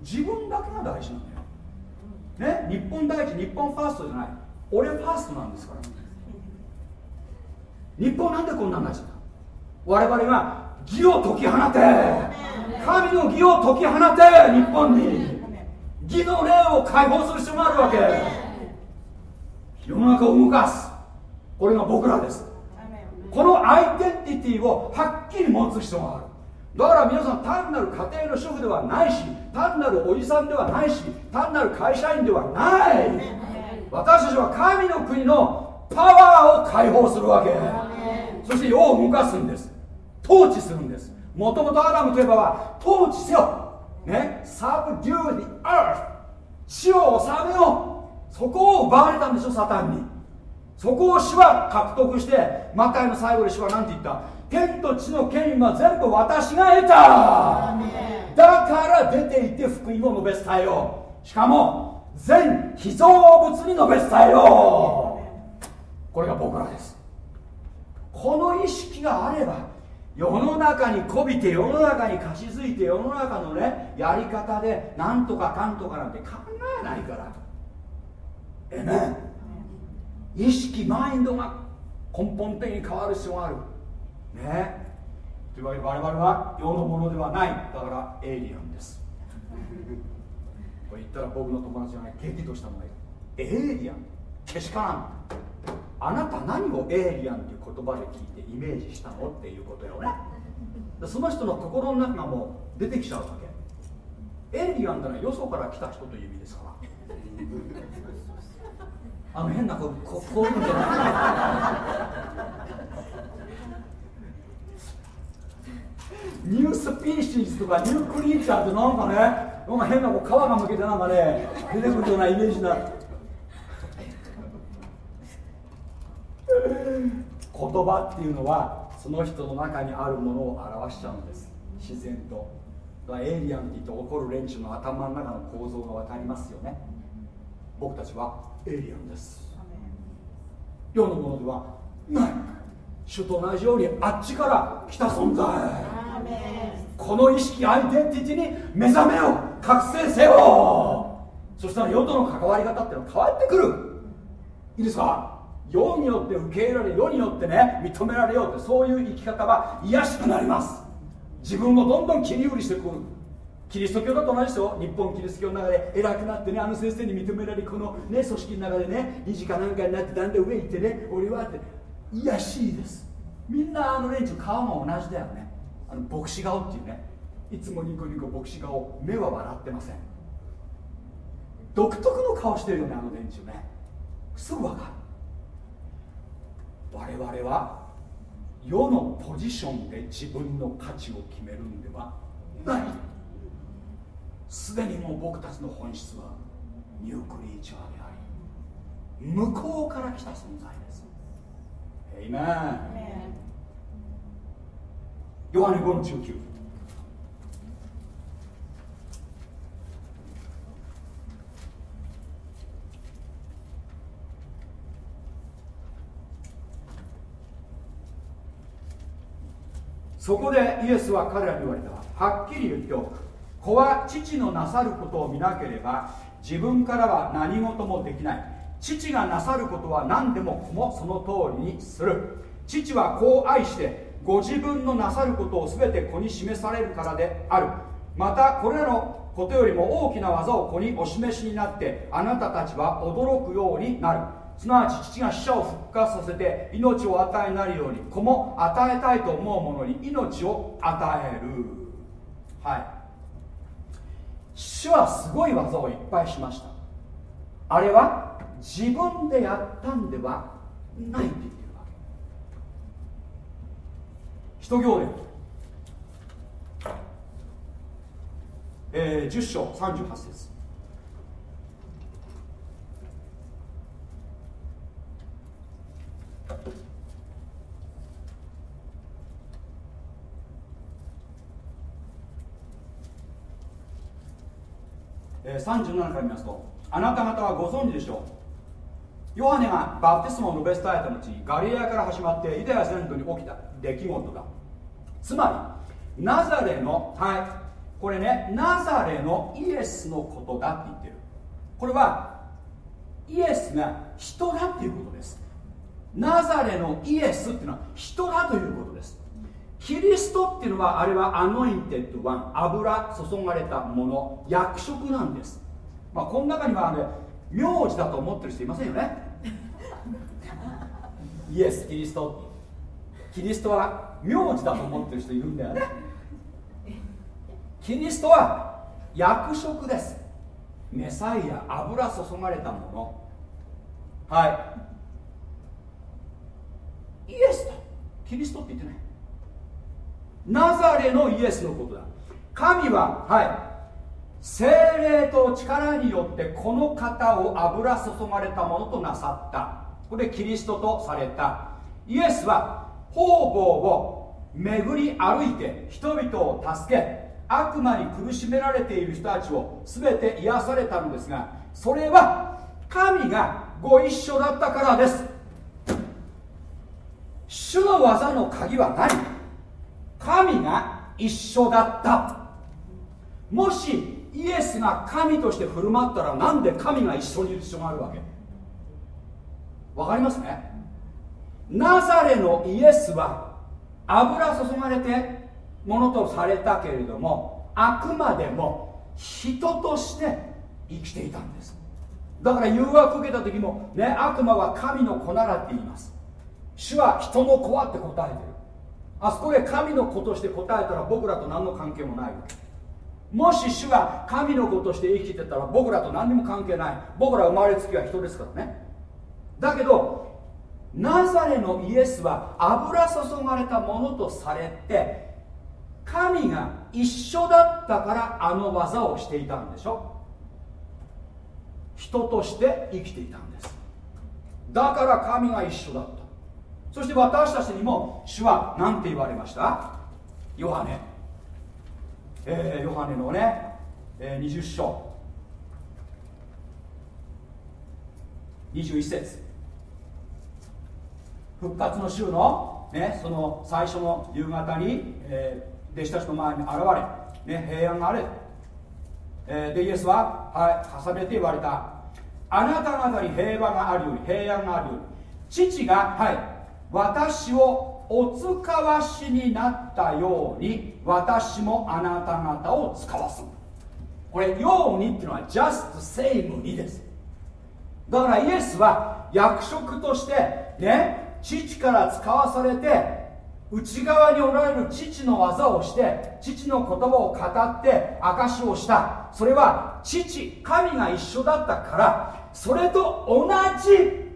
自分だけが大事なんだよ。ね？日本第一日本ファーストじゃない。俺ファーストなんですから。日本なんでこんなになっちゃった？我々が義を解き放て。神の義を解き放て日本に。義の霊を解放する必要があるわけ。世の中を動かす。これが僕らです。このアイデンティティをはっきり持つ必要がある。だから皆さん単なる家庭の主婦ではないし単なるおじさんではないし単なる会社員ではない。私たちは神の国のパワーを解放するわけ。そして世を動かすんです。統治するんです。もともとアダムといえばは統治せよ。ね subdue the earth 地を治めよう。そこを奪われたんでしょサタンに。そこを主は獲得してマタイの最後で主は何て言った？天と地の権威は全部私が得た。だから出ていって福音を述べ伝えよう。しかも全被造物に述べ伝えよう。これが僕らです。この意識があれば世の中にこびて世の中に貸し付いて世の中のねやり方でなんとかかんとかなんて考えないからえね意識マインドが根本的に変わる必要がある。ねというわけで我々は世のものではない。だからエイリアンです。これ言ったら僕の友達がね激怒したのがエイリアン。けしからん。あなた何をエイリアンっていう言葉で聞いてイメージしたのっていうことよね。その人の心の中がもう出てきちゃうわけ。エイリアンってのはよそから来た人という意味ですから。あの変なこここういうんじゃない。ニュースピーシーズとかニュークリーチャーってなんかねなんか変なこう皮がむけてなんかね出てくるようなイメージな言葉っていうのはその人の中にあるものを表しちゃうんです。自然と。エイリアンって言って怒る連中の頭の中の構造が分かりますよね。僕たちはエイリアンです。世のものではない。主と同じようにあっちから来た存在。この意識アイデンティティに目覚めよ覚醒せよ。そしたら世との関わり方っていうのは変わってくる。いいですか？世によって受け入れられ世によってね認められようってそういう生き方は癒しくなります。自分をどんどん切り売りしてくる。キリスト教だと同じですよ日本キリスト教の中で偉くなってねあの先生に認められこのね組織の中でね理事かなんかになってだんだん上行ってね俺はって癒しいです。みんなあの連中顔も同じだよね。あの牧師顔っていうねいつもニコニコ牧師顔目は笑ってません。独特の顔してるよねあの連中ね。すぐ分かる。我々は世のポジションで自分の価値を決めるんではない。すでにもう僕たちの本質はニュークリーチャーであり向こうから来た存在です。エイメンヨハネ5の19そこでイエスは彼らに言われた。はっきり言っておく。子は父のなさることを見なければ自分からは何事もできない。父がなさることは何でも子もその通りにする。父は子を愛してご自分のなさることを全て子に示されるからである。またこれらのことよりも大きな技を子にお示しになってあなたたちは驚くようになる。すなわち父が死者を復活させて命を与えになるように子も与えたいと思う者に命を与える。はい。主はすごい技をいっぱいしました。あれは自分でやったんではないって言ってるわけ。使徒行伝えー、10章38節。えー、37から見ますとあなた方はご存知でしょう。ヨハネがバプテスマを述べ伝えた後にガリラヤから始まってユダヤ全土に起きた出来事だ。つまりナザレのはいこれねナザレのイエスのことだって言ってる。これはイエスが人だっていうことです。ナザレのイエスっていうのは人だということです。キリストっていうのはあれは Anointed One 油注がれたもの役職なんです。まあこの中にはね名字だと思ってる人いませんよね。イエスキリスト。キリストは名字だと思ってる人いるんだよね。キリストは役職です。メサイア油注がれたもの。はい。イエスだキリストって言ってない。ナザレのイエスのことだ。神ははい。精霊と力によってこの方を油注がれたものとなさった。これキリストとされた。イエスは方々を巡り歩いて人々を助け悪魔に苦しめられている人たちを全て癒されたのですがそれは神がご一緒だったからです。主の技の鍵は何？神が一緒だった。もしイエスが神として振る舞ったらなんで神が一緒にいる必要があるわけ？わかりますね？ナザレのイエスは油注がれてものとされたけれどもあくまでも人として生きていたんです。だから誘惑を受けた時もね悪魔は神の子ならって言います。主は人の子はって答えてる。あそこで神の子として答えたら僕らと何の関係もないわけ。もし主が神の子として生きてたら僕らと何にも関係ない。僕ら生まれつきは人ですからね。だけどナザレのイエスは油注がれたものとされて神が一緒だったからあの技をしていたんでしょ。人として生きていたんです。だから神が一緒だった。そして私たちにも主は何て言われました？ヨハネ、えー、ヨハネのね、えー、20章。21節。復活の週の,、ね、その最初の夕方に、えー、弟子たちの前に現れ、ね、平安があれ、えー、でイエスは、はい、重ねて言われた。あなた方に平和があるように平安があるように父が、はい、私をお使わしになったように私もあなた方を使わす。これ「ように」っていうのは just same にです。だからイエスは役職としてね父から使わされて内側におられる父の技をして父の言葉を語って証しをした。それは父神が一緒だったからそれと同じ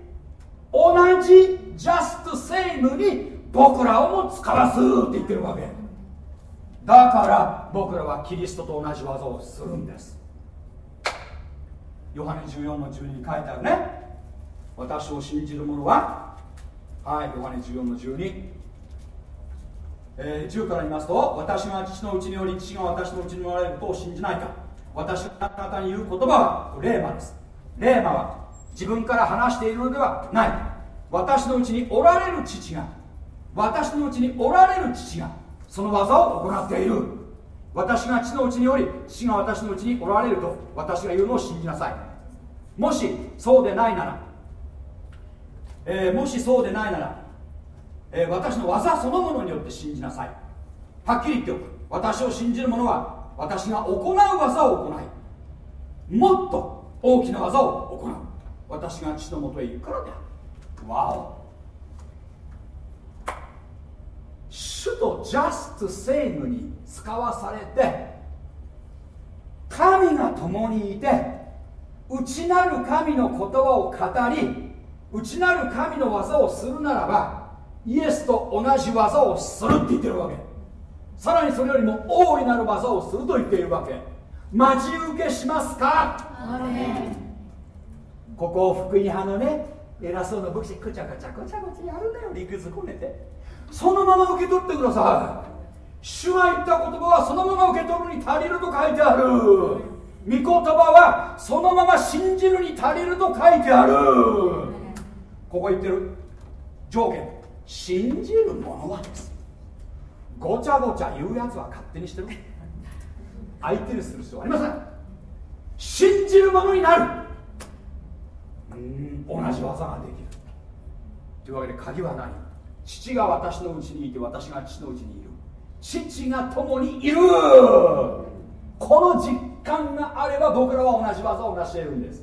同じ just same に僕らをも使わすって言ってるわけ。だから僕らはキリストと同じ技をするんです。ヨハネ14の12に書いてあるね。私を信じる者ははいヨハネ14の12えー、10から言いますと私が父のうちにより父が私のうちにおられることを信じないか。私があなたに言う言葉はレーマです。レーマは自分から話しているのではない。私のうちにおられる父が私のうちにおられる父がその技を行っている。私が父のうちにおり父が私のうちにおられると私が言うのを信じなさい。もしそうでないなら、えー、もしそうでないならえー、私の技そのものによって信じなさい。はっきり言っておく。私を信じる者は私が行う技を行いもっと大きな技を行う。私が父のもとへ行くからである。主とジャストセイムに使わされて神が共にいて内なる神の言葉を語り内なる神の技をするならばイエスと同じ技をするって言ってるわけ。さらにそれよりも大いなる技をすると言っているわけ。待ち受けしますか？ここを福音派のね偉そうな牧師くちゃくちゃくちゃくちゃやるんだよ理屈こねて。そのまま受け取ってください。主が言った言葉はそのまま受け取るに足りると書いてある。御言葉はそのまま信じるに足りると書いてある。ここ言ってる。条件。信じる者はです。ごちゃごちゃ言うやつは勝手にしてる。相手にする必要ありません。信じる者になる。同じ技ができる。というわけで鍵は何？父が私のうちにいて私が父のうちにいる。父が共にいる。この実感があれば僕らは同じ技を成し得るんです。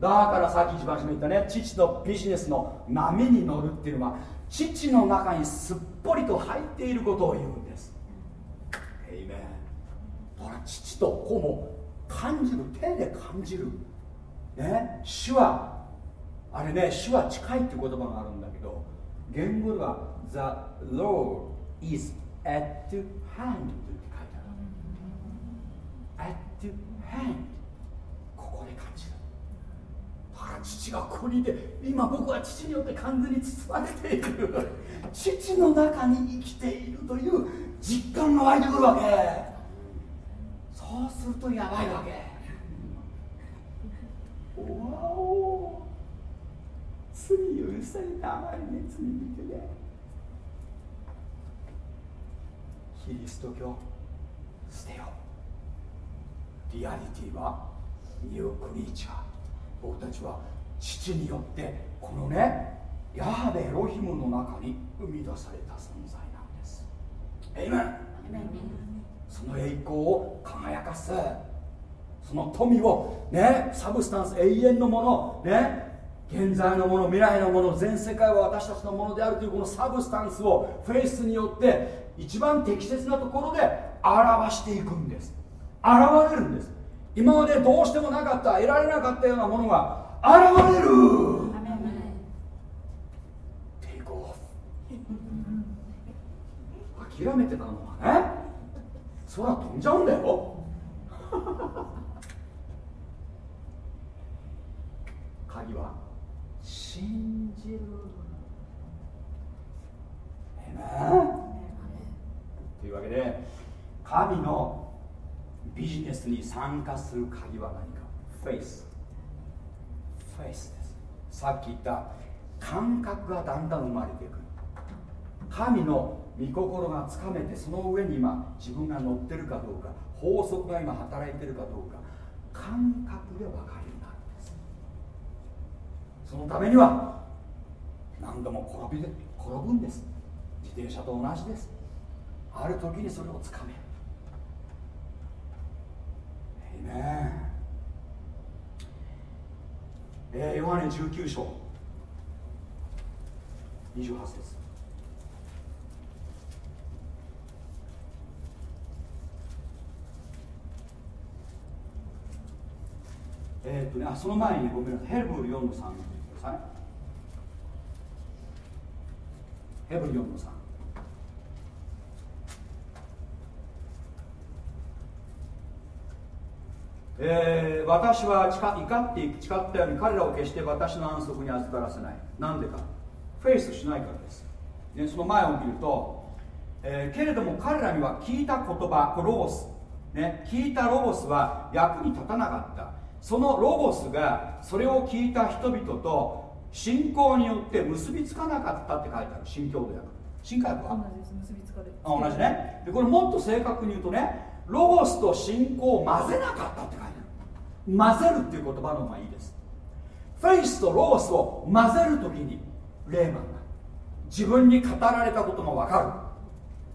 だからさっき一番初めに言ったね父のビジネスの波に乗るっていうのは父の中にすっぽりと入っていることを言うんです。エイメンだから父と子も感じる手で感じる。ね主はあれね主は近いって言葉があるんだけど言語では The Lord is at hand って書いてある。at hand 父がここにいて今僕は父によって完全に包まれている。父の中に生きているという実感が湧いてくるわけ。そうするとやばいわけ。お罪許されたあまりに罪人でキリスト教捨てよ。リアリティはニュークリーチャー僕たちは父によってこのねヤハベエロヒムの中に生み出された存在なんです。エイメンその栄光を輝かす。その富をね substance 永遠のものね現在のもの未来のもの全世界は私たちのものであるというこの substance を faith によって一番適切なところで表していくんです。現れるんです。今までどうしてもなかった得られなかったようなものが現れる。テイクオフ諦めてたのはね空飛んじゃうんだよ。鍵は？信じるえというわけで神のビジネスに参加する鍵は何か？フェイスフェイスです。さっき言った感覚がだんだん生まれていく神の御心がつかめてその上に今自分が乗ってるかどうか法則が今働いてるかどうか感覚で分かるそのためには何度も転びで転ぶんです。自転車と同じです。ある時にそれをつかめる。えいめえー、ヨハネ19章。28節。えー、っとね、あその前にごめんなさい、ヘブル4の3ださい。ヘブル4の3。えー、私は怒って誓ったように彼らを決して私の安息に預からせない。なんでかフェイスしないからです。ね、その前を見ると、えー、けれども彼らには聞いた言葉、ロゴス、ね、聞いたロゴスは役に立たなかった。そのロゴスがそれを聞いた人々と信仰によって結びつかなかったって書いてある新共同訳。新海訳。は同じね。でこれもっと正確に言うとねロゴスと信仰を混ぜなかったって書いてある。混ぜるっていう言葉の方がいいです。フェイスとロゴスを混ぜるときにレーマンが自分に語られたことが分か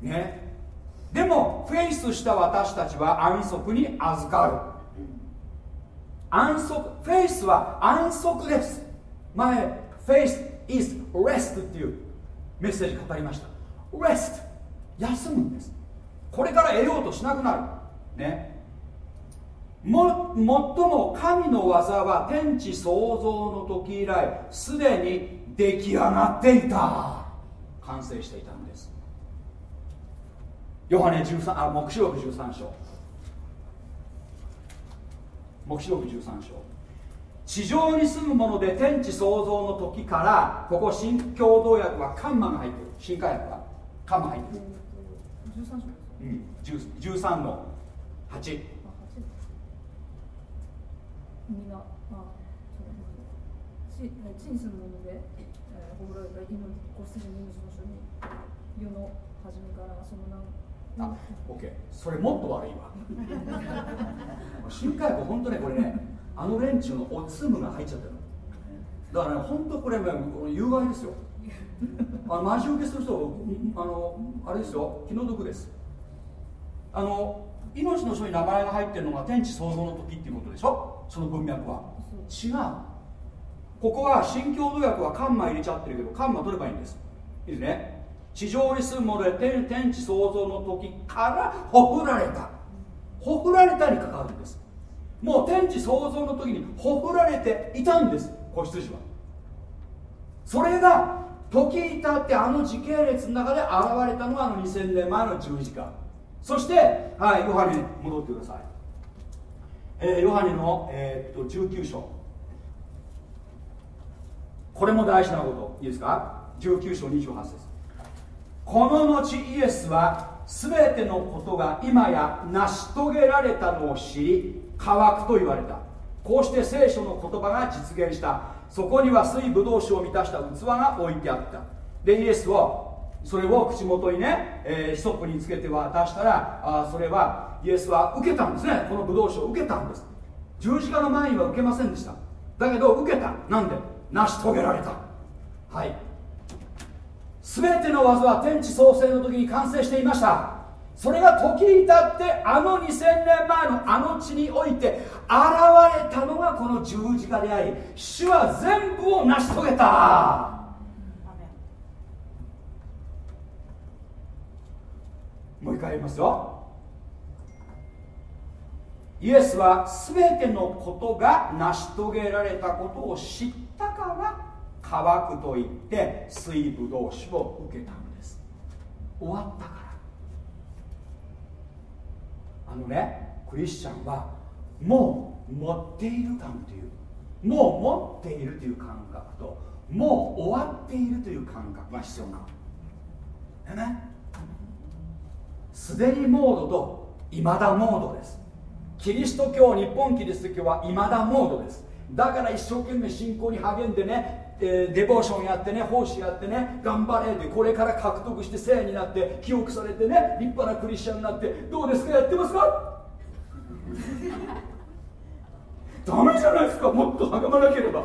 る。ね。でもフェイスした私たちは安息に預かる安息フェイスは安息です。前フェイス is rest っていうメッセージ語りました。rest 休むんです。これから得ようとしなくなる。ね。も最も神の技は天地創造の時以来すでに出来上がっていた。完成していたんです。ヨハネ13あ黙示録13章。黙示録13章。地上に住むもので天地創造の時からここ新共同訳はカンマが入ってる。新化訳はカンマ入ってる、13章。うん、13の8みんな、あ、地地に住むもので、えー、ほぐられた命子羊の命の書に世の初めからその名あ、オッケー。それもっと悪いわ。新海湖、本当ね、これね、あの連中のおつむが入っちゃってるだからね、本当これ、ね、有害ですよ。あのマジ受けする人、あの、あれですよ、気の毒です。あの、命の書に名前が入ってるのが天地創造の時っていうことでしょ？その文脈は。違う。ここは新共同訳はカンマ入れちゃってるけど、カンマ取ればいいんです。いいですね？地上に住むもので天天地創造の時からほふられた。ほふられたに関わるんです。もう天地創造の時にほふられていたんです。子羊は。それが時至ってあの時系列の中で現れたのがあの2000年前の十字架。そして、はい、ヨハネに戻ってください、えー、ヨハネの、えー、っと19章。これも大事なこと。いいですか？19章28節。この後イエスは全てのことが今や成し遂げられたのを知り乾くと言われた。こうして聖書の言葉が実現した。そこには水ぶどう酒を満たした器が置いてあった。でイエスはそれを口元にね、えー、ヒソップにつけて渡したらあそれはイエスは受けたんですね。このぶどう酒を受けたんです。十字架の前には受けませんでした。だけど受けた。なんで？成し遂げられた。はい。全ての技は天地創生の時に完成していました。それが時に至ってあの2000年前のあの地において現れたのがこの十字架であり主は全部を成し遂げた。もう一回言いますよ。イエスは全てのことが成し遂げられたことを知ったから乾くと言って水ぶどう酒を受けたんです。終わったから。あのねクリスチャンはもう持っている感というもう持っているという感覚ともう終わっているという感覚が必要なの。ねすでにモードと今だモードです。キリスト教日本キリスト教は今だモードです。だから一生懸命信仰に励んでねえーデボーションやってね奉仕やってね頑張れってこれから獲得して聖になって記憶されてね立派なクリスチャンになってどうですか？やってますか？ダメじゃないですか？もっと励まなければ。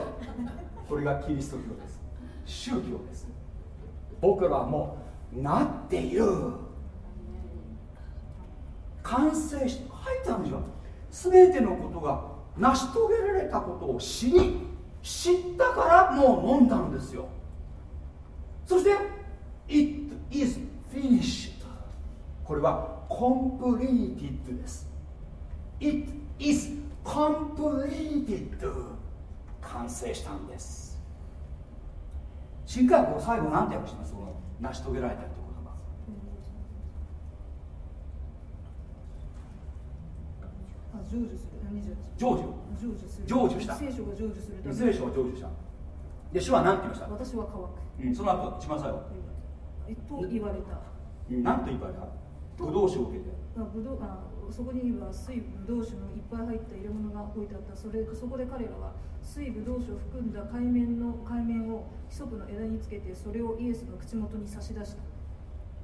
これがキリスト教です。宗教です。僕らもなっている。完成し書いてあるじゃん。全てのことが成し遂げられたことを知り知ったからもう飲んだんですよ。そして It is finished. これは completed です。It is completed. 完成したんです。新海訳最後何て訳します？この成し遂げられたって言葉。あ成就する何成就。成就した。聖書が成就する聖書は成就した。で主は何て言いました、私は乾く。うん、その後一番最後えと言われた。何と言われた？ブドウ酒を受けて。あぶどうあそこには水ぶどう酒のいっぱい入った入れ物が置いてあった。それそこで彼らは水ぶどう酒を含んだ海面の海面を規則の枝につけてそれをイエスの口元に差し出した。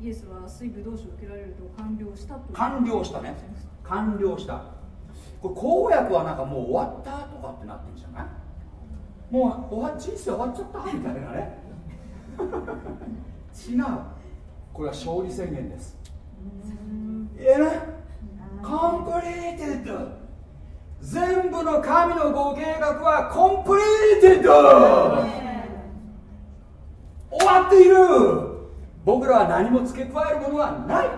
イエスは水ぶどう酒を受けられると完了したと完了したね。完了したこれ公約はなんかもう終わったとかってなってるんじゃない？もう終わ人生終わっちゃった？みたいなね。違う。これは勝利宣言です。ええね completed。全部の神のご計画は completed。終わっている。僕らは何も付け加えるものはない。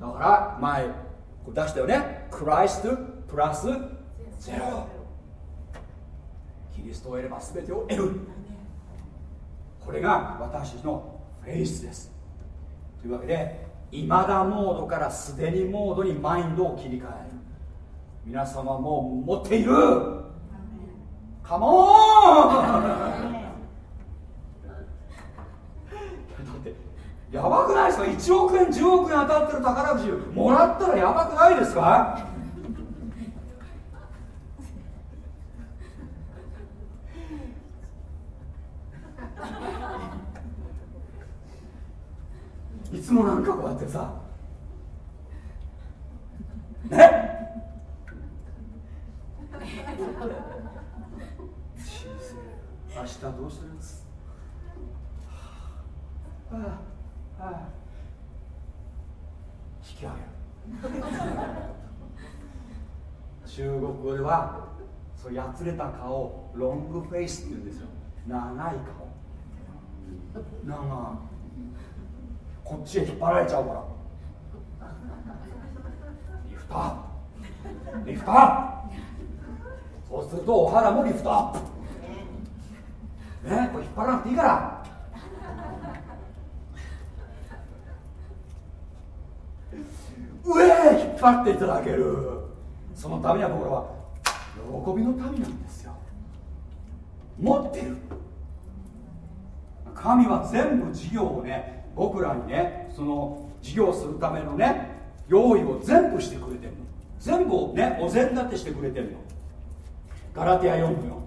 だから前出したよね。クライストプラスゼロキリストを得れば全てを得る。これが私たちのフェイスです。というわけで今だモードからすでにモードにマインドを切り替える。皆様はもう持っている。カモンだってやばくないですか？1億円10億円当たってる宝くじもらったらやばくないですか？いつもなんかこうやってさ。ね？明日どうするんです？はあ引き上げる中国語ではそうやつれた顔ロングフェイスって言うんですよ。長い顔。長いこっちへ引っ張られちゃうから。リフトアップ。リフトアップ。そうするとお肌もリフトアップ。ねこれ引っ張らなくていいから。上へ引っ張っていただける。そのためには僕らは喜びの民なんですよ。持ってる。神は全部事業をね僕らにねその事業するためのね用意を全部してくれてるの。全部をねお膳立てしてくれてるの。ガラティア4の4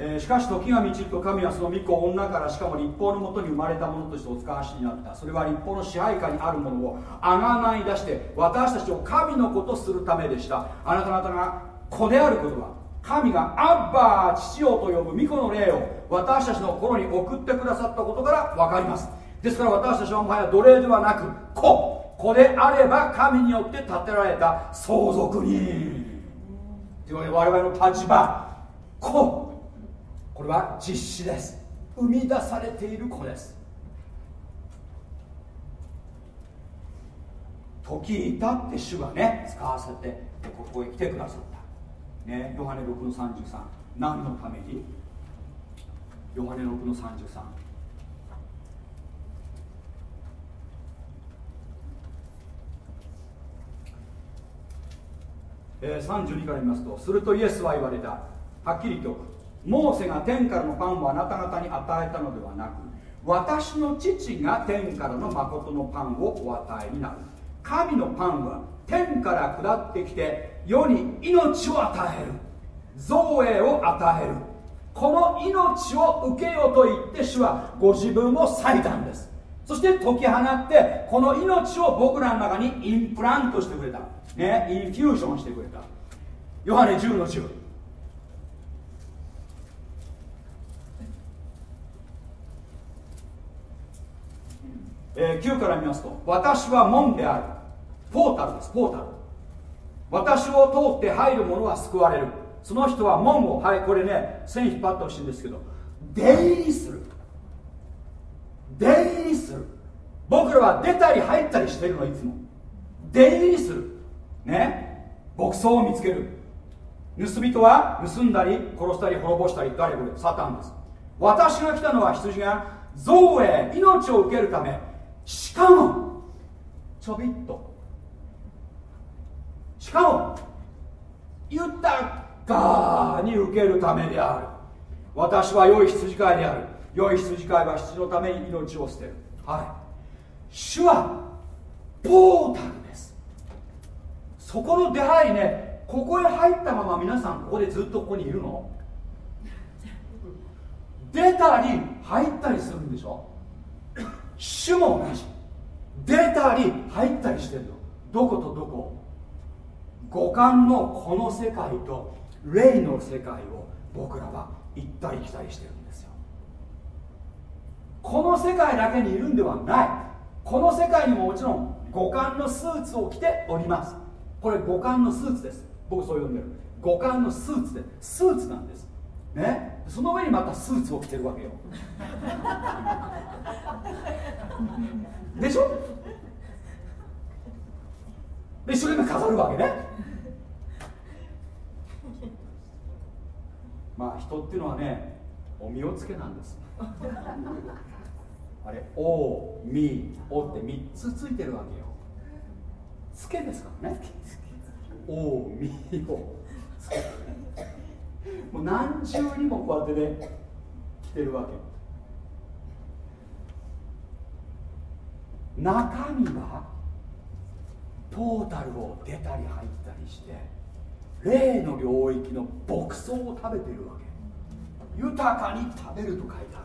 えーしかし時が満ちると神はその御子女からしかも立法のもとに生まれたものとしてお使わしになった。それは立法の支配下にあるものをあがない出して私たちを神の子とするためでした。あなた方が子であることは神がアッバー父よと呼ぶ御子の霊を私たちの心に送ってくださったことから分かります。ですから私たちはもはや奴隷ではなく子。子であれば神によって建てられた相続人。というわけで我々の立場。子。これは実施です。生み出されている子です。時至って主がね使わせてここへ来てくださった。ねヨハネ6の33何のために？ヨハネ6の33えー32から見ますとするとイエスは言われた。はっきりとモーセが天からのパンをあなた方に与えたのではなく私の父が天からの誠のパンをお与えになる。神のパンは天から下ってきて世に命を与える。造営を与える。この命を受けようと言って主はご自分を裂いたんです。そして解き放ってこの命を僕らの中にインプラントしてくれた。ねインフュージョンしてくれた。ヨハネ10の10えー、9から見ますと私は門である。ポータルです。ポータル。私を通って入る者は救われる。その人は門をはいこれね線引っ張ってほしいんですけど出入りする。出入りする。僕らは出たり入ったりしてるのいつも。出入りする。ね。牧草を見つける。盗人は盗んだり殺したり滅ぼしたり誰これサタンです。私が来たのは羊が造営命を受けるためしかもちょびっと。しかも豊かに受けるためである。私は良い羊飼いである。良い羊飼いは羊のために命を捨てる。はい。主はポータルです。そこの出入りねここへ入ったまま皆さんここでずっとここにいるの？出たり入ったりするんでしょ？主も同じ。出たり入ったりしてるの。どことどこ。五感のこの世界と霊の世界を僕らは行ったり来たりしてるんですよ。この世界だけにいるんではない。この世界にももちろん五感のスーツを着ております。これ五感のスーツです。僕そう呼んでる。五感のスーツでスーツなんです。ねその上にまたスーツを着てるわけよ。でしょ？で一生懸命飾るわけね。まあ人っていうのはねお身をつけなんです。あれ「お」「み」「お」って3つついてるわけよ。つけですからね「お」「み」「お」つけもう何重にもこうやってね着てるわけ。中身はトータルを出たり入ったりして霊の領域の牧草を食べてるわけ。豊かに食べると書いてあるわ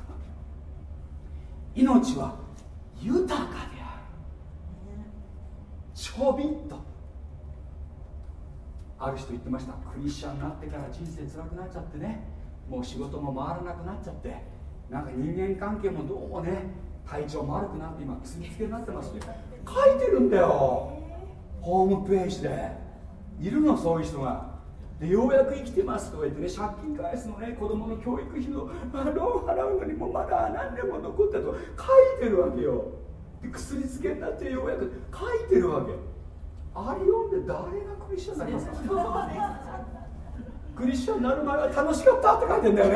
け。命は豊かである。ちょびっと。ある人言ってました。クリスチャンになってから人生辛くなっちゃってね。もう仕事も回らなくなっちゃって。なんか人間関係もどうもね体調も悪くなって今薬つけになってますよ書いてるんだよ。ホームページで。いるのそういう人が。でようやく生きてます。とか言ってね借金返すのね子供の教育費のローン払うのにもまだ何年も残ったと。書いてるわけよ。で薬漬けになってようやく書いてるわけ。あれ読んで誰がクリスチャンになりますかクリスチャンになる前は楽しかったって書いてんだよね。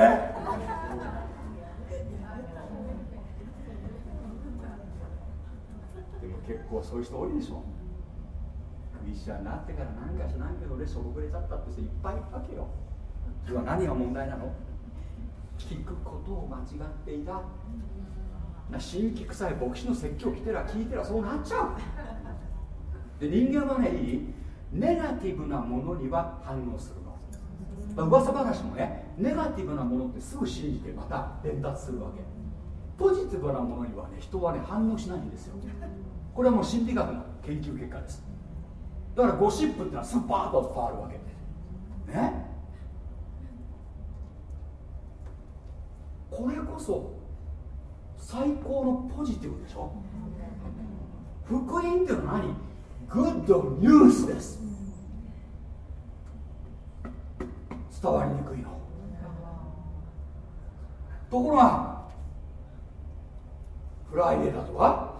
でも結構そういう人多いでしょ。クリスチャンになってから何かしらんけど俺しょぼくれちゃったって人いっぱいいるわけよ。それは何が問題なの？聞くことを間違っていた。新規臭い牧師の説教来てら聞いてらそうなっちゃう。で人間はねいいネガティブなものには反応するの、噂話もねネガティブなものってすぐ信じてまた伝達するわけ。ポジティブなものにはね人はね反応しないんですよ。これはもう心理学の研究結果です。だからゴシップってのはスーパーと伝わるわけ。ね？これこそ最高のポジティブでしょ？福音っていうのは何？ good news です。伝わりにくいの。ところがフライデーだとか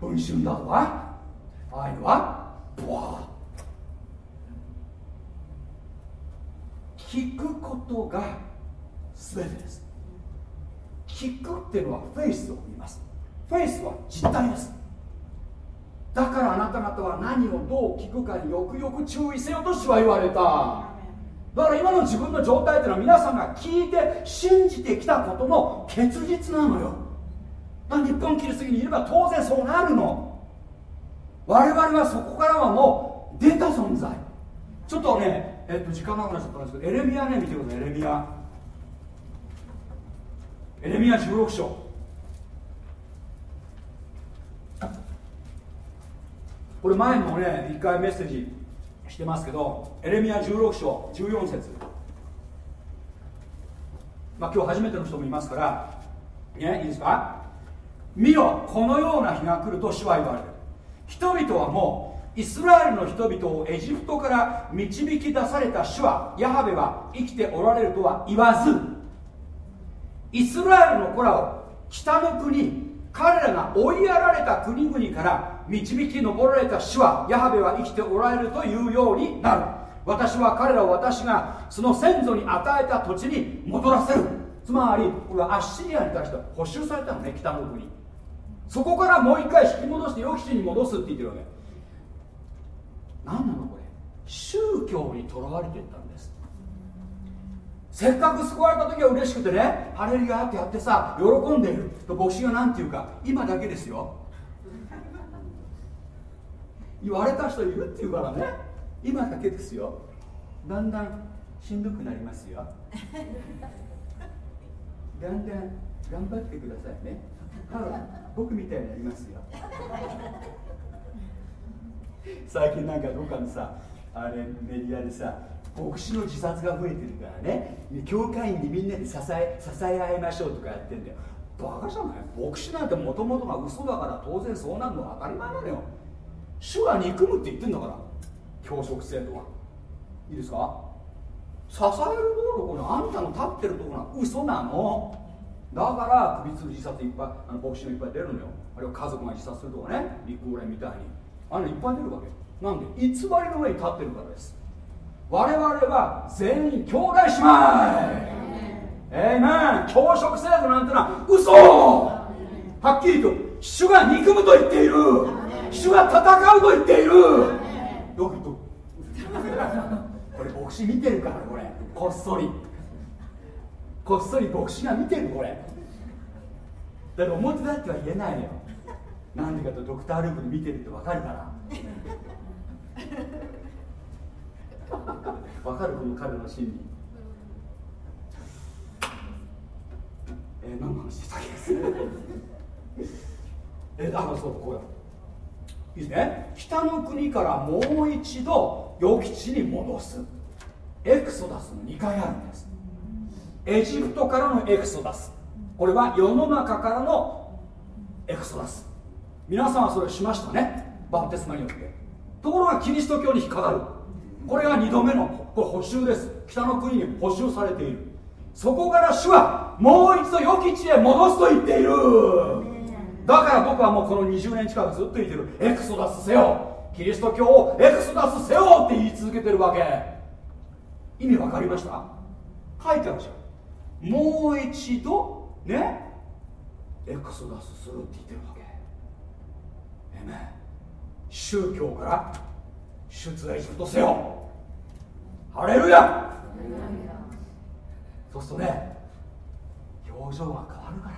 文春だとかああいうのはボワー。聞くことが全てです。聞くっていうのはフェイスを言います。フェイスは実体です。だからあなた方は何をどう聞くかによくよく注意せよと主は言われた。だから今の自分の状態っていうのは皆さんが聞いて信じてきたことの結実なのよ。日本キリストにいれば当然そうなるの。我々はそこからはもう出た存在。ちょっとねえっと時間なくなっちゃったんですけどエレミアね見てくださいエレミア。エレミア16章。これ前もね一回メッセージしてますけどエレミア16章14節。まあ今日初めての人もいますからねいいですか？見よこのような日が来ると主は言われる。人々はもうイスラエルの人々をエジプトから導き出された主はヤハベは生きておられるとは言わずイスラエルの子らを北の国彼らが追いやられた国々から導き上られた主はヤハベは生きておられるというようになる。私は彼らを私がその先祖に与えた土地に戻らせる。つまりこれはアッシリアに対して補修されたのね北の国。そこからもう一回引き戻して予期地に戻すって言ってるわけ。何なのこれ？宗教にとらわれていったんです。せっかく救われた時は嬉しくてねハレルヤってやってさ喜んでいると牧師が何て言うか今だけですよ。言われた人いるって言うからね。今だけですよ。だんだんしんどくなりますよ。だんだん頑張ってくださいね。僕みたいになりますよ。最近なんかどっかのさあれメディアでさ牧師の自殺が増えてるからね。教会員でみんなで支え支え合いましょうとかやってんだよ。バカじゃない？牧師なんてもともとが嘘だから当然そうなるのは当たり前なのよ。主が憎むって言ってんだから。教職制度は。いいですか？支えるところあんたの立ってるところが嘘なの。だから首吊り自殺いっぱいあの牧師のいっぱい出るのよ。あるいは家族が自殺するとかね。ビッグオレみたいに。あのいっぱい出るわけ。なんで偽りの上に立ってるからです。我々は全員兄弟姉妹。えいめん教職制度なんてのは嘘。はっきりと主が憎むと言っている。主が戦うと言っている。よく言っとこれ牧師見てるからこれ。こっそり。こっそり牧師が見てるこれ。だから表だっては言えないよ。なんでかとドクター・ループで見てるって分かるから。分かるこの彼の心理。えー、何の話したっけ？えー、だからそうこうやいいね。北の国からもう一度予期地に戻す。エクソダスの2回あるんです。エジプトからのエクソダス。これは世の中からのエクソダス。皆さんはそれをしましたね。バプテスマによって。ところがキリスト教に引っかかる。これが2度目のこれ補修です。北の国に補修されている。そこから主はもう一度良き地へ戻すと言っている。だから僕はもうこの20年近くずっと言ってる。エクソダスせよ。キリスト教をエクソダスせよって言い続けてるわけ。意味わかりました？書いてあるじゃん。もう一度ねエクソダスするって言ってるわけ。えめ宗教から出エジプトせよ。ハレルヤ！そうするとね表情が変わるから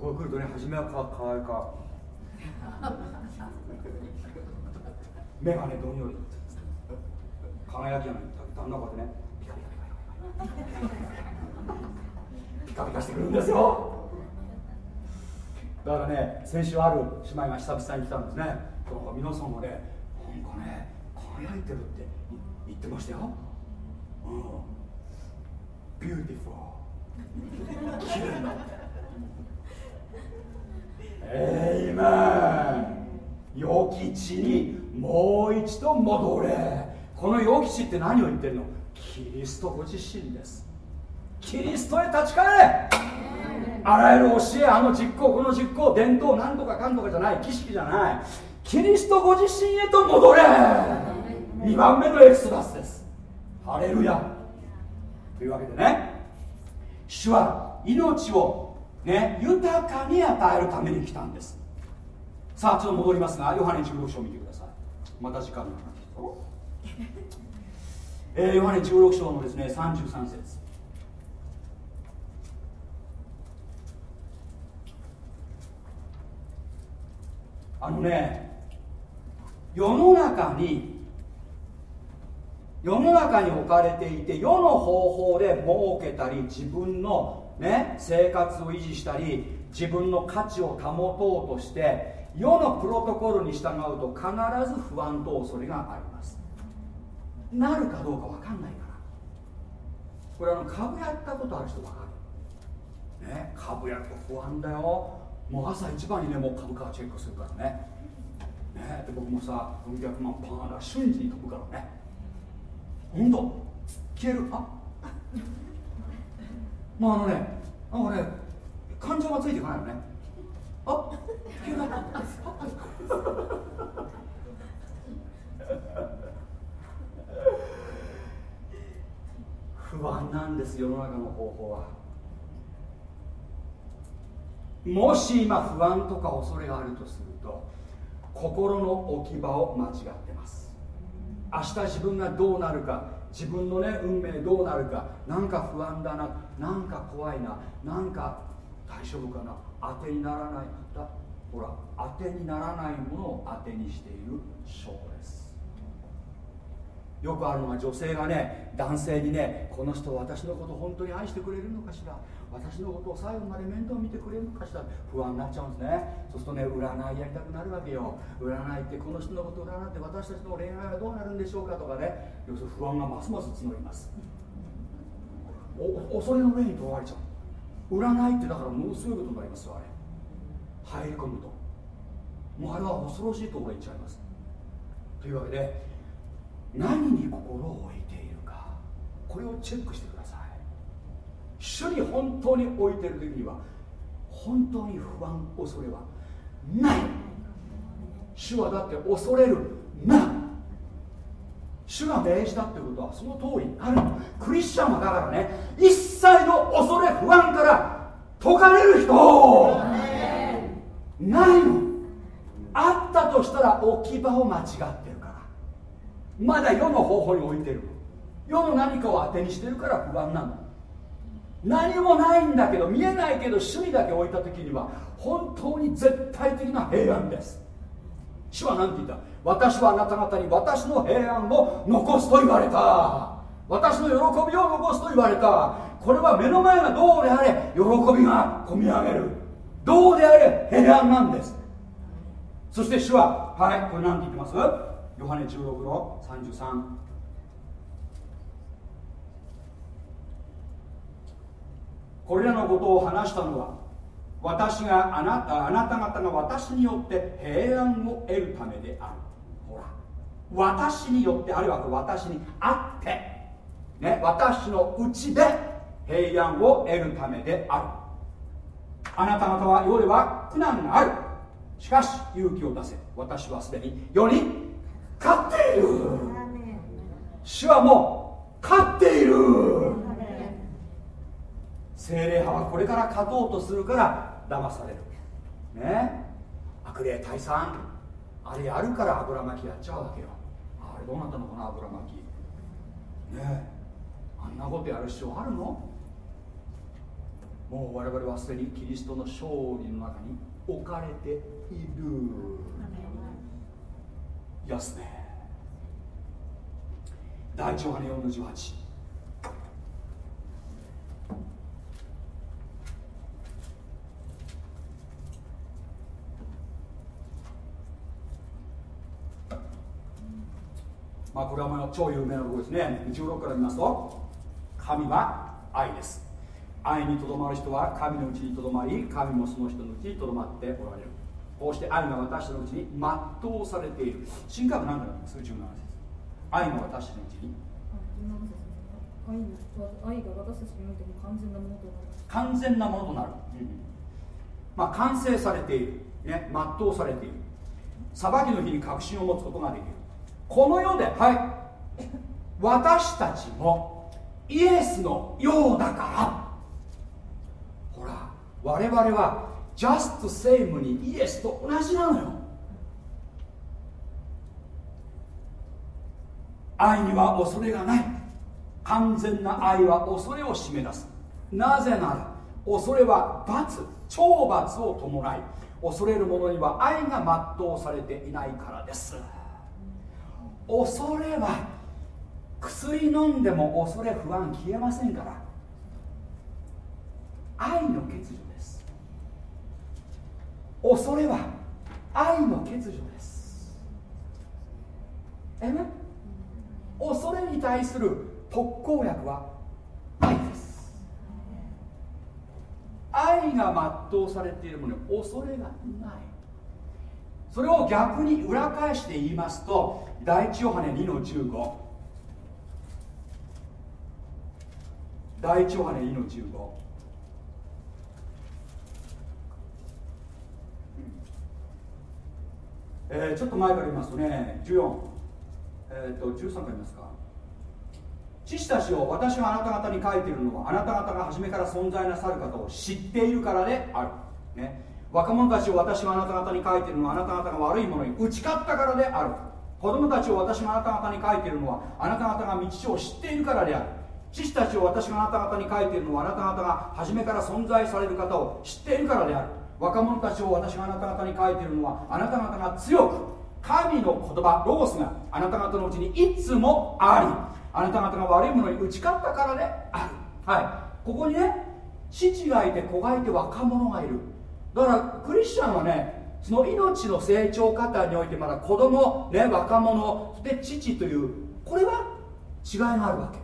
ここ来るとね初めはかかわいか。目がねどんより。輝きがねだんだんこうやってねピカピカピカピカピカピカしてくるんですよ。だからね先週ある姉妹が久々に来たんですね。皆さんもねなんかね輝いてるって言ってましたよ、うん、 beautiful 綺麗になってえいめん良き地にもう一度戻れ。この良き地って何を言ってるの？キリストご自身です。キリストへ立ち返れ。あらゆる教えあの実行この実行伝統何とかかんとかじゃない儀式じゃない。キリストご自身へと戻れ。2番目のエクソダスです。ハレルヤ。というわけでね。主は命をね、豊かに与えるために来たんです。さあちょっと戻りますがヨハネ16章を見てください。また時間がかかってきたえー、ヨハネ16章のですね33節。あのね世の中に世の中に置かれていて世の方法で儲けたり自分の、ね、生活を維持したり自分の価値を保とうとして世のプロトコルに従うと必ず不安と恐れがあります。なるかどうか分かんないから。これあの株やったことある人分かる？ね株やると不安だよ。もう朝一番にねもう株価はチェックするからね。ねで僕もさ400万パーンだ瞬時に飛ぶからね。本当消える。あもうあのねなんかね感情がついていかないよね。あ消えた不安なんです世の中の方法は。もし今不安とか恐れがあるとすると心の置き場を間違ってます。明日自分がどうなるか自分のね運命どうなるかなんか不安だななんか怖いななんか大丈夫かな当てにならない。だほら当てにならないものを当てにしている証拠です。よくあるのは女性がね男性にねこの人私のこと本当に愛してくれるのかしら。私のことを最後まで面倒見てくれるのかしら不安になっちゃうんですね。そうするとね占いやりたくなるわけよ。占いってこの人のことを占って私たちの恋愛はどうなるんでしょうかとかね。要するに不安がますます募ります。お恐れの上にとらわれちゃう。占いってだからものすごいことになりますよあれ。入り込むと。もうあれは恐ろしいところへ行っちゃいます。というわけで何に心を置いているか。これをチェックしてください。主に本当に置いている時には本当に不安恐れはない。主はだって恐れるな。主が命じたってことはその通りになる。クリスチャンはだからね一切の恐れ不安から解かれる人。ないの。あったとしたら置き場を間違ってるから。まだ世の方法に置いてる。世の何かを当てにしてるから不安なの。何もないんだけど見えないけど主にだけ置いた時には本当に絶対的な平安です。主は何て言った？私はあなた方に私の平安を残すと言われた。私の喜びを残すと言われた。これは目の前がどうであれ喜びがこみ上げる。どうであれ平安なんです。そして主ははいこれ何て言ってます？ヨハネ16の33これらのことを話したのは私があなたあなた方が私によって平安を得るためである。ほら私によってあるいは私にあって、ね、私のうちで平安を得るためである。あなた方は世では苦難がある。しかし勇気を出せ。私はすでに世に勝っている。主はもう勝っている精霊派はこれから勝とうとするから騙される。ね。悪霊退散。あれやるから油巻きやっちゃうわけよ。あれどうなったのかな油巻きね。あんなことやる必要あるの？もう我々はすでにキリストの勝利の中に置かれている。やすね。第一ヨハネ4の18まあこれはもう超有名なところですね。16から見ますと神は愛です。愛にとどまる人は神のうちにとどまり神もその人のうちにとどまっておられる。こうして愛が私のうちに全うされている。神学何だろうです。17節愛が私のうちに。愛が私たちにおいても完全なものとなる。完全なものとなる、うん、まあ完成されている、ね、全うされている。裁きの日に確信を持つことができるこの世ではい。私たちもイエスのようだから。ほら我々はジャストセイムにイエスと同じなのよ。愛には恐れがない。完全な愛は恐れを締め出す。なぜなら恐れは罰懲罰を伴い恐れる者には愛が全うされていないからです。恐れは薬飲んでも恐れ不安消えませんから。愛の欠如です。恐れは愛の欠如です。えめ？恐れに対する特効薬は愛です。愛が全うされているものに恐れがない。それを逆に裏返して言いますと第一ヨハネ2の15第一ヨハネ2の15えー、ちょっと前から言いますとね14、えーと、13から言いますか。父たちを私があなた方に書いているのはあなた方が初めから存在なさる方を知っているからである、ね、若者たちを私があなた方に書いているのはあなた方が悪いものに打ち勝ったからである。子供たちを私があなた方に書いているのはあなた方が道を知っているからである。父たちを私があなた方に書いているのはあなた方が初めから存在される方を知っているからである。若者たちを私があなた方に書いているのはあなた方が強く神の言葉ロゴスがあなた方のうちにいつもありあなた方が悪いものに打ち勝ったからである。はい。ここにね父がいて子がいて若者がいる。だからクリスチャンはねその命の成長過程においてまだ子供ね若者で父というこれは違いがあるわけ。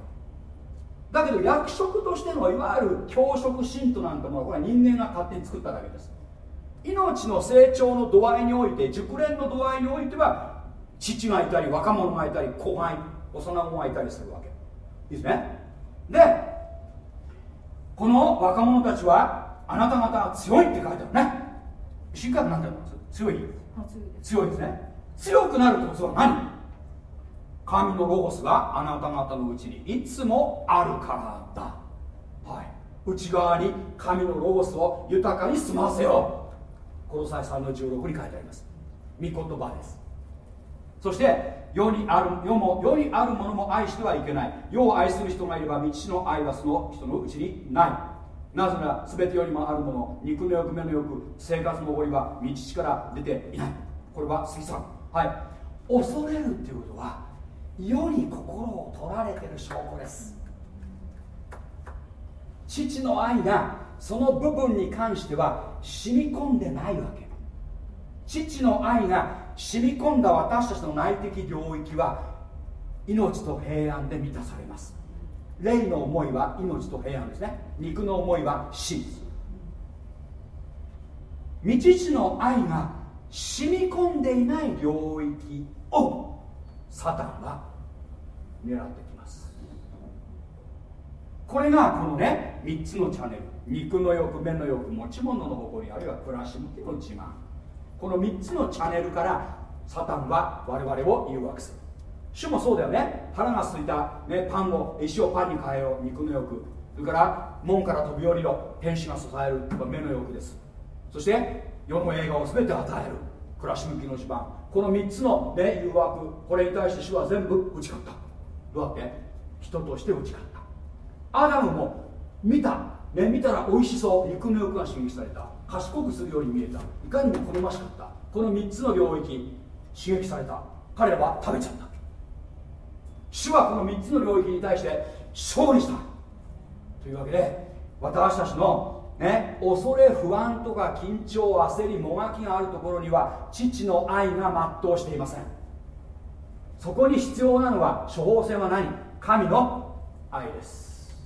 だけど役職としてのいわゆる教職信徒なんてものはこれは人間が勝手に作っただけです。命の成長の度合いにおいて熟練の度合いにおいては父がいたり若者がいたり子がい幼子がいたりするわけいいですね。でこの若者たちはあなた方は強いって書いてあるね。進化なんだろう強い？強いですね。強くなるコツは何？神のロゴスがあなた方のうちにいつもあるからだ。はい。内側に神のロゴスを豊かに済ませよう。この際3の16に書いてあります。御言葉です。そして世にある世も世にあるものも愛してはいけない。世を愛する人がいれば道の愛はその人のうちにないなぜなら全てよりもあるもの肉の欲目の欲生活のおごりは道から出ていない。これは杉さん。はい。恐れるっていうことは世に心を取られてる証拠です。父の愛がその部分に関しては染み込んでないわけ。父の愛が染み込んだ私たちの内的領域は命と平安で満たされます。霊の思いは命と平安ですね。肉の思いは死。未知の愛が染み込んでいない領域をサタンは狙ってきます。これがこのね3つのチャンネル。肉の欲目の欲持ち物の誇りあるいは暮らし向きの自慢。この3つのチャンネルからサタンは我々を誘惑する。主もそうだよね。腹が空いた、ね、パンを石をパンに変えよう肉の欲。それから門から飛び降りろ。天使が支える。目の欲です。そして世の映画を全て与える。暮らし向きの地盤。この3つの、ね、誘惑。これに対して主は全部打ち勝った。どうやって？人として打ち勝った。アダムも見た。ね、見たら美味しそう。肉の欲が刺激された。賢くするように見えた。いかにも好ましかった。この3つの領域刺激された。彼らは食べちゃった。主はこの3つの領域に対して勝利した。というわけで私たちの、ね、恐れ不安とか緊張焦りもがきがあるところには父の愛が全うしていません。そこに必要なのは処方箋は何？神の愛です。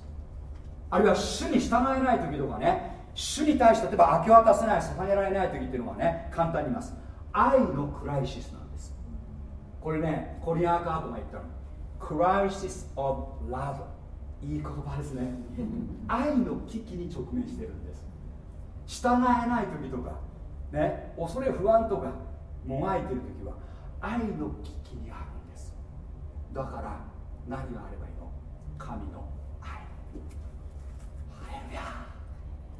あるいは主に従えない時とかね主に対して例えば明け渡せない捧げられない時っていうのはね簡単に言います。愛のクライシスなんです。これねコリアンカードが言ったの。クライシス・オブ・ラブいい言葉ですね。愛の危機に直面してるんです。従えない時とかね恐れ不安とかもがいてる時は愛の危機にあるんです。だから何があればいいの？神の愛。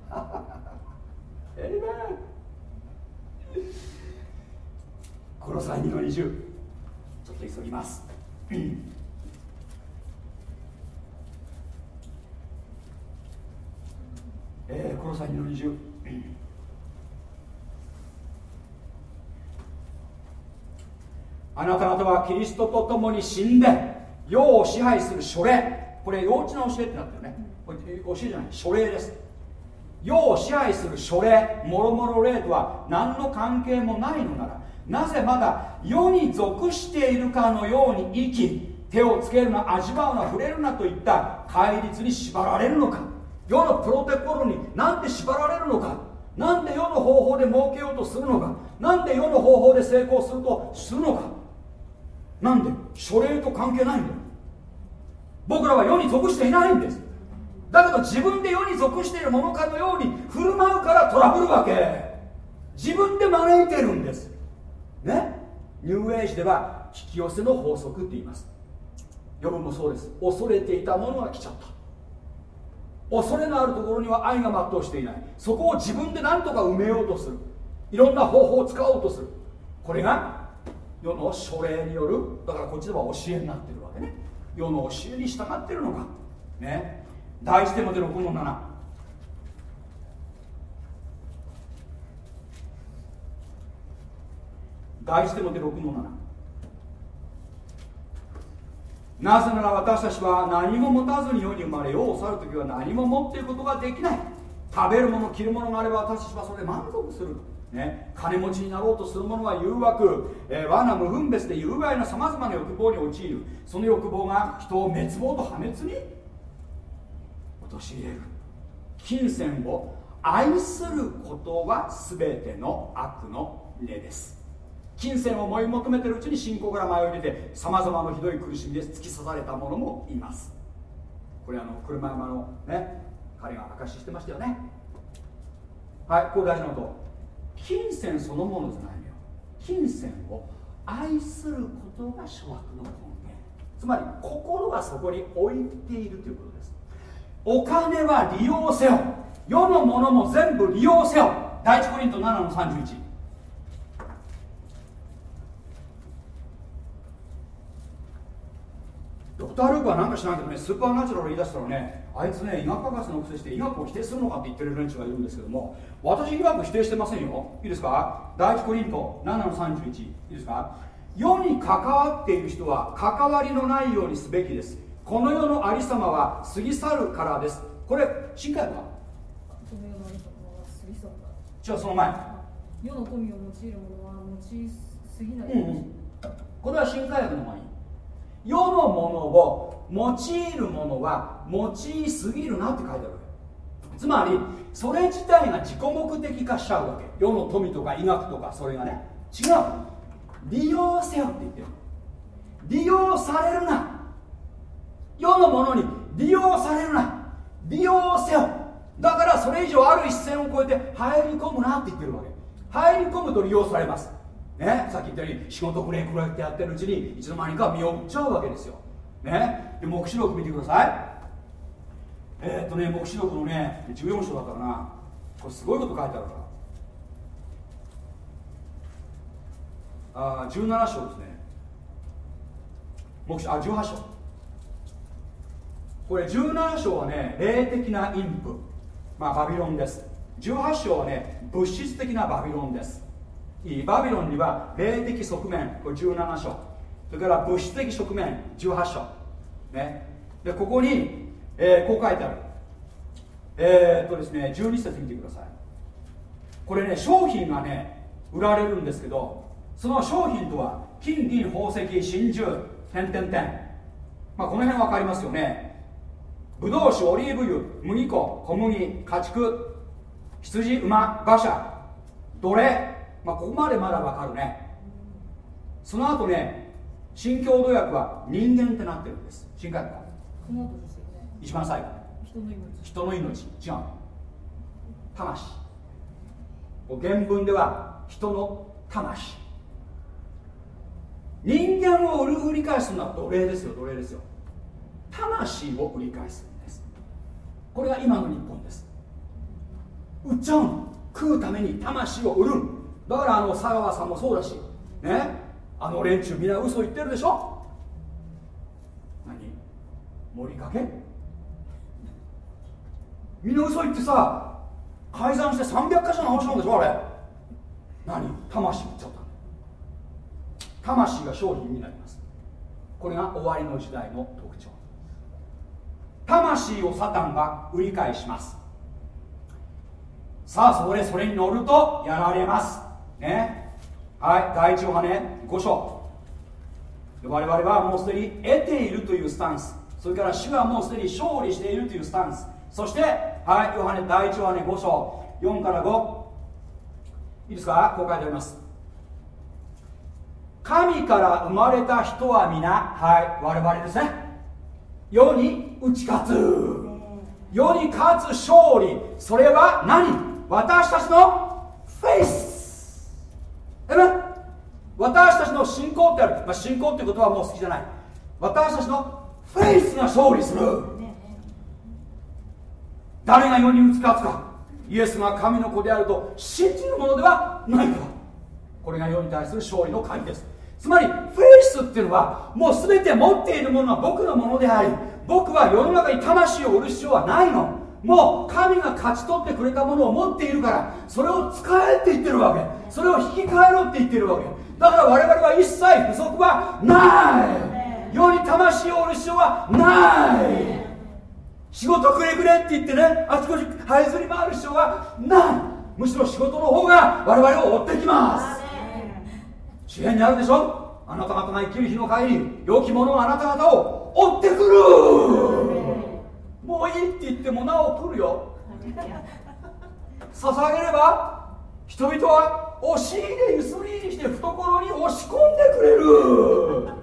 ハ エイメン。この際2の20ちょっと急ぎます。えー、この先の20あなた方はキリストと共に死んで世を支配する書霊これ幼稚な教えってなってるね。これ教えじゃない書霊です。世を支配する書霊もろもろ霊とは何の関係もないのならなぜまだ世に属しているかのように生き手をつけるな味わうな触れるなといった戒律に縛られるのか。世のプロテコロになんで縛られるのか？なんで世の方法で儲けようとするのか？なんで世の方法で成功するとするのか？なんで書類と関係ないんだよ僕らは世に属していないんです。だけど自分で世に属しているものかのように振る舞うからトラブるわけ。自分で招いてるんです。ね？ニューエイジでは引き寄せの法則って言います。ヨブもそうです。恐れていたものが来ちゃった。恐れのあるところには愛が全うしていない。そこを自分で何とか埋めようとする。いろんな方法を使おうとする。これが世の書霊によるだからこっちでは教えになってるわけね。世の教えに従ってるのか。ね。第一手モて6の7第一手モて6の7なぜなら私たちは何も持たずに世に生まれ世を去る時は何も持っていることができない。食べるもの着るものがあれば私たちはそれで満足する。ね、金持ちになろうとする者は誘惑、えー、罠無分別で有害なさまざまな欲望に陥る。その欲望が人を滅亡と破滅に陥れる。金銭を愛することは全ての悪の根です。金銭を思い求めてるうちに信仰から迷い出てさまざまなひどい苦しみで突き刺された者もいます。これあの車山のね彼が証ししてましたよね。はいこれ大事なこと。金銭そのものじゃないのよ。金銭を愛することが諸悪の根源。つまり心がそこに置いているということです。お金は利用せよ。世のものも全部利用せよ。第一コリント7の31ドクター・ルークは何か知らんけどねスーパーナチュラル言い出したらねあいつね医学博士のくせして医学を否定するのかって言ってる連中がいるんですけども私医学否定してませんよ。いいですか？第一コリント7の31いいですか？世に関わっている人は関わりのないようにすべきです。この世のありさまは過ぎ去るからです。これ新海は？この世のありさまは過ぎ去るから。じゃあその前。世の富を用いる者は用いすぎない、うんうん、これは新海薬の前に世のものを用いるものは用いすぎるなって書いてあるつまりそれ自体が自己目的化しちゃうわけ。世の富とか医学とかそれがね。違う。利用せよって言ってる利用されるな。世のものに利用されるな。利用せよ。だからそれ以上ある一線を越えて入り込むなって言ってるわけ。入り込むと利用されます。ね、さっき言ったように仕事くれくれってやってるうちにいつの間にか身を売っちゃうわけですよ、ね、で黙示録見てください。えー、っとね黙示録のね14章だからな。これすごいこと書いてあるからあ17章ですね。黙示あ18章。これ17章はね霊的なインプまあバビロンです。18章はね物質的なバビロンです。バビロンには霊的側面これ17章。それから物質的側面18章、ね、でここに、えー、こう書いてある。えー、っとですね12節見てください。これね商品がね売られるんですけどその商品とは金銀宝石真珠点点点。まあこの辺分かりますよね。ブドウ酒オリーブ油麦粉小麦家畜羊馬馬車奴隷。まあ、ここまでまだわかるね。その後ね新共同訳は人間ってなってるんです。新海訳この後ですよね。一番最後。人の命。人の命。違う。魂。原文では人の魂。人間を売り返すのは奴隷ですよ。奴隷ですよ。魂を売り返すんです。これが今の日本です。売っちゃうの。食うために魂を売るだからあの佐川さんもそうだしね？あの連中みんな嘘言ってるでしょ？何？盛りかけ？みんな嘘言ってさ改ざんして300箇所直したんでしょあれ。何？魂売っちゃった。魂が商品になります。これが終わりの時代の特徴。魂をサタンが売り買いします。さあそこでそれに乗るとやられます。ね。はい第一ヨハネ5章。我々はもうすでに得ているというスタンス。それから主はもうすでに勝利しているというスタンス。そしてはいヨハネ第一ヨハネ5章。4から5いいですか？こう書いてあります。神から生まれた人は皆はい我々ですね。世に打ち勝つ。世に勝つ勝利。それは何？私たちのフェイス私たちの信仰ってある、まあ、信仰って言葉はもう好きじゃない。私たちのフェイスが勝利する。誰が世に打ち勝つかイエスが神の子であると信じるものではないか。これが世に対する勝利の鍵です。つまりフェイスっていうのはもう全て持っているものは僕のものであり僕は世の中に魂を売る必要はないの。もう神が勝ち取ってくれたものを持っているからそれを使えって言ってるわけ。それを引き換えろって言ってるわけ。だから我々は一切不足はない。世に魂を売る必要はない。仕事くれくれって言ってねあちこち這いずり回る必要はない。むしろ仕事の方が我々を追ってきます。周辺にあるでしょ？あなた方が生きる日の帰り良き者があなた方を追ってくる。もういいって言ってもなお来るよ。捧げれば人々は押し入れゆすりにして懐に押し込んでくれる。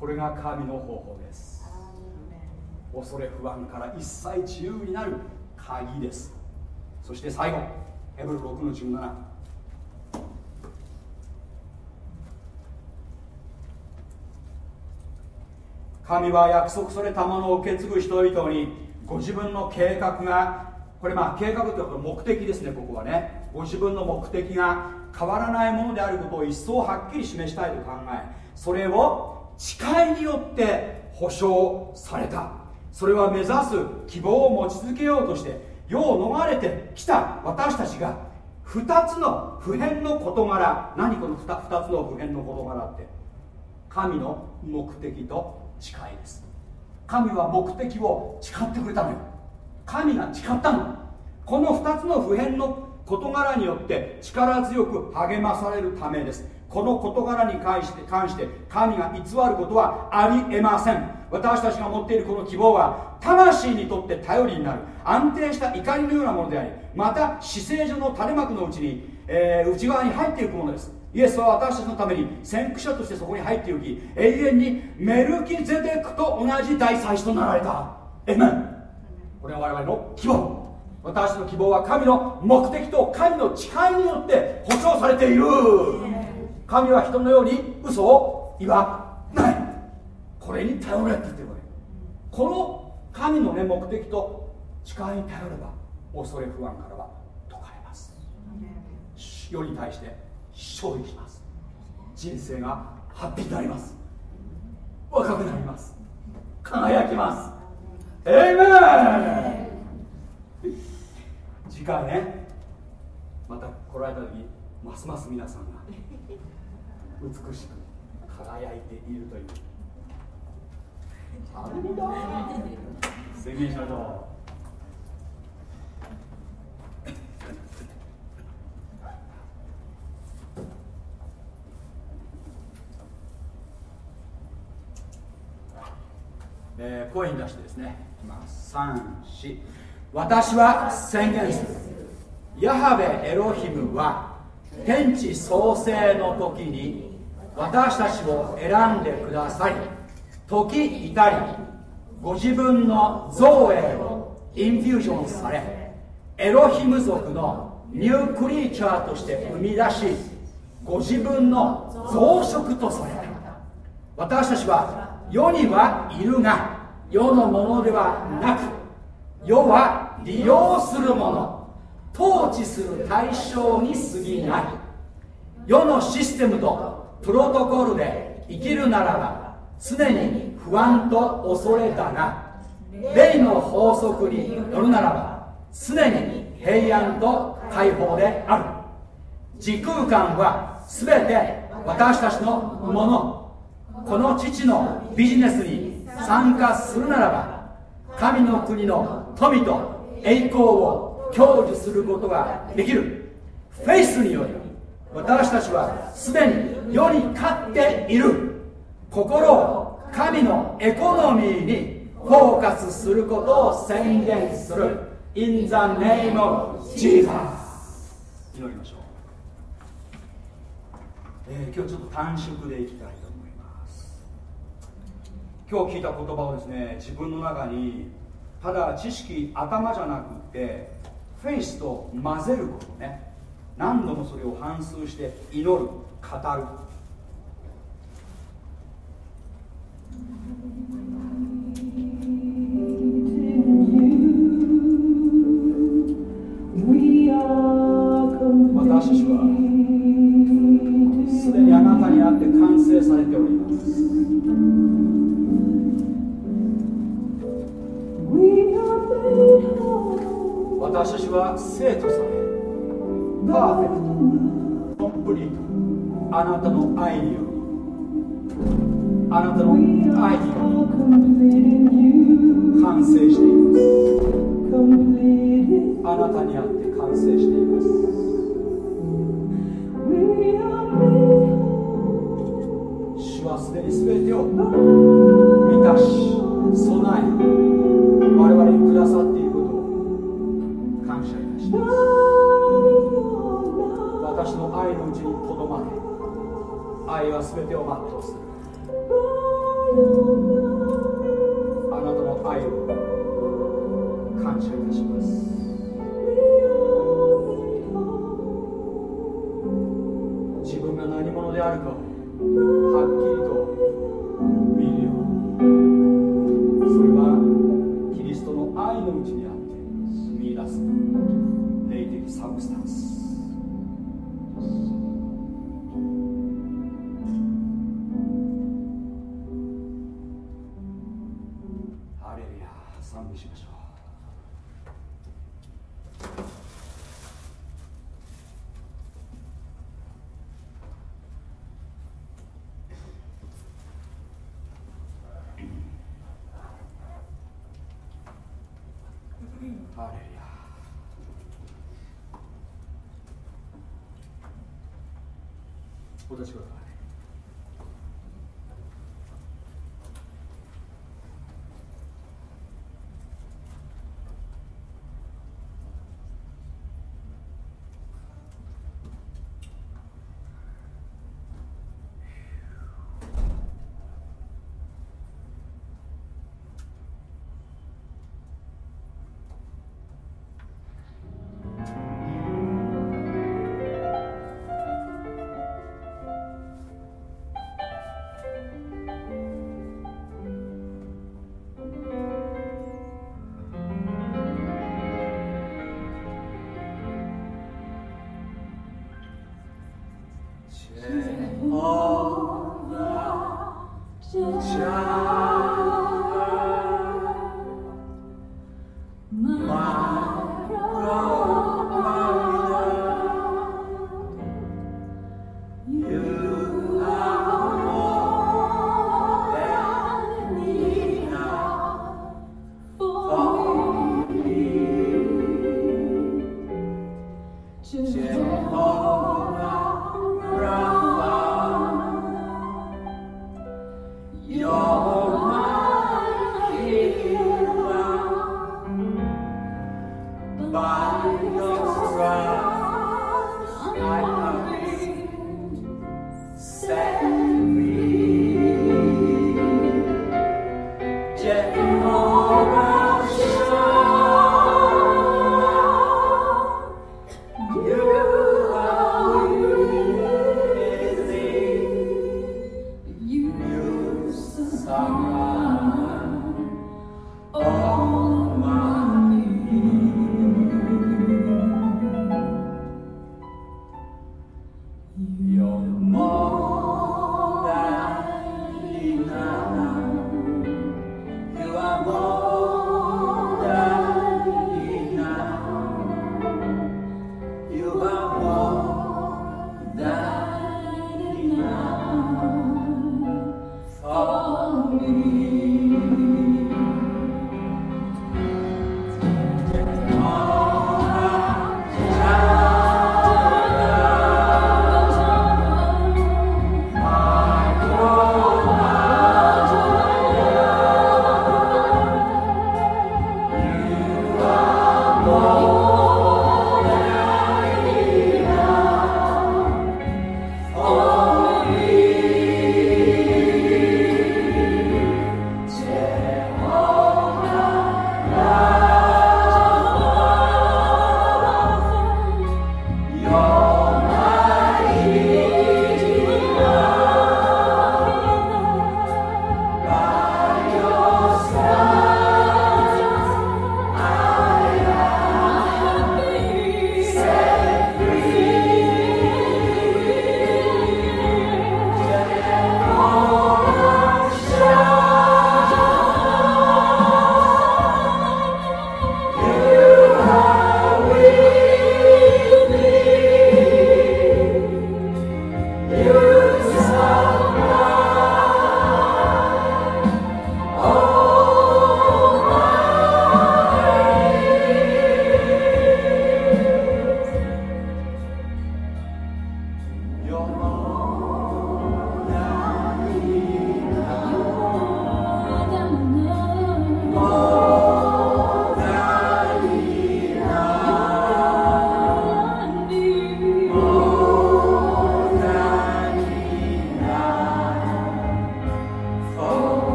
これが神の方法です。恐れ不安から一切自由になる鍵です。そして最後ヘブル6の17神は約束されたものを受け継ぐ人々にご自分の計画がこれまあ計画ということ目的ですねここはね。ご自分の目的が変わらないものであることを一層はっきり示したいと考えそれを誓いによって保証された。それは目指す希望を持ち続けようとして世を逃れてきた私たちが2つの普遍の事柄何この 2, 2つの普遍の事柄って。神の目的と誓いです。神は目的を誓ってくれたのよ。神が誓ったの。この2つの普遍の事柄によって力強く励まされるためです。この事柄に関して関して神が偽ることはありえません。私たちが持っているこの希望は魂にとって頼りになる。安定した怒りのようなものでありまた死聖所の垂れ幕のうちに、えー、内側に入っていくものです。イエスは私たちのために先駆者としてそこに入って行き永遠にメルキゼデクと同じ大祭司となられた。エメン。これは我々の希望。私の希望は神の目的と神の誓いによって保証されている。神は人のように嘘を言わない。これに頼れって言ってるわけ。この神の、ね、目的と誓いに頼れば恐れ不安からは解かれます。世に対して勝利します。人生がハッピーになります。若くなります。輝きます。エイメン次回ねまた来られた時ますます皆さんが美しく輝いているというハレルヤ宣言しましょう。えー、声に出してですねま34私は宣言するヤハベエロヒムは天地創生の時に私たちを選んでくださり時至りご自分の造営をインフュージョンされエロヒム族のニュークリーチャーとして生み出しご自分の増殖とされた私たちは世にはいるが世のものではなく世は利用するもの統治する対象に過ぎない。世のシステムとプロトコルで生きるならば常に不安と恐れだが霊の法則によるならば常に平安と解放である。時空間は全て私たちのもの。この父のビジネスに参加するならば神の国の富と栄光を享受することができる。フェイスにより私たちはすでに世に勝っている。心を神のエコノミーにフォーカスすることを宣言する。In the name of Jesus 祈りましょう、えー、今日ちょっと短縮でいきたい。今日聞いた言葉をですね自分の中にただ知識頭じゃなくってフェイスと混ぜることね。何度もそれを反芻して祈る語る。私たちはすでにあなたにあって完成されております私たちは生徒されパーフェクトコンプリートあなたの愛によりあなたの愛により完成していますあなたにあって完成しています主はすでに全てを満たし愛は全てを全うする。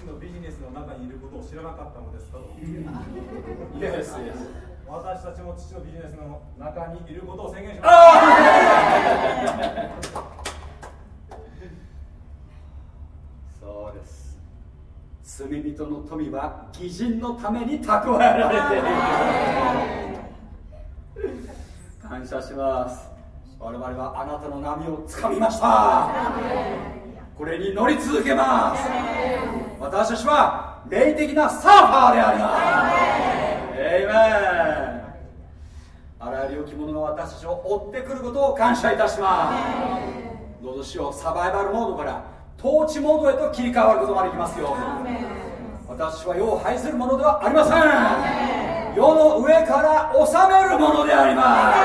父のビジネスの中にいることを知らなかったのですかとイエス私たちも父のビジネスの中にいる。ことを宣言しますそうです。罪人の富は義人のために蓄えられている。感謝します我々はあなたの波をつかみました。これに乗り続けます。私たちは霊的なサーファーであります。エイメンあらゆる良き者が私たちを追ってくることを感謝いたします。どうぞしようサバイバルモードから統治モードへと切り替わることができますよ。私は世を排するものではありません。世の上から治めるものであります。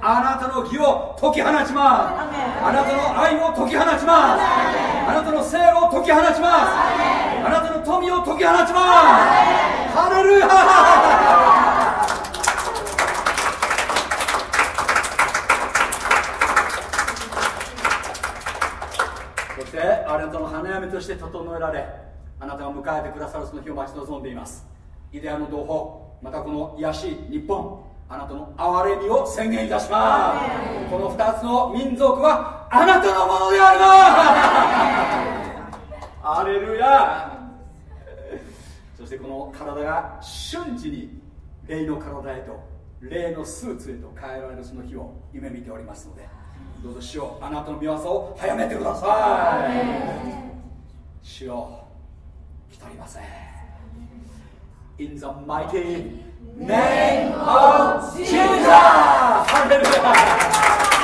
あなたの義を解き放ちます。あなたの愛を解き放ちます。あなたの聖を解き放ちます。あなたの富を解き放ちます。ハレルヤそしてあなたの花嫁として整えられあなたが迎えてくださるその日を待ち望んでいます。イデアの同胞またこの癒しい日本あなたの憐れみを宣言いたします。この2つの民族はあなたのものでありますアレルヤ。そしてこの体が瞬時に霊の体へと霊のスーツへと変えられるその日を夢見ておりますのでどうぞ主よあなたの御業を早めてください。主よ来たりません。In the mighty name of Jesus! ハレルヤ